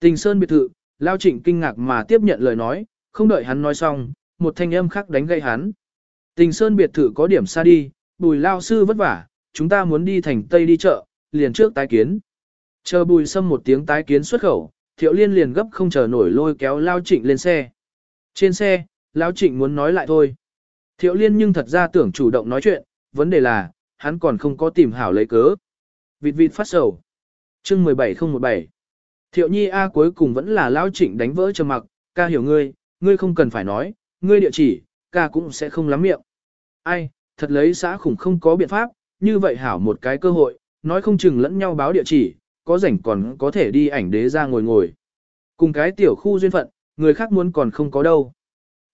Tỉnh Sơn biệt thự, Lao Trịnh kinh ngạc mà tiếp nhận lời nói, không đợi hắn nói xong, một thanh âm khác đánh gây hắn. Tình Sơn biệt thự có điểm xa đi, bùi Lao sư vất vả, chúng ta muốn đi thành Tây đi chợ, liền trước tái kiến. Chờ bùi sâm một tiếng tái kiến xuất khẩu, thiệu liên liền gấp không chờ nổi lôi kéo Lao Trịnh lên xe. Trên xe, Lao Trịnh muốn nói lại thôi. Thiệu liên nhưng thật ra tưởng chủ động nói chuyện, vấn đề là, hắn còn không có tìm hảo lấy cớ. Vịt vịt phát sầu. chương 17017. Thiệu nhi A cuối cùng vẫn là Lao Trịnh đánh vỡ trầm mặc, ca hiểu ngươi, ngươi không cần phải nói, ngươi địa chỉ, ca cũng sẽ không lắm miệng. Ai, thật lấy xã khủng không có biện pháp, như vậy hảo một cái cơ hội, nói không chừng lẫn nhau báo địa chỉ, có rảnh còn có thể đi ảnh đế ra ngồi ngồi. Cùng cái tiểu khu duyên phận, người khác muốn còn không có đâu.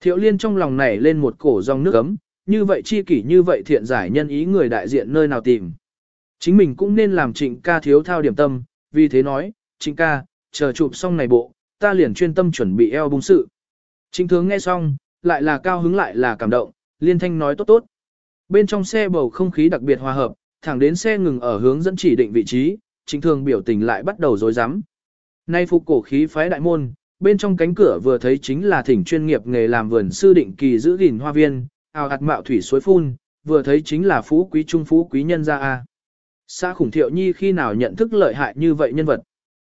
Thiệu liên trong lòng này lên một cổ dòng nước ấm, như vậy chi kỷ như vậy thiện giải nhân ý người đại diện nơi nào tìm. Chính mình cũng nên làm trịnh ca thiếu thao điểm tâm, vì thế nói, trịnh ca, chờ chụp xong này bộ, ta liền chuyên tâm chuẩn bị eo bung sự. Trịnh tướng nghe xong, lại là cao hứng lại là cảm động, liên thanh nói tốt tốt. Bên trong xe bầu không khí đặc biệt hòa hợp, thẳng đến xe ngừng ở hướng dẫn chỉ định vị trí, trịnh thường biểu tình lại bắt đầu rối rắm. Nay phục cổ khí phái đại môn, bên trong cánh cửa vừa thấy chính là thỉnh chuyên nghiệp nghề làm vườn sư định kỳ giữ gìn hoa viên, ào hạt mạo thủy suối phun, vừa thấy chính là phú quý trung phú quý nhân gia A. Xã khủng thiệu nhi khi nào nhận thức lợi hại như vậy nhân vật.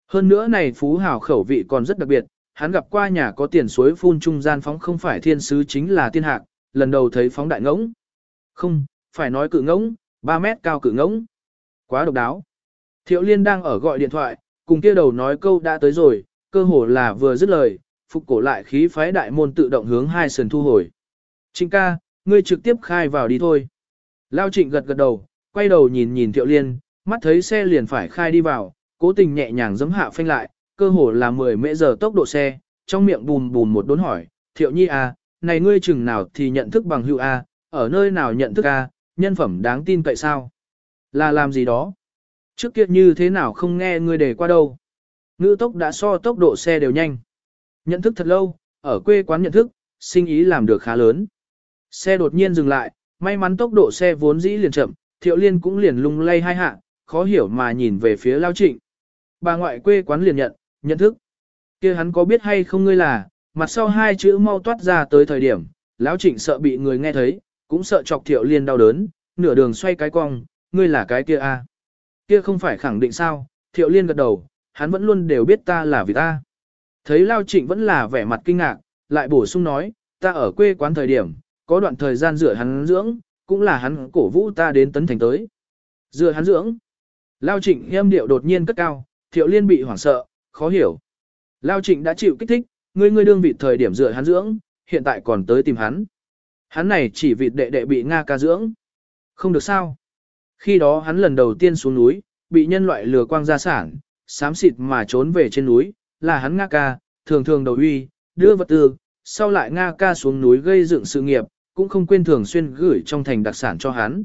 Hơn nữa này phú hào khẩu vị còn rất đặc biệt, hắn gặp qua nhà có tiền suối phun trung gian phóng không phải thiên sứ chính là tiên hạc, lần đầu thấy phóng đại ngỗng. Không, phải nói cự ngỗng, 3 mét cao cự ngỗng. Quá độc đáo. Thiệu liên đang ở gọi điện thoại, cùng kia đầu nói câu đã tới rồi, cơ hồ là vừa dứt lời, phục cổ lại khí phái đại môn tự động hướng hai sườn thu hồi. Trịnh ca, ngươi trực tiếp khai vào đi thôi. Lao trịnh gật gật đầu, quay đầu nhìn nhìn thiệu liên, mắt thấy xe liền phải khai đi vào, cố tình nhẹ nhàng giấm hạ phanh lại, cơ hồ là 10 mễ giờ tốc độ xe, trong miệng bùm bùm một đốn hỏi, thiệu nhi à, này ngươi chừng nào thì nhận thức bằng hữu a, à, ở nơi nào nhận thức a, à, nhân phẩm đáng tin cậy sao? Là làm gì đó? Trước kia như thế nào không nghe ngươi đề qua đâu? Ngữ tốc đã so tốc độ xe đều nhanh. Nhận thức thật lâu, ở quê quán nhận thức, sinh ý làm được khá lớn. Xe đột nhiên dừng lại, may mắn tốc độ xe vốn dĩ liền chậm, thiệu liên cũng liền lung lay hai hạ, khó hiểu mà nhìn về phía lao trịnh. Bà ngoại quê quán liền nhận, nhận thức. kia hắn có biết hay không ngươi là, mặt sau hai chữ mau toát ra tới thời điểm, lão trịnh sợ bị người nghe thấy, cũng sợ chọc thiệu liên đau đớn, nửa đường xoay cái cong, ngươi là cái kia a à? Kia không phải khẳng định sao, thiệu liên gật đầu, hắn vẫn luôn đều biết ta là vì ta. Thấy lao trịnh vẫn là vẻ mặt kinh ngạc, lại bổ sung nói, ta ở quê quán thời điểm, có đoạn thời gian rửa hắn dưỡng, cũng là hắn cổ vũ ta đến tấn thành tới. Dựa hắn dưỡng. Lao trịnh em điệu đột nhiên cất cao, thiệu liên bị hoảng sợ, khó hiểu. Lao trịnh đã chịu kích thích, ngươi ngươi đương vị thời điểm dựa hắn dưỡng, hiện tại còn tới tìm hắn. Hắn này chỉ vịt đệ đệ bị Nga ca dưỡng. Không được sao. Khi đó hắn lần đầu tiên xuống núi, bị nhân loại lừa quang gia sản, xám xịt mà trốn về trên núi, là hắn Nga ca, thường thường đầu uy, đưa vật tư, sau lại Nga ca xuống núi gây dựng sự nghiệp, cũng không quên thường xuyên gửi trong thành đặc sản cho hắn.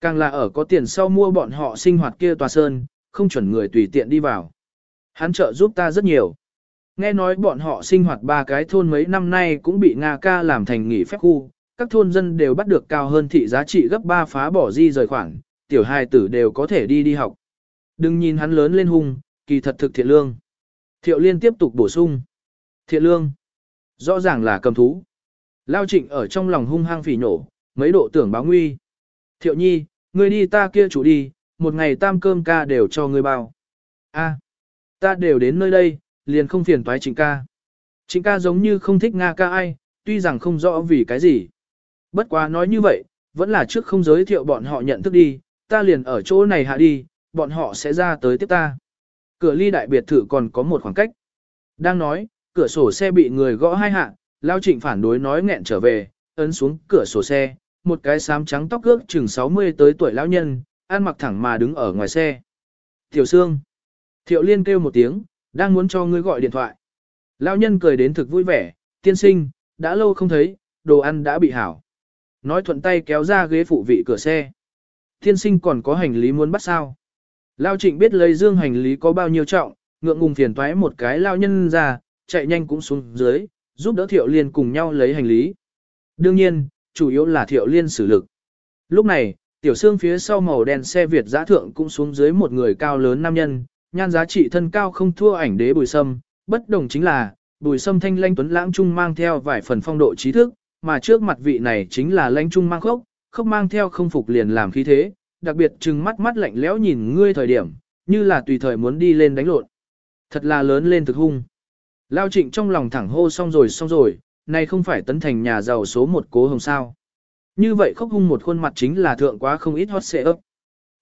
Càng là ở có tiền sau mua bọn họ sinh hoạt kia tòa sơn, không chuẩn người tùy tiện đi vào. Hắn trợ giúp ta rất nhiều. Nghe nói bọn họ sinh hoạt ba cái thôn mấy năm nay cũng bị Nga ca làm thành nghỉ phép khu, các thôn dân đều bắt được cao hơn thị giá trị gấp 3 phá bỏ di rời khoảng, tiểu hài tử đều có thể đi đi học. Đừng nhìn hắn lớn lên hung, kỳ thật thực thiện lương. Thiệu liên tiếp tục bổ sung. Thiện lương. Rõ ràng là cầm thú. Lao trịnh ở trong lòng hung hăng phỉ nổ, mấy độ tưởng báo nguy. Thiệu nhi, ngươi đi ta kia chủ đi, một ngày tam cơm ca đều cho ngươi bao. A, ta đều đến nơi đây, liền không phiền toái trịnh ca. Trịnh ca giống như không thích Nga ca ai, tuy rằng không rõ vì cái gì. Bất quá nói như vậy, vẫn là trước không giới thiệu bọn họ nhận thức đi, ta liền ở chỗ này hạ đi, bọn họ sẽ ra tới tiếp ta. Cửa ly đại biệt thự còn có một khoảng cách. Đang nói, cửa sổ xe bị người gõ hai hạ, Lao Trịnh phản đối nói nghẹn trở về, ấn xuống cửa sổ xe, một cái xám trắng tóc ước chừng 60 tới tuổi lão nhân, ăn mặc thẳng mà đứng ở ngoài xe. Tiểu Sương. Thiệu Liên kêu một tiếng, đang muốn cho ngươi gọi điện thoại. Lão nhân cười đến thực vui vẻ, tiên sinh, đã lâu không thấy, đồ ăn đã bị hảo. Nói thuận tay kéo ra ghế phụ vị cửa xe. Thiên sinh còn có hành lý muốn bắt sao. Lao trịnh biết lấy dương hành lý có bao nhiêu trọng, ngượng ngùng phiền toái một cái lao nhân ra, chạy nhanh cũng xuống dưới, giúp đỡ thiệu liên cùng nhau lấy hành lý. Đương nhiên, chủ yếu là thiệu liên xử lực. Lúc này, tiểu xương phía sau màu đen xe Việt giã thượng cũng xuống dưới một người cao lớn nam nhân, nhan giá trị thân cao không thua ảnh đế bùi sâm, bất đồng chính là, bùi sâm thanh lanh tuấn lãng trung mang theo vài phần phong độ trí thức, mà trước mặt vị này chính là lãnh trung mang khốc, không mang theo không phục liền làm khí thế, đặc biệt trừng mắt mắt lạnh lẽo nhìn ngươi thời điểm, như là tùy thời muốn đi lên đánh lộn. Thật là lớn lên thực hung. Lao trịnh trong lòng thẳng hô xong rồi xong rồi, này không phải tấn thành nhà giàu số một cố hồng sao. Như vậy khóc hung một khuôn mặt chính là thượng quá không ít hot xệ ấp.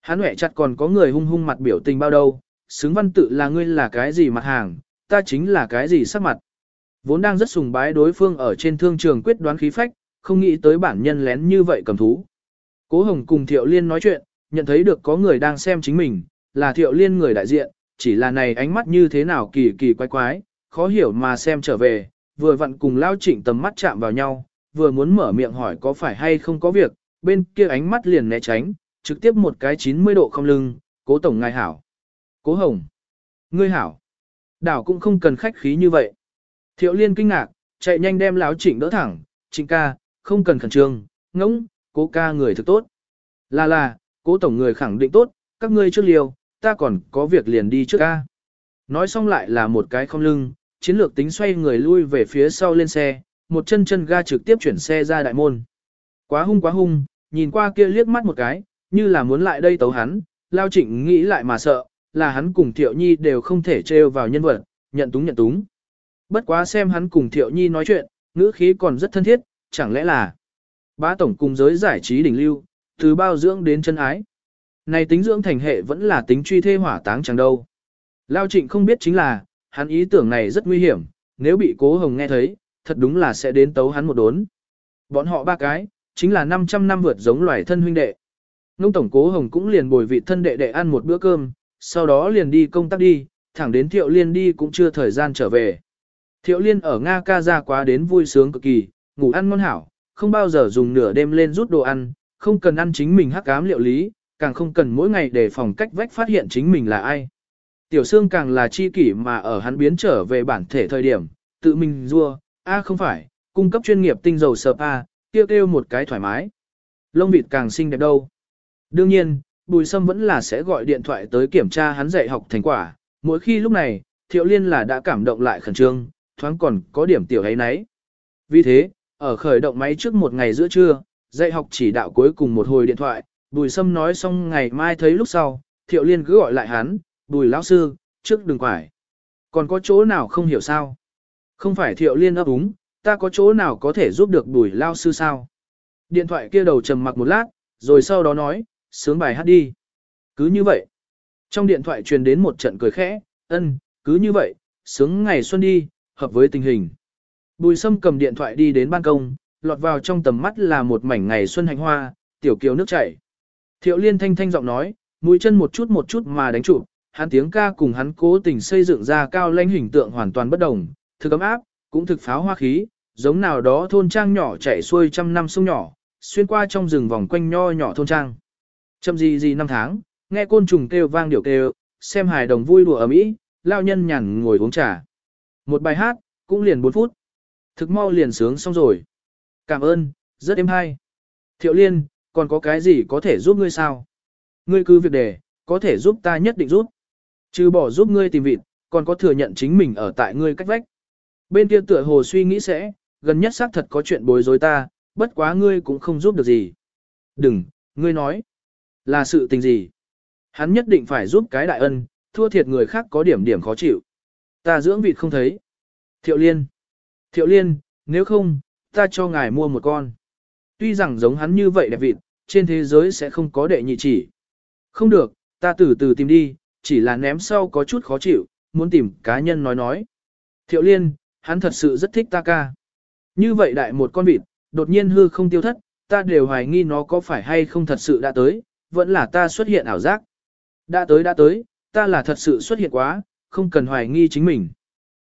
Hắn hẻ chặt còn có người hung hung mặt biểu tình bao đâu, xứng văn tự là ngươi là cái gì mặt hàng, ta chính là cái gì sắc mặt. Vốn đang rất sùng bái đối phương ở trên thương trường quyết đoán khí phách, không nghĩ tới bản nhân lén như vậy cầm thú. Cố Hồng cùng Thiệu Liên nói chuyện, nhận thấy được có người đang xem chính mình, là Thiệu Liên người đại diện, chỉ là này ánh mắt như thế nào kỳ kỳ quái quái, khó hiểu mà xem trở về, vừa vặn cùng Lao Trịnh tầm mắt chạm vào nhau, vừa muốn mở miệng hỏi có phải hay không có việc, bên kia ánh mắt liền né tránh, trực tiếp một cái 90 độ không lưng, cố tổng ngài hảo. Cố Hồng. Ngươi hảo. Đảo cũng không cần khách khí như vậy. Thiệu liên kinh ngạc, chạy nhanh đem Lão trịnh đỡ thẳng, trịnh ca, không cần khẩn trương, ngỗng, cố ca người thực tốt. Là là, cố tổng người khẳng định tốt, các ngươi trước liều, ta còn có việc liền đi trước ca. Nói xong lại là một cái không lưng, chiến lược tính xoay người lui về phía sau lên xe, một chân chân ga trực tiếp chuyển xe ra đại môn. Quá hung quá hung, nhìn qua kia liếc mắt một cái, như là muốn lại đây tấu hắn, Lao Trịnh nghĩ lại mà sợ, là hắn cùng Thiệu Nhi đều không thể trêu vào nhân vật, nhận túng nhận túng. Bất quá xem hắn cùng Thiệu Nhi nói chuyện, ngữ khí còn rất thân thiết, chẳng lẽ là bá tổng cùng giới giải trí đỉnh lưu, từ bao dưỡng đến chân ái. Này tính dưỡng thành hệ vẫn là tính truy thê hỏa táng chẳng đâu. Lao Trịnh không biết chính là, hắn ý tưởng này rất nguy hiểm, nếu bị cố hồng nghe thấy, thật đúng là sẽ đến tấu hắn một đốn. Bọn họ ba cái, chính là 500 năm vượt giống loài thân huynh đệ. Nông tổng cố hồng cũng liền bồi vị thân đệ đệ ăn một bữa cơm, sau đó liền đi công tác đi, thẳng đến thiệu liên đi cũng chưa thời gian trở về. Thiệu liên ở Nga ca ra quá đến vui sướng cực kỳ, ngủ ăn ngon hảo, không bao giờ dùng nửa đêm lên rút đồ ăn, không cần ăn chính mình hắc ám liệu lý, càng không cần mỗi ngày để phòng cách vách phát hiện chính mình là ai. Tiểu Sương càng là chi kỷ mà ở hắn biến trở về bản thể thời điểm, tự mình rua, a không phải, cung cấp chuyên nghiệp tinh dầu sợp a, tiêu kêu một cái thoải mái. Lông vịt càng xinh đẹp đâu. Đương nhiên, Bùi Sâm vẫn là sẽ gọi điện thoại tới kiểm tra hắn dạy học thành quả, mỗi khi lúc này, Thiệu Liên là đã cảm động lại khẩn trương, thoáng còn có điểm tiểu ấy nấy. Vì thế, ở khởi động máy trước một ngày giữa trưa, dạy học chỉ đạo cuối cùng một hồi điện thoại, Bùi Sâm nói xong ngày mai thấy lúc sau, Thiệu Liên cứ gọi lại hắn, Bùi lão sư, trước đừng quải. Còn có chỗ nào không hiểu sao? Không phải Thiệu Liên ấp úng, ta có chỗ nào có thể giúp được Bùi lão sư sao? Điện thoại kia đầu trầm mặc một lát, rồi sau đó nói, sướng bài hát đi. Cứ như vậy. Trong điện thoại truyền đến một trận cười khẽ, ân, cứ như vậy, sướng ngày xuân đi, hợp với tình hình. Bùi Sâm cầm điện thoại đi đến ban công, lọt vào trong tầm mắt là một mảnh ngày xuân hành hoa, tiểu kiều nước chảy. Thiệu liên thanh thanh giọng nói, mũi chân một chút một chút mà đánh chụp, hắn tiếng ca cùng hắn cố tình xây dựng ra cao lãnh hình tượng hoàn toàn bất đồng, thực ấm áp, cũng thực pháo hoa khí, giống nào đó thôn trang nhỏ chảy xuôi trăm năm sông nhỏ, xuyên qua trong rừng vòng quanh nho nhỏ thôn trang. Chậm gì gì năm tháng, nghe côn trùng kêu vang điệu kêu, xem hài đồng vui đùa ở mỹ, lao nhân nhàn ngồi uống trà. Một bài hát, cũng liền 4 phút. Thực mau liền sướng xong rồi. Cảm ơn, rất êm hay. Thiệu liên, còn có cái gì có thể giúp ngươi sao? Ngươi cứ việc để, có thể giúp ta nhất định giúp. Trừ bỏ giúp ngươi tìm vịt, còn có thừa nhận chính mình ở tại ngươi cách vách. Bên kia tựa hồ suy nghĩ sẽ, gần nhất xác thật có chuyện bối rối ta, bất quá ngươi cũng không giúp được gì. Đừng, ngươi nói. Là sự tình gì? Hắn nhất định phải giúp cái đại ân, thua thiệt người khác có điểm điểm khó chịu. Ta dưỡng vịt không thấy. Thiệu liên. Thiệu liên, nếu không, ta cho ngài mua một con. Tuy rằng giống hắn như vậy đẹp vịt, trên thế giới sẽ không có đệ nhị chỉ. Không được, ta từ từ tìm đi, chỉ là ném sau có chút khó chịu, muốn tìm cá nhân nói nói. Thiệu liên, hắn thật sự rất thích ta ca. Như vậy đại một con vịt, đột nhiên hư không tiêu thất, ta đều hoài nghi nó có phải hay không thật sự đã tới, vẫn là ta xuất hiện ảo giác. Đã tới đã tới, ta là thật sự xuất hiện quá, không cần hoài nghi chính mình.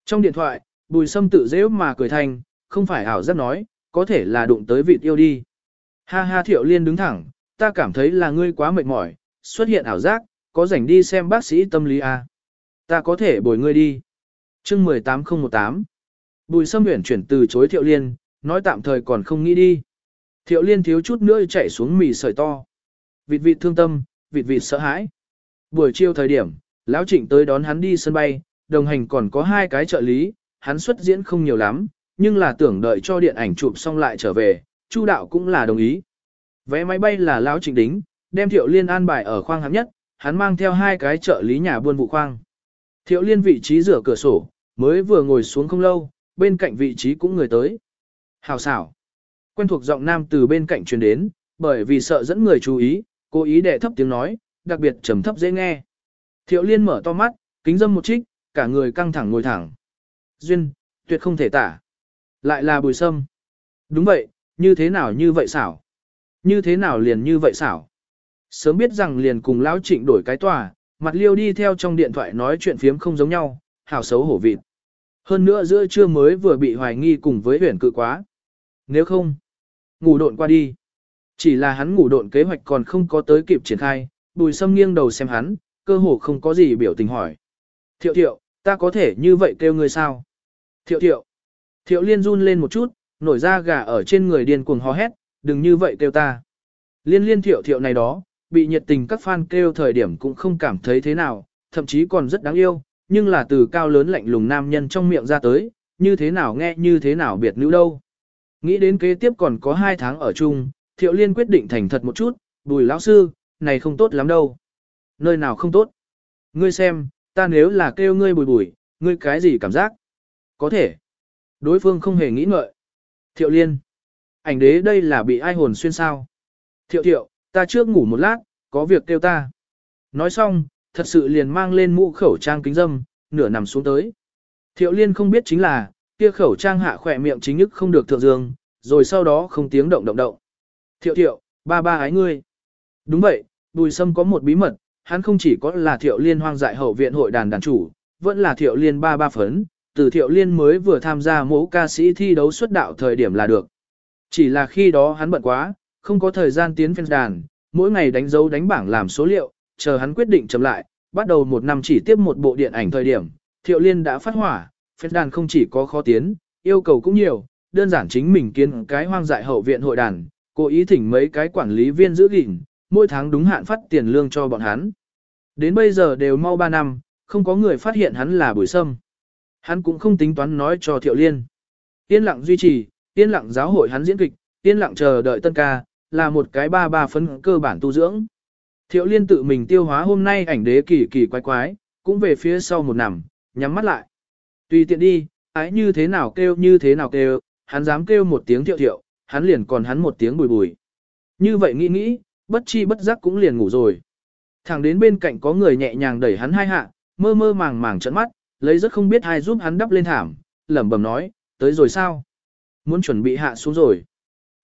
Trong điện thoại, bùi sâm tự dễ mà cười thành, không phải ảo giác nói, có thể là đụng tới vị yêu đi. Ha ha thiệu liên đứng thẳng, ta cảm thấy là ngươi quá mệt mỏi, xuất hiện ảo giác, có rảnh đi xem bác sĩ tâm lý à. Ta có thể bồi ngươi đi. chương 18018 Bùi sâm huyển chuyển từ chối thiệu liên, nói tạm thời còn không nghĩ đi. Thiệu liên thiếu chút nữa chạy xuống mì sợi to. Vịt vịt thương tâm, vịt vịt sợ hãi. Buổi chiều thời điểm, lão trịnh tới đón hắn đi sân bay, đồng hành còn có hai cái trợ lý, hắn xuất diễn không nhiều lắm, nhưng là tưởng đợi cho điện ảnh chụp xong lại trở về, Chu đạo cũng là đồng ý. Vé máy bay là lão trịnh đính, đem Thiệu Liên an bài ở khoang hạng nhất, hắn mang theo hai cái trợ lý nhà buôn vụ khoang. Thiệu Liên vị trí rửa cửa sổ, mới vừa ngồi xuống không lâu, bên cạnh vị trí cũng người tới. Hào xảo. Quen thuộc giọng nam từ bên cạnh truyền đến, bởi vì sợ dẫn người chú ý, cố ý để thấp tiếng nói, đặc biệt trầm thấp dễ nghe. Thiệu Liên mở to mắt, kính dâm một trích, cả người căng thẳng ngồi thẳng. Duyên, tuyệt không thể tả. Lại là bùi sâm. Đúng vậy, như thế nào như vậy xảo? Như thế nào liền như vậy xảo? Sớm biết rằng liền cùng lão trịnh đổi cái tòa, mặt liêu đi theo trong điện thoại nói chuyện phiếm không giống nhau, hào xấu hổ vịt. Hơn nữa giữa trưa mới vừa bị hoài nghi cùng với huyền cự quá. Nếu không, ngủ độn qua đi. Chỉ là hắn ngủ độn kế hoạch còn không có tới kịp triển khai, bùi sâm nghiêng đầu xem hắn, cơ hồ không có gì biểu tình hỏi. Thiệu thiệu, ta có thể như vậy kêu ngươi sao? Thiệu thiệu. Thiệu liên run lên một chút, nổi ra gà ở trên người điên cuồng hò hét, đừng như vậy kêu ta. Liên liên thiệu thiệu này đó, bị nhiệt tình các fan kêu thời điểm cũng không cảm thấy thế nào, thậm chí còn rất đáng yêu, nhưng là từ cao lớn lạnh lùng nam nhân trong miệng ra tới, như thế nào nghe như thế nào biệt nữ đâu. Nghĩ đến kế tiếp còn có hai tháng ở chung, thiệu liên quyết định thành thật một chút, bùi lão sư, này không tốt lắm đâu. Nơi nào không tốt? Ngươi xem, ta nếu là kêu ngươi bùi bùi, ngươi cái gì cảm giác? Có thể. Đối phương không hề nghĩ ngợi. Thiệu liên. Ảnh đế đây là bị ai hồn xuyên sao? Thiệu thiệu, ta trước ngủ một lát, có việc kêu ta. Nói xong, thật sự liền mang lên mũ khẩu trang kính dâm, nửa nằm xuống tới. Thiệu liên không biết chính là, kia khẩu trang hạ khỏe miệng chính nhức không được thượng dương, rồi sau đó không tiếng động động động. Thiệu thiệu, ba ba ái ngươi. Đúng vậy, bùi sâm có một bí mật, hắn không chỉ có là thiệu liên hoang dại hậu viện hội đàn đàn chủ, vẫn là thiệu liên ba ba phấn, từ thiệu liên mới vừa tham gia mẫu ca sĩ thi đấu xuất đạo thời điểm là được. Chỉ là khi đó hắn bận quá, không có thời gian tiến fan đàn, mỗi ngày đánh dấu đánh bảng làm số liệu, chờ hắn quyết định chậm lại, bắt đầu một năm chỉ tiếp một bộ điện ảnh thời điểm, thiệu liên đã phát hỏa, fan đàn không chỉ có khó tiến, yêu cầu cũng nhiều, đơn giản chính mình kiến cái hoang dại hậu viện hội đàn, cố ý thỉnh mấy cái quản lý viên giữ gìn, mỗi tháng đúng hạn phát tiền lương cho bọn hắn. Đến bây giờ đều mau 3 năm, không có người phát hiện hắn là bùi sâm. Hắn cũng không tính toán nói cho Thiệu Liên. Yên lặng duy trì, yên lặng giáo hội hắn diễn kịch, yên lặng chờ đợi tân ca, là một cái ba ba phấn cơ bản tu dưỡng. Thiệu Liên tự mình tiêu hóa hôm nay ảnh đế kỳ kỳ quái quái, cũng về phía sau một nằm, nhắm mắt lại. Tùy tiện đi, ái như thế nào kêu như thế nào kêu, hắn dám kêu một tiếng thiệu thiệu, hắn liền còn hắn một tiếng bùi bùi. Như vậy nghĩ nghĩ, bất chi bất giác cũng liền ngủ rồi. Thẳng đến bên cạnh có người nhẹ nhàng đẩy hắn hai hạ, mơ mơ màng màng trận mắt, lấy rất không biết ai giúp hắn đắp lên thảm, lẩm bẩm nói, tới rồi sao? Muốn chuẩn bị hạ xuống rồi.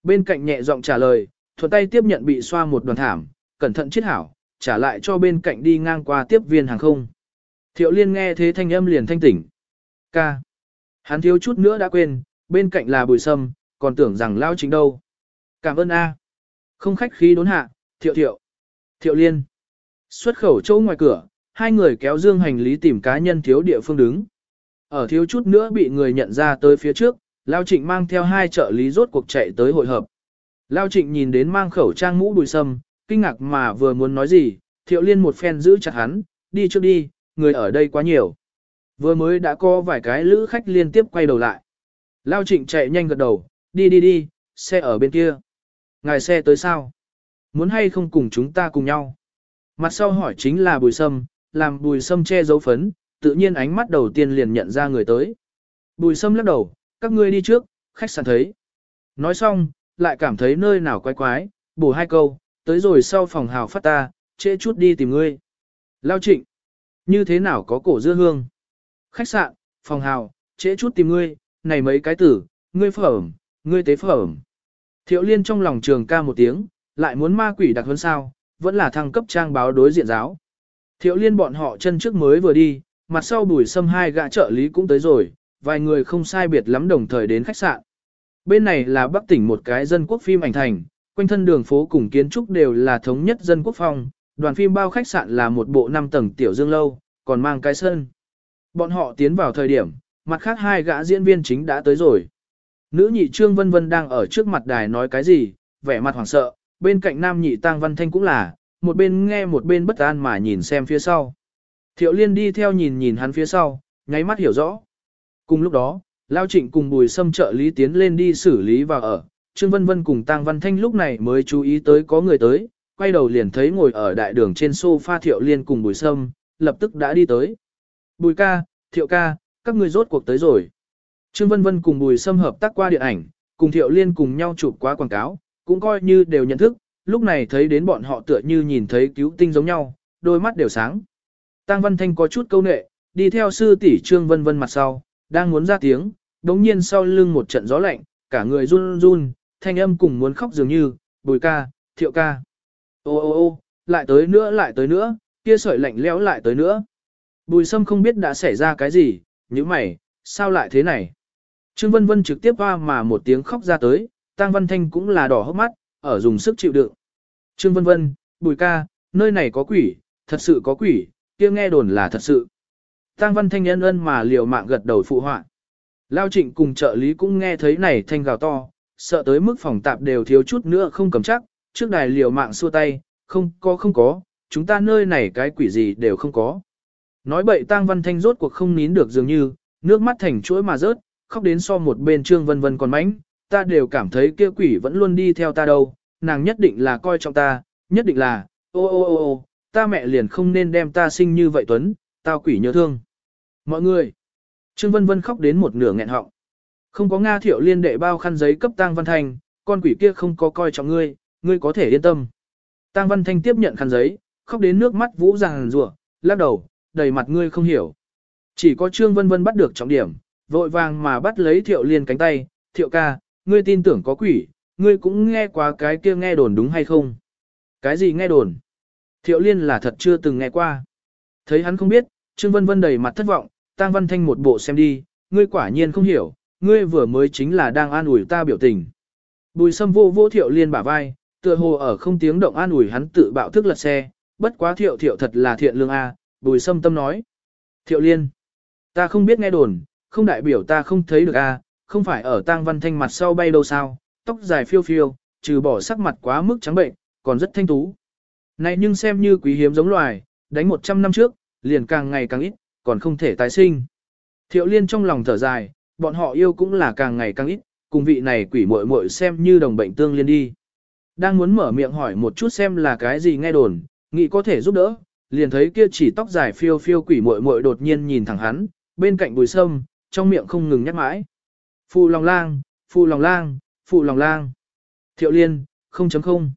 Bên cạnh nhẹ giọng trả lời, thuận tay tiếp nhận bị xoa một đoàn thảm, cẩn thận chiết hảo, trả lại cho bên cạnh đi ngang qua tiếp viên hàng không. Thiệu liên nghe thế thanh âm liền thanh tỉnh. Ca. Hắn thiếu chút nữa đã quên, bên cạnh là bùi sâm, còn tưởng rằng lao chính đâu. Cảm ơn A. Không khách khí đốn hạ, thiệu thiệu. Thiệu liên. Xuất khẩu chỗ ngoài cửa, hai người kéo dương hành lý tìm cá nhân thiếu địa phương đứng. Ở thiếu chút nữa bị người nhận ra tới phía trước, Lao Trịnh mang theo hai trợ lý rốt cuộc chạy tới hội hợp. Lao Trịnh nhìn đến mang khẩu trang mũ bùi sâm, kinh ngạc mà vừa muốn nói gì, thiệu liên một phen giữ chặt hắn, đi trước đi, người ở đây quá nhiều. Vừa mới đã có vài cái lữ khách liên tiếp quay đầu lại. Lao Trịnh chạy nhanh gật đầu, đi đi đi, xe ở bên kia. Ngài xe tới sao? Muốn hay không cùng chúng ta cùng nhau? Mặt sau hỏi chính là bùi sâm, làm bùi sâm che dấu phấn, tự nhiên ánh mắt đầu tiên liền nhận ra người tới. Bùi sâm lắc đầu, các ngươi đi trước, khách sạn thấy. Nói xong, lại cảm thấy nơi nào quái quái, bổ hai câu, tới rồi sau phòng hào phát ta, trễ chút đi tìm ngươi. Lao trịnh, như thế nào có cổ dưa hương? Khách sạn, phòng hào, trễ chút tìm ngươi, này mấy cái tử, ngươi phẩm, ngươi tế phẩm. Thiệu liên trong lòng trường ca một tiếng, lại muốn ma quỷ đặc hơn sao, vẫn là thăng cấp trang báo đối diện giáo. Thiệu liên bọn họ chân trước mới vừa đi, mặt sau bùi sâm hai gã trợ lý cũng tới rồi, vài người không sai biệt lắm đồng thời đến khách sạn. Bên này là Bắc tỉnh một cái dân quốc phim ảnh thành, quanh thân đường phố cùng kiến trúc đều là thống nhất dân quốc phong, đoàn phim bao khách sạn là một bộ năm tầng tiểu dương lâu, còn mang cái sân. Bọn họ tiến vào thời điểm, mặt khác hai gã diễn viên chính đã tới rồi. Nữ nhị Trương Vân Vân đang ở trước mặt đài nói cái gì, vẻ mặt hoảng sợ, bên cạnh nam nhị Tang Văn Thanh cũng là, một bên nghe một bên bất an mà nhìn xem phía sau. Thiệu Liên đi theo nhìn nhìn hắn phía sau, nháy mắt hiểu rõ. Cùng lúc đó, Lao Trịnh cùng Bùi Sâm trợ lý tiến lên đi xử lý và ở, Trương Vân Vân cùng Tang Văn Thanh lúc này mới chú ý tới có người tới, quay đầu liền thấy ngồi ở đại đường trên sofa Thiệu Liên cùng Bùi Sâm, lập tức đã đi tới. Bùi ca, Thiệu ca, các người rốt cuộc tới rồi. Trương Vân Vân cùng Bùi Sâm hợp tác qua điện ảnh, cùng Thiệu Liên cùng nhau chụp qua quảng cáo, cũng coi như đều nhận thức, lúc này thấy đến bọn họ tựa như nhìn thấy cứu tinh giống nhau, đôi mắt đều sáng. Tăng Văn Thanh có chút câu nệ, đi theo sư tỷ Trương Vân Vân mặt sau, đang muốn ra tiếng, đống nhiên sau lưng một trận gió lạnh, cả người run run, thanh âm cùng muốn khóc dường như, bùi ca, thiệu ca. Ô ô ô, lại tới nữa lại tới nữa, kia sợi lạnh lẽo lại tới nữa. Bùi sâm không biết đã xảy ra cái gì, như mày, sao lại thế này? Trương Vân Vân trực tiếp hoa mà một tiếng khóc ra tới, Tăng Văn Thanh cũng là đỏ hốc mắt, ở dùng sức chịu đựng. Trương Vân Vân, Bùi ca, nơi này có quỷ, thật sự có quỷ, kia nghe đồn là thật sự. Tăng Văn Thanh nhân ân mà liều mạng gật đầu phụ họa. Lao Trịnh cùng trợ lý cũng nghe thấy này thanh gào to, sợ tới mức phòng tạp đều thiếu chút nữa không cầm chắc, trước đài liều mạng xua tay, không có không có, chúng ta nơi này cái quỷ gì đều không có. Nói bậy Tăng Văn Thanh rốt cuộc không nín được dường như, nước mắt thành chuỗi mà rớt, khóc đến so một bên Trương Vân Vân còn mánh, ta đều cảm thấy kia quỷ vẫn luôn đi theo ta đâu, nàng nhất định là coi trọng ta, nhất định là, ô ô ô ô, ta mẹ liền không nên đem ta sinh như vậy Tuấn, tao quỷ nhớ thương. Mọi người, Trương Vân Vân khóc đến một nửa nghẹn họng. Không có Nga thiệu liên đệ bao khăn giấy cấp Tang Văn Thanh, con quỷ kia không có coi trọng ngươi, ngươi có thể yên tâm. Tang Văn Thanh tiếp nhận khăn giấy, khóc đến nước mắt vũ ràng rủa, lắc đầu, đầy mặt ngươi không hiểu. Chỉ có Trương Vân Vân bắt được trọng điểm, vội vàng mà bắt lấy thiệu liên cánh tay, thiệu ca, ngươi tin tưởng có quỷ, ngươi cũng nghe qua cái kia nghe đồn đúng hay không? Cái gì nghe đồn? Thiệu liên là thật chưa từng nghe qua. Thấy hắn không biết, Trương Vân Vân đầy mặt thất vọng, Tang Văn Thanh một bộ xem đi, ngươi quả nhiên không hiểu, ngươi vừa mới chính là đang an ủi ta biểu tình. Bùi sâm vô vô thiệu liên bả vai, tựa hồ ở không tiếng động an ủi hắn tự bạo thức lật xe, bất quá thiệu thiệu thật là thiện lương a. bùi sâm tâm nói. Thiệu liên, ta không biết nghe đồn, không đại biểu ta không thấy được a, không phải ở tang văn thanh mặt sau bay đâu sao, tóc dài phiêu phiêu, trừ bỏ sắc mặt quá mức trắng bệnh, còn rất thanh tú. Này nhưng xem như quý hiếm giống loài, đánh 100 năm trước, liền càng ngày càng ít, còn không thể tái sinh. Thiệu liên trong lòng thở dài, bọn họ yêu cũng là càng ngày càng ít, cùng vị này quỷ muội muội xem như đồng bệnh tương liên đi. Đang muốn mở miệng hỏi một chút xem là cái gì nghe đồn, nghĩ có thể giúp đỡ, liền thấy kia chỉ tóc dài phiêu phiêu quỷ muội muội đột nhiên nhìn thẳng hắn, bên cạnh bùi sâm, trong miệng không ngừng nhắc mãi. Phụ lòng lang, phụ lòng lang, phụ lòng lang. Thiệu liên, 0.0.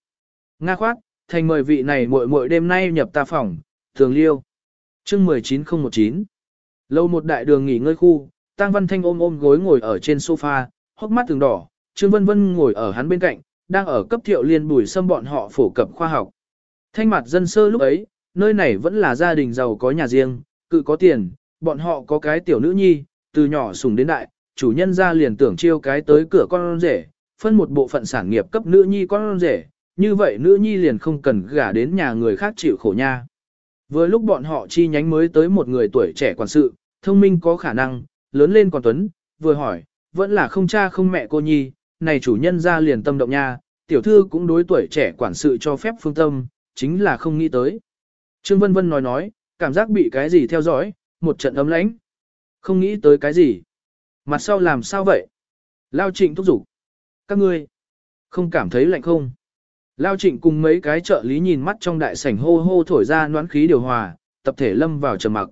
Nga khoát, thành mời vị này muội muội đêm nay nhập ta phòng, thường liêu. chương 19019. Lâu một đại đường nghỉ ngơi khu, Tăng Văn Thanh ôm ôm gối ngồi ở trên sofa, hốc mắt từng đỏ, Trương Vân Vân ngồi ở hắn bên cạnh, đang ở cấp thiệu liên bùi xâm bọn họ phổ cập khoa học. Thanh mặt dân sơ lúc ấy, nơi này vẫn là gia đình giàu có nhà riêng, cự có tiền, bọn họ có cái tiểu nữ nhi, từ nhỏ sùng đến đại, chủ nhân ra liền tưởng chiêu cái tới cửa con rể, phân một bộ phận sản nghiệp cấp nữ nhi con rể, như vậy nữ nhi liền không cần gả đến nhà người khác chịu khổ nha. Vừa lúc bọn họ chi nhánh mới tới một người tuổi trẻ quản sự, thông minh có khả năng, lớn lên còn tuấn, vừa hỏi, vẫn là không cha không mẹ cô nhi, này chủ nhân ra liền tâm động nha, tiểu thư cũng đối tuổi trẻ quản sự cho phép phương tâm, chính là không nghĩ tới. Trương Vân Vân nói nói, cảm giác bị cái gì theo dõi, một trận ấm lãnh. Không nghĩ tới cái gì. Mặt sau làm sao vậy? Lao trịnh thúc giục. Các ngươi, không cảm thấy lạnh không? Lao trịnh cùng mấy cái trợ lý nhìn mắt trong đại sảnh hô hô thổi ra noán khí điều hòa, tập thể lâm vào trầm mặc.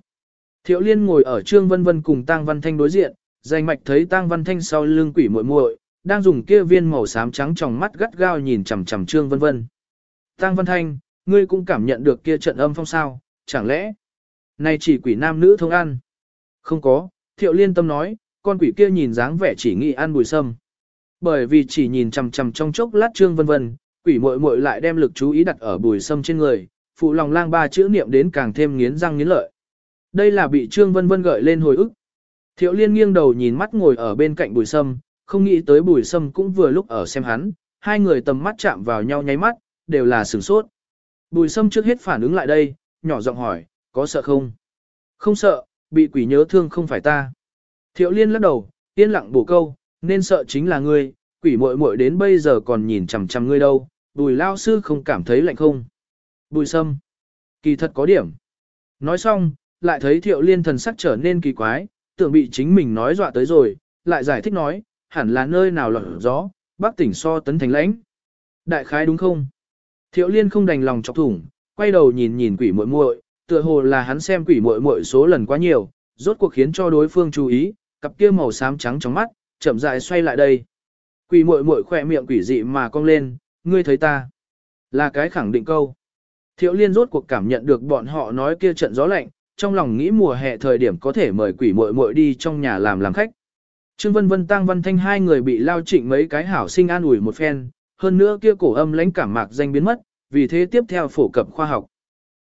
Thiệu Liên ngồi ở Trương Vân Vân cùng Tang Văn Thanh đối diện, danh mạch thấy Tang Văn Thanh sau lưng quỷ muội muội, đang dùng kia viên màu xám trắng trong mắt gắt gao nhìn chằm chằm Trương Vân Vân. Tang Văn Thanh, ngươi cũng cảm nhận được kia trận âm phong sao, chẳng lẽ này chỉ quỷ nam nữ thông ăn? Không có, Thiệu Liên tâm nói, con quỷ kia nhìn dáng vẻ chỉ nghĩ ăn bùi sâm. Bởi vì chỉ nhìn chằm chằm trong chốc lát Trương Vân Vân, quỷ muội muội lại đem lực chú ý đặt ở bùi sâm trên người, phụ lòng lang ba chữ niệm đến càng thêm nghiến răng nghiến lợi. Đây là bị Trương Vân Vân gợi lên hồi ức. Thiệu liên nghiêng đầu nhìn mắt ngồi ở bên cạnh bùi sâm, không nghĩ tới bùi sâm cũng vừa lúc ở xem hắn, hai người tầm mắt chạm vào nhau nháy mắt, đều là sửng sốt. Bùi sâm trước hết phản ứng lại đây, nhỏ giọng hỏi, có sợ không? Không sợ, bị quỷ nhớ thương không phải ta. Thiệu liên lắc đầu, yên lặng bổ câu, nên sợ chính là ngươi, quỷ muội muội đến bây giờ còn nhìn chằm chằm ngươi đâu, bùi lao sư không cảm thấy lạnh không. Bùi sâm, kỳ thật có điểm. Nói xong, lại thấy thiệu liên thần sắc trở nên kỳ quái, tưởng bị chính mình nói dọa tới rồi, lại giải thích nói, hẳn là nơi nào lọt gió, bắc tỉnh so tấn thành lãnh. Đại khái đúng không? Thiệu liên không đành lòng chọc thủng, quay đầu nhìn nhìn quỷ muội muội, tựa hồ là hắn xem quỷ muội muội số lần quá nhiều, rốt cuộc khiến cho đối phương chú ý, cặp kia màu xám trắng trong mắt, chậm rãi xoay lại đây. Quỷ muội muội khỏe miệng quỷ dị mà cong lên, ngươi thấy ta. Là cái khẳng định câu. Thiệu liên rốt cuộc cảm nhận được bọn họ nói kia trận gió lạnh, trong lòng nghĩ mùa hè thời điểm có thể mời quỷ muội muội đi trong nhà làm làm khách. Trương Vân Vân Tăng Văn Thanh hai người bị lao trịnh mấy cái hảo sinh an ủi một phen, hơn nữa kia cổ âm lãnh cảm mạc danh biến mất, vì thế tiếp theo phổ cập khoa học.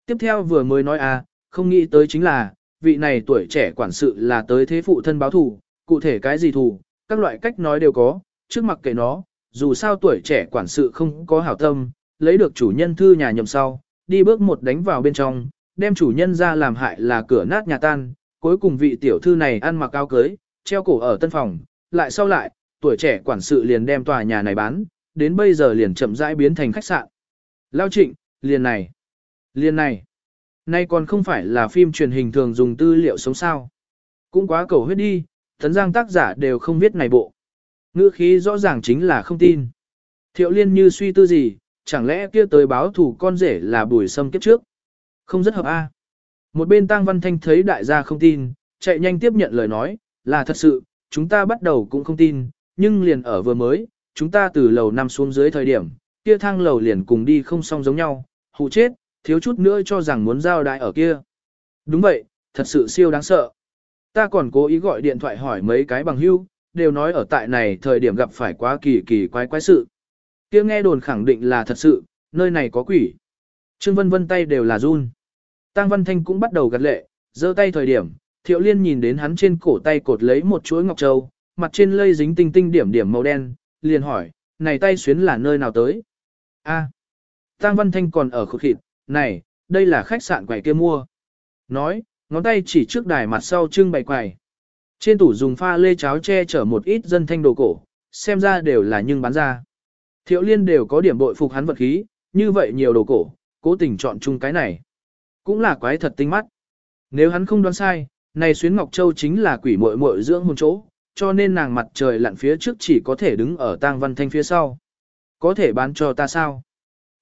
Tiếp theo vừa mới nói à, không nghĩ tới chính là, vị này tuổi trẻ quản sự là tới thế phụ thân báo thù, cụ thể cái gì thù, các loại cách nói đều có, trước mặt kệ nó, dù sao tuổi trẻ quản sự không có hảo tâm, lấy được chủ nhân thư nhà nhầm sau, đi bước một đánh vào bên trong, đem chủ nhân ra làm hại là cửa nát nhà tan, cuối cùng vị tiểu thư này ăn mặc áo cưới, treo cổ ở tân phòng, lại sau lại, tuổi trẻ quản sự liền đem tòa nhà này bán, đến bây giờ liền chậm rãi biến thành khách sạn. Lao trịnh, liền này, liền này, nay còn không phải là phim truyền hình thường dùng tư liệu sống sao. Cũng quá cầu huyết đi, tấn giang tác giả đều không viết này bộ. Ngữ khí rõ ràng chính là không tin. Thiệu liên như suy tư gì, chẳng lẽ kia tới báo thủ con rể là bùi sâm kiếp trước. Không rất hợp a. Một bên Tăng Văn Thanh thấy đại gia không tin, chạy nhanh tiếp nhận lời nói, là thật sự, chúng ta bắt đầu cũng không tin, nhưng liền ở vừa mới, chúng ta từ lầu năm xuống dưới thời điểm, kia thang lầu liền cùng đi không song giống nhau, hụ chết, thiếu chút nữa cho rằng muốn giao đại ở kia. Đúng vậy, thật sự siêu đáng sợ. Ta còn cố ý gọi điện thoại hỏi mấy cái bằng hưu, đều nói ở tại này thời điểm gặp phải quá kỳ kỳ quái quái sự. Kia nghe đồn khẳng định là thật sự, nơi này có quỷ. Trương Vân Vân tay đều là run. Tăng Văn Thanh cũng bắt đầu gật lệ, giơ tay thời điểm, Thiệu Liên nhìn đến hắn trên cổ tay cột lấy một chuỗi ngọc châu, mặt trên lây dính tinh tinh điểm điểm màu đen, liền hỏi, này tay xuyến là nơi nào tới? A. Tăng Văn Thanh còn ở khu khịt, này, đây là khách sạn quầy kia mua. Nói, ngón tay chỉ trước đài mặt sau trưng bày quầy. Trên tủ dùng pha lê cháo che chở một ít dân thanh đồ cổ, xem ra đều là nhưng bán ra. Thiệu liên đều có điểm bội phục hắn vật khí, như vậy nhiều đồ cổ, cố tình chọn chung cái này. Cũng là quái thật tinh mắt. Nếu hắn không đoán sai, này xuyến Ngọc Châu chính là quỷ muội muội dưỡng hồn chỗ, cho nên nàng mặt trời lặn phía trước chỉ có thể đứng ở tang văn thanh phía sau. Có thể bán cho ta sao?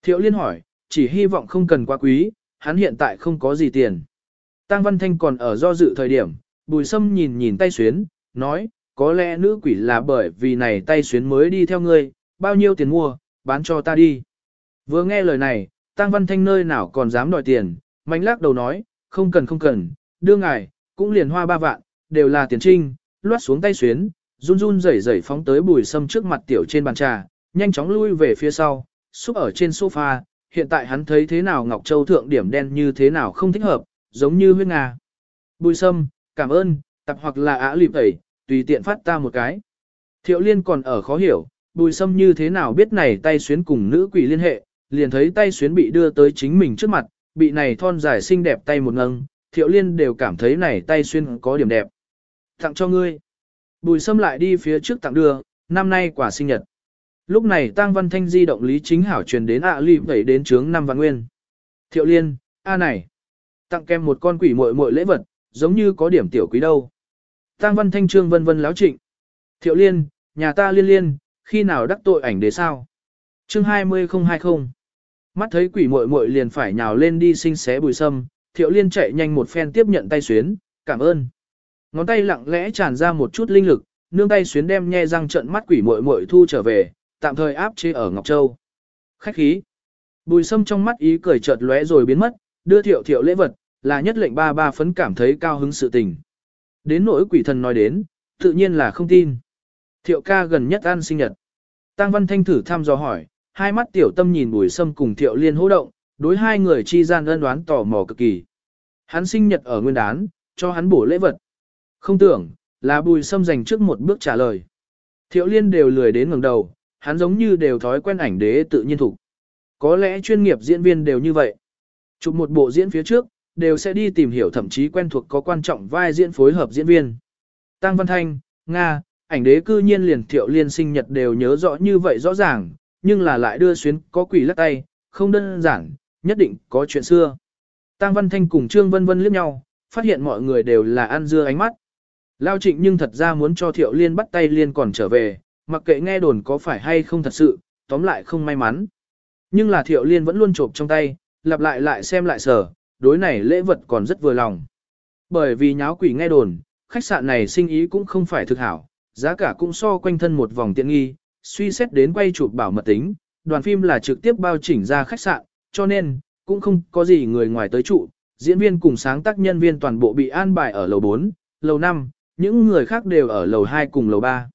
Thiệu liên hỏi, chỉ hy vọng không cần quá quý, hắn hiện tại không có gì tiền. Tang văn thanh còn ở do dự thời điểm, bùi sâm nhìn nhìn tay xuyến, nói, có lẽ nữ quỷ là bởi vì này tay xuyến mới đi theo ngươi, bao nhiêu tiền mua, bán cho ta đi. Vừa nghe lời này, Tăng Văn Thanh nơi nào còn dám đòi tiền, mánh lắc đầu nói, không cần không cần, đưa ngài, cũng liền hoa ba vạn, đều là tiền trinh, loát xuống tay xuyến, run run rẩy rẩy phóng tới bùi sâm trước mặt tiểu trên bàn trà, nhanh chóng lui về phía sau, xúc ở trên sofa, hiện tại hắn thấy thế nào Ngọc Châu thượng điểm đen như thế nào không thích hợp, giống như huyết ngà. Bùi sâm, cảm ơn, tập hoặc là ả lịp ấy, tùy tiện phát ta một cái. Thiệu liên còn ở khó hiểu, bùi sâm như thế nào biết này tay xuyến cùng nữ quỷ liên hệ, liền thấy tay xuyến bị đưa tới chính mình trước mặt, bị này thon dài xinh đẹp tay một ngâng, thiệu liên đều cảm thấy này tay xuyên có điểm đẹp. Tặng cho ngươi. Bùi sâm lại đi phía trước tặng đưa, năm nay quả sinh nhật. Lúc này Tăng Văn Thanh di động lý chính hảo truyền đến ạ à ly vẩy đến trướng năm văn nguyên. Thiệu liên, a này. Tặng kèm một con quỷ muội muội lễ vật, giống như có điểm tiểu quý đâu. Tăng Văn Thanh trương vân vân láo trịnh. Thiệu liên, nhà ta liên liên, khi nào đắc tội ảnh đế sao? Chương 20020 Mắt thấy quỷ muội muội liền phải nhào lên đi sinh xé bùi sâm, thiệu liên chạy nhanh một phen tiếp nhận tay xuyến, cảm ơn. Ngón tay lặng lẽ tràn ra một chút linh lực, nương tay xuyến đem nhe răng trận mắt quỷ muội muội thu trở về, tạm thời áp chế ở Ngọc Châu. Khách khí. Bùi sâm trong mắt ý cười chợt lóe rồi biến mất, đưa thiệu thiệu lễ vật, là nhất lệnh ba ba phấn cảm thấy cao hứng sự tình. Đến nỗi quỷ thần nói đến, tự nhiên là không tin. Thiệu ca gần nhất ăn sinh nhật. Tăng Văn Thanh thử thăm dò hỏi, hai mắt tiểu tâm nhìn bùi sâm cùng thiệu liên hô động, đối hai người chi gian ân đoán tò mò cực kỳ. Hắn sinh nhật ở nguyên đán, cho hắn bổ lễ vật. Không tưởng, là bùi sâm dành trước một bước trả lời. Thiệu liên đều lười đến ngẩng đầu, hắn giống như đều thói quen ảnh đế tự nhiên thủ. Có lẽ chuyên nghiệp diễn viên đều như vậy. Chụp một bộ diễn phía trước, đều sẽ đi tìm hiểu thậm chí quen thuộc có quan trọng vai diễn phối hợp diễn viên. Tăng Văn Thanh, Nga, ảnh đế cư nhiên liền thiệu liên sinh nhật đều nhớ rõ như vậy rõ ràng, nhưng là lại đưa xuyến có quỷ lắc tay, không đơn giản, nhất định có chuyện xưa. Tăng Văn Thanh cùng Trương Vân Vân liếc nhau, phát hiện mọi người đều là ăn dưa ánh mắt. Lao trịnh nhưng thật ra muốn cho thiệu liên bắt tay liên còn trở về, mặc kệ nghe đồn có phải hay không thật sự, tóm lại không may mắn. Nhưng là thiệu liên vẫn luôn trộm trong tay, lặp lại lại xem lại sở, đối này lễ vật còn rất vừa lòng. Bởi vì nháo quỷ nghe đồn, khách sạn này sinh ý cũng không phải thực hảo, giá cả cũng so quanh thân một vòng tiện nghi, suy xét đến quay chụp bảo mật tính, đoàn phim là trực tiếp bao chỉnh ra khách sạn, cho nên, cũng không có gì người ngoài tới trụ, diễn viên cùng sáng tác nhân viên toàn bộ bị an bài ở lầu 4, lầu 5, những người khác đều ở lầu 2 cùng lầu 3.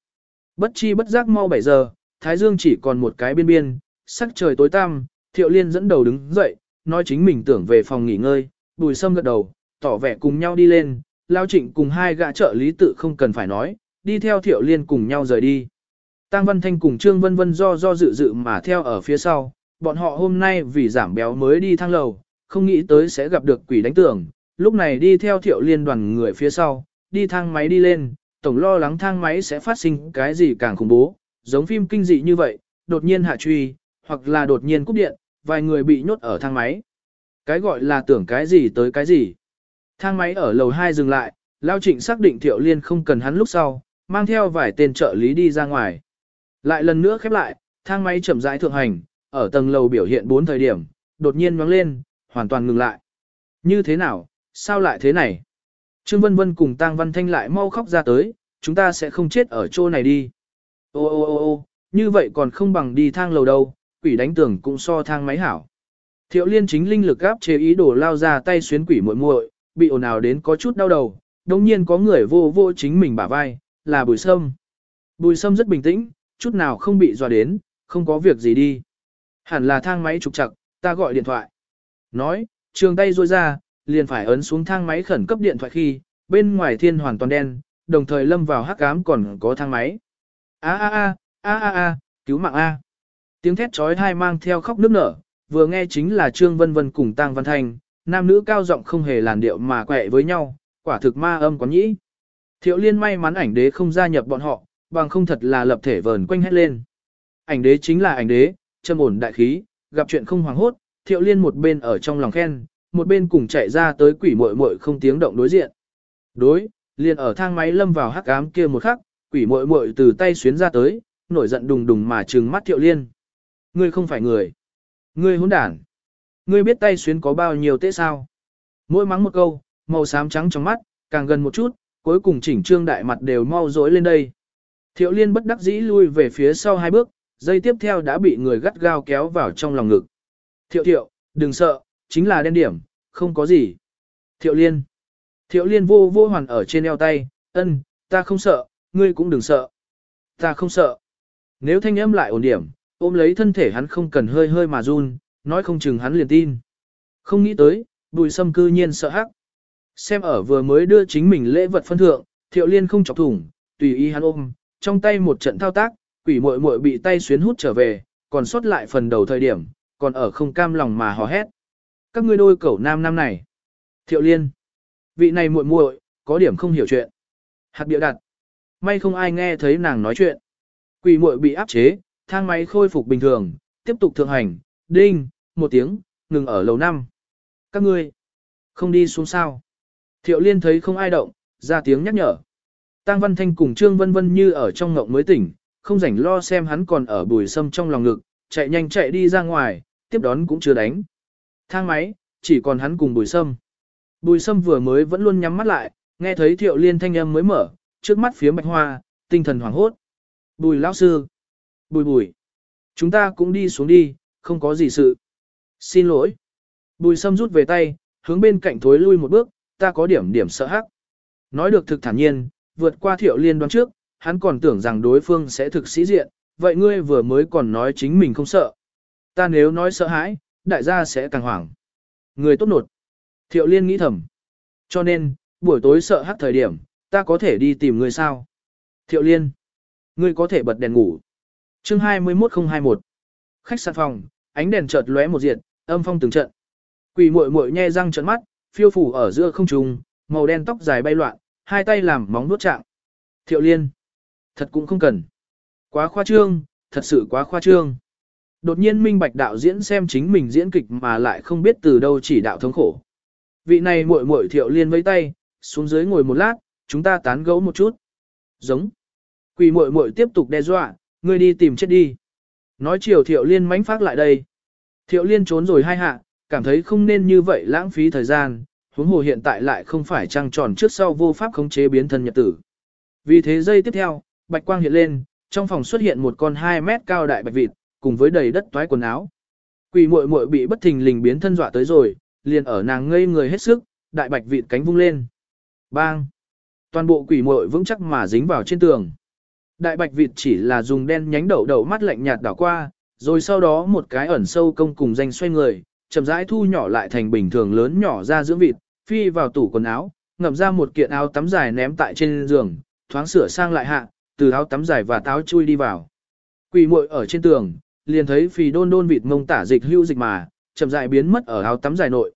Bất chi bất giác mau 7 giờ, Thái Dương chỉ còn một cái biên biên, sắc trời tối tăm, Thiệu Liên dẫn đầu đứng dậy, nói chính mình tưởng về phòng nghỉ ngơi, Bùi Sâm gật đầu, tỏ vẻ cùng nhau đi lên, Lao Trịnh cùng hai gã trợ lý tự không cần phải nói, đi theo Thiệu Liên cùng nhau rời đi. Tăng Văn Thanh cùng Trương Vân Vân do do dự dự mà theo ở phía sau, bọn họ hôm nay vì giảm béo mới đi thang lầu, không nghĩ tới sẽ gặp được quỷ đánh tưởng, lúc này đi theo Thiệu Liên đoàn người phía sau, đi thang máy đi lên, tổng lo lắng thang máy sẽ phát sinh cái gì càng khủng bố, giống phim kinh dị như vậy, đột nhiên hạ truy, hoặc là đột nhiên cúp điện, vài người bị nhốt ở thang máy. Cái gọi là tưởng cái gì tới cái gì. Thang máy ở lầu 2 dừng lại, Lao Trịnh xác định Thiệu Liên không cần hắn lúc sau, mang theo vài tên trợ lý đi ra ngoài. Lại lần nữa khép lại, thang máy chậm rãi thượng hành, ở tầng lầu biểu hiện 4 thời điểm, đột nhiên nhoáng lên, hoàn toàn ngừng lại. Như thế nào, sao lại thế này? Trương Vân Vân cùng Tang Văn Thanh lại mau khóc ra tới, chúng ta sẽ không chết ở chỗ này đi. Ô ô ô ô, như vậy còn không bằng đi thang lầu đâu, quỷ đánh tường cũng so thang máy hảo. Thiệu liên chính linh lực gáp chế ý đồ lao ra tay xuyến quỷ muội muội, bị ồn ào đến có chút đau đầu, đồng nhiên có người vô vô chính mình bả vai, là bùi sâm. Bùi sâm rất bình tĩnh, chút nào không bị dọa đến, không có việc gì đi. Hẳn là thang máy trục chặt, ta gọi điện thoại. Nói, trường tay ruôi ra, liền phải ấn xuống thang máy khẩn cấp điện thoại khi, bên ngoài thiên hoàn toàn đen, đồng thời lâm vào hắc ám còn có thang máy. A a a, a a a, cứu mạng a. Tiếng thét chói tai mang theo khóc nức nở, vừa nghe chính là Trương Vân Vân cùng Tang Văn thành nam nữ cao giọng không hề làn điệu mà quẹ với nhau, quả thực ma âm quán nhĩ. Thiệu liên may mắn ảnh đế không gia nhập bọn họ, bằng không thật là lập thể vờn quanh hết lên. Ảnh đế chính là ảnh đế, trầm ổn đại khí, gặp chuyện không hoảng hốt, thiệu liên một bên ở trong lòng khen, một bên cùng chạy ra tới quỷ muội muội không tiếng động đối diện. Đối, liền ở thang máy lâm vào hắc ám kia một khắc, quỷ muội muội từ tay xuyến ra tới, nổi giận đùng đùng mà trừng mắt thiệu liên. Ngươi không phải người. Ngươi hỗn đản. Ngươi biết tay xuyến có bao nhiêu tế sao? Mỗi mắng một câu, màu xám trắng trong mắt, càng gần một chút, cuối cùng chỉnh trương đại mặt đều mau rối lên đây. Thiệu liên bất đắc dĩ lui về phía sau hai bước, dây tiếp theo đã bị người gắt gao kéo vào trong lòng ngực. Thiệu thiệu, đừng sợ, chính là đen điểm, không có gì. Thiệu liên. Thiệu liên vô vô hoàn ở trên eo tay, ân, ta không sợ, ngươi cũng đừng sợ. Ta không sợ. Nếu thanh âm lại ổn điểm, ôm lấy thân thể hắn không cần hơi hơi mà run, nói không chừng hắn liền tin. Không nghĩ tới, bùi sâm cư nhiên sợ hắc. Xem ở vừa mới đưa chính mình lễ vật phân thượng, thiệu liên không chọc thủng, tùy ý hắn ôm, trong tay một trận thao tác, quỷ muội muội bị tay xuyến hút trở về, còn sót lại phần đầu thời điểm, còn ở không cam lòng mà hò hét. Các ngươi đôi cẩu nam nam này. Thiệu liên. Vị này muội muội, có điểm không hiểu chuyện. Hạt bịa đặt. May không ai nghe thấy nàng nói chuyện. Quỷ muội bị áp chế, thang máy khôi phục bình thường, tiếp tục thượng hành, đinh, một tiếng, ngừng ở lầu năm. Các ngươi, không đi xuống sao. Thiệu liên thấy không ai động, ra tiếng nhắc nhở. Tăng Văn Thanh cùng Trương Vân Vân như ở trong ngộng mới tỉnh, không rảnh lo xem hắn còn ở bùi sâm trong lòng ngực, chạy nhanh chạy đi ra ngoài, tiếp đón cũng chưa đánh. Thang máy, chỉ còn hắn cùng bùi sâm. Bùi sâm vừa mới vẫn luôn nhắm mắt lại, nghe thấy thiệu liên thanh âm mới mở, trước mắt phía bạch hoa, tinh thần hoảng hốt. Bùi lão sư. Bùi bùi. Chúng ta cũng đi xuống đi, không có gì sự. Xin lỗi. Bùi sâm rút về tay, hướng bên cạnh thối lui một bước, ta có điểm điểm sợ hắc. Nói được thực thản nhiên, vượt qua thiệu liên đoán trước, hắn còn tưởng rằng đối phương sẽ thực sĩ diện, vậy ngươi vừa mới còn nói chính mình không sợ. Ta nếu nói sợ hãi, đại gia sẽ càng hoảng. Người tốt nột. Thiệu liên nghĩ thầm. Cho nên, buổi tối sợ hắc thời điểm, ta có thể đi tìm người sao? Thiệu liên. Ngươi có thể bật đèn ngủ. Chương 21021. Khách sạn phòng, ánh đèn chợt lóe một diện, âm phong từng trận. Quỷ muội muội nhe răng trợn mắt, phiêu phủ ở giữa không trung, màu đen tóc dài bay loạn, hai tay làm móng nuốt trạng. Thiệu Liên, thật cũng không cần. Quá khoa trương, thật sự quá khoa trương. Đột nhiên minh bạch đạo diễn xem chính mình diễn kịch mà lại không biết từ đâu chỉ đạo thống khổ. Vị này muội muội Thiệu Liên với tay, xuống dưới ngồi một lát, chúng ta tán gẫu một chút. Giống. Quỷ muội muội tiếp tục đe dọa, ngươi đi tìm chết đi. Nói chiều Thiệu Liên mánh phát lại đây. Thiệu Liên trốn rồi hai hạ, cảm thấy không nên như vậy lãng phí thời gian, huống hồ hiện tại lại không phải trăng tròn trước sau vô pháp khống chế biến thân nhật tử. Vì thế giây tiếp theo, bạch quang hiện lên, trong phòng xuất hiện một con 2 mét cao đại bạch vịt, cùng với đầy đất toái quần áo. Quỷ muội muội bị bất thình lình biến thân dọa tới rồi, liền ở nàng ngây người hết sức, đại bạch vịt cánh vung lên. Bang! Toàn bộ quỷ muội vững chắc mà dính vào trên tường. Đại bạch vịt chỉ là dùng đen nhánh đậu đậu mắt lạnh nhạt đảo qua, rồi sau đó một cái ẩn sâu công cùng danh xoay người, chậm rãi thu nhỏ lại thành bình thường lớn nhỏ ra dưỡng vịt, phi vào tủ quần áo, ngậm ra một kiện áo tắm dài ném tại trên giường, thoáng sửa sang lại hạ, từ áo tắm dài và táo chui đi vào. Quỷ muội ở trên tường, liền thấy phì đôn đôn vịt mông tả dịch hưu dịch mà, chậm rãi biến mất ở áo tắm dài nội.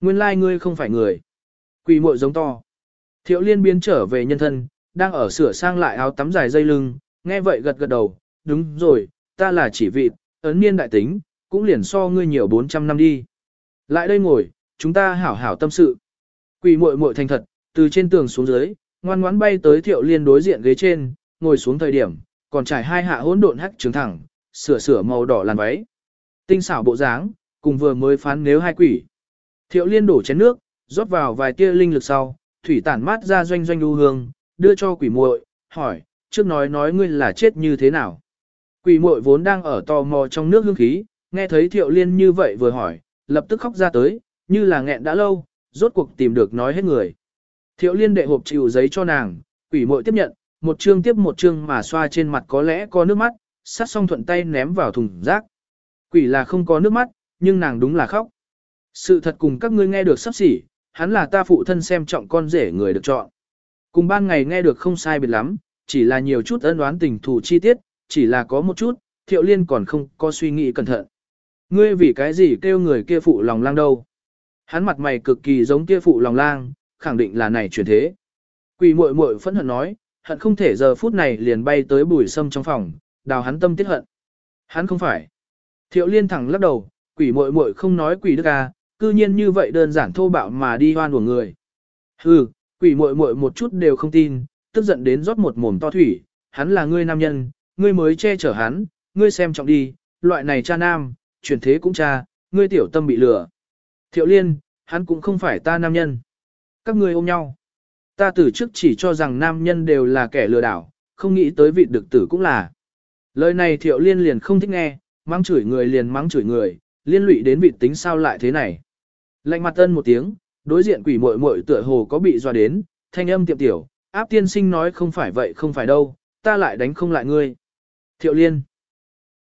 Nguyên lai ngươi không phải người. Quỷ muội giống to. Thiệu liên biến trở về nhân thân, đang ở sửa sang lại áo tắm dài dây lưng, nghe vậy gật gật đầu, đúng rồi, ta là chỉ vịt, ấn niên đại tính, cũng liền so ngươi nhiều 400 năm đi. Lại đây ngồi, chúng ta hảo hảo tâm sự. Quỷ muội muội thành thật, từ trên tường xuống dưới, ngoan ngoãn bay tới thiệu liên đối diện ghế trên, ngồi xuống thời điểm, còn trải hai hạ hỗn độn hắc trứng thẳng, sửa sửa màu đỏ làn váy. Tinh xảo bộ dáng, cùng vừa mới phán nếu hai quỷ. Thiệu liên đổ chén nước, rót vào vài tia linh lực sau, thủy tản mát ra doanh doanh đu hương, đưa cho quỷ muội, hỏi, trước nói nói ngươi là chết như thế nào. Quỷ muội vốn đang ở tò mò trong nước hương khí, nghe thấy thiệu liên như vậy vừa hỏi, lập tức khóc ra tới, như là nghẹn đã lâu, rốt cuộc tìm được nói hết người. Thiệu liên đệ hộp chịu giấy cho nàng, quỷ muội tiếp nhận, một chương tiếp một chương mà xoa trên mặt có lẽ có nước mắt, sát xong thuận tay ném vào thùng rác. Quỷ là không có nước mắt, nhưng nàng đúng là khóc. Sự thật cùng các ngươi nghe được sắp xỉ, hắn là ta phụ thân xem trọng con rể người được chọn. Cùng ban ngày nghe được không sai biệt lắm, chỉ là nhiều chút ân đoán tình thù chi tiết, chỉ là có một chút, thiệu liên còn không có suy nghĩ cẩn thận. Ngươi vì cái gì kêu người kia phụ lòng lang đâu? Hắn mặt mày cực kỳ giống kia phụ lòng lang, khẳng định là này chuyển thế. Quỷ muội muội phẫn hận nói, hận không thể giờ phút này liền bay tới bùi sâm trong phòng, đào hắn tâm tiết hận. Hắn không phải. Thiệu liên thẳng lắc đầu, quỷ muội muội không nói quỷ đức à, cư nhiên như vậy đơn giản thô bạo mà đi hoan của người. Hừ, quỷ muội muội một chút đều không tin, tức giận đến rót một mồm to thủy, hắn là ngươi nam nhân, ngươi mới che chở hắn, ngươi xem trọng đi, loại này cha nam, chuyển thế cũng cha, ngươi tiểu tâm bị lừa. Thiệu liên, hắn cũng không phải ta nam nhân. Các ngươi ôm nhau. Ta từ trước chỉ cho rằng nam nhân đều là kẻ lừa đảo, không nghĩ tới vị đực tử cũng là. Lời này thiệu liên liền không thích nghe, mắng chửi người liền mắng chửi người, liên lụy đến vị tính sao lại thế này. Lạnh mặt tân một tiếng, đối diện quỷ muội muội tựa hồ có bị dọa đến, thanh âm tiệm tiểu, áp tiên sinh nói không phải vậy không phải đâu, ta lại đánh không lại ngươi. Thiệu liên.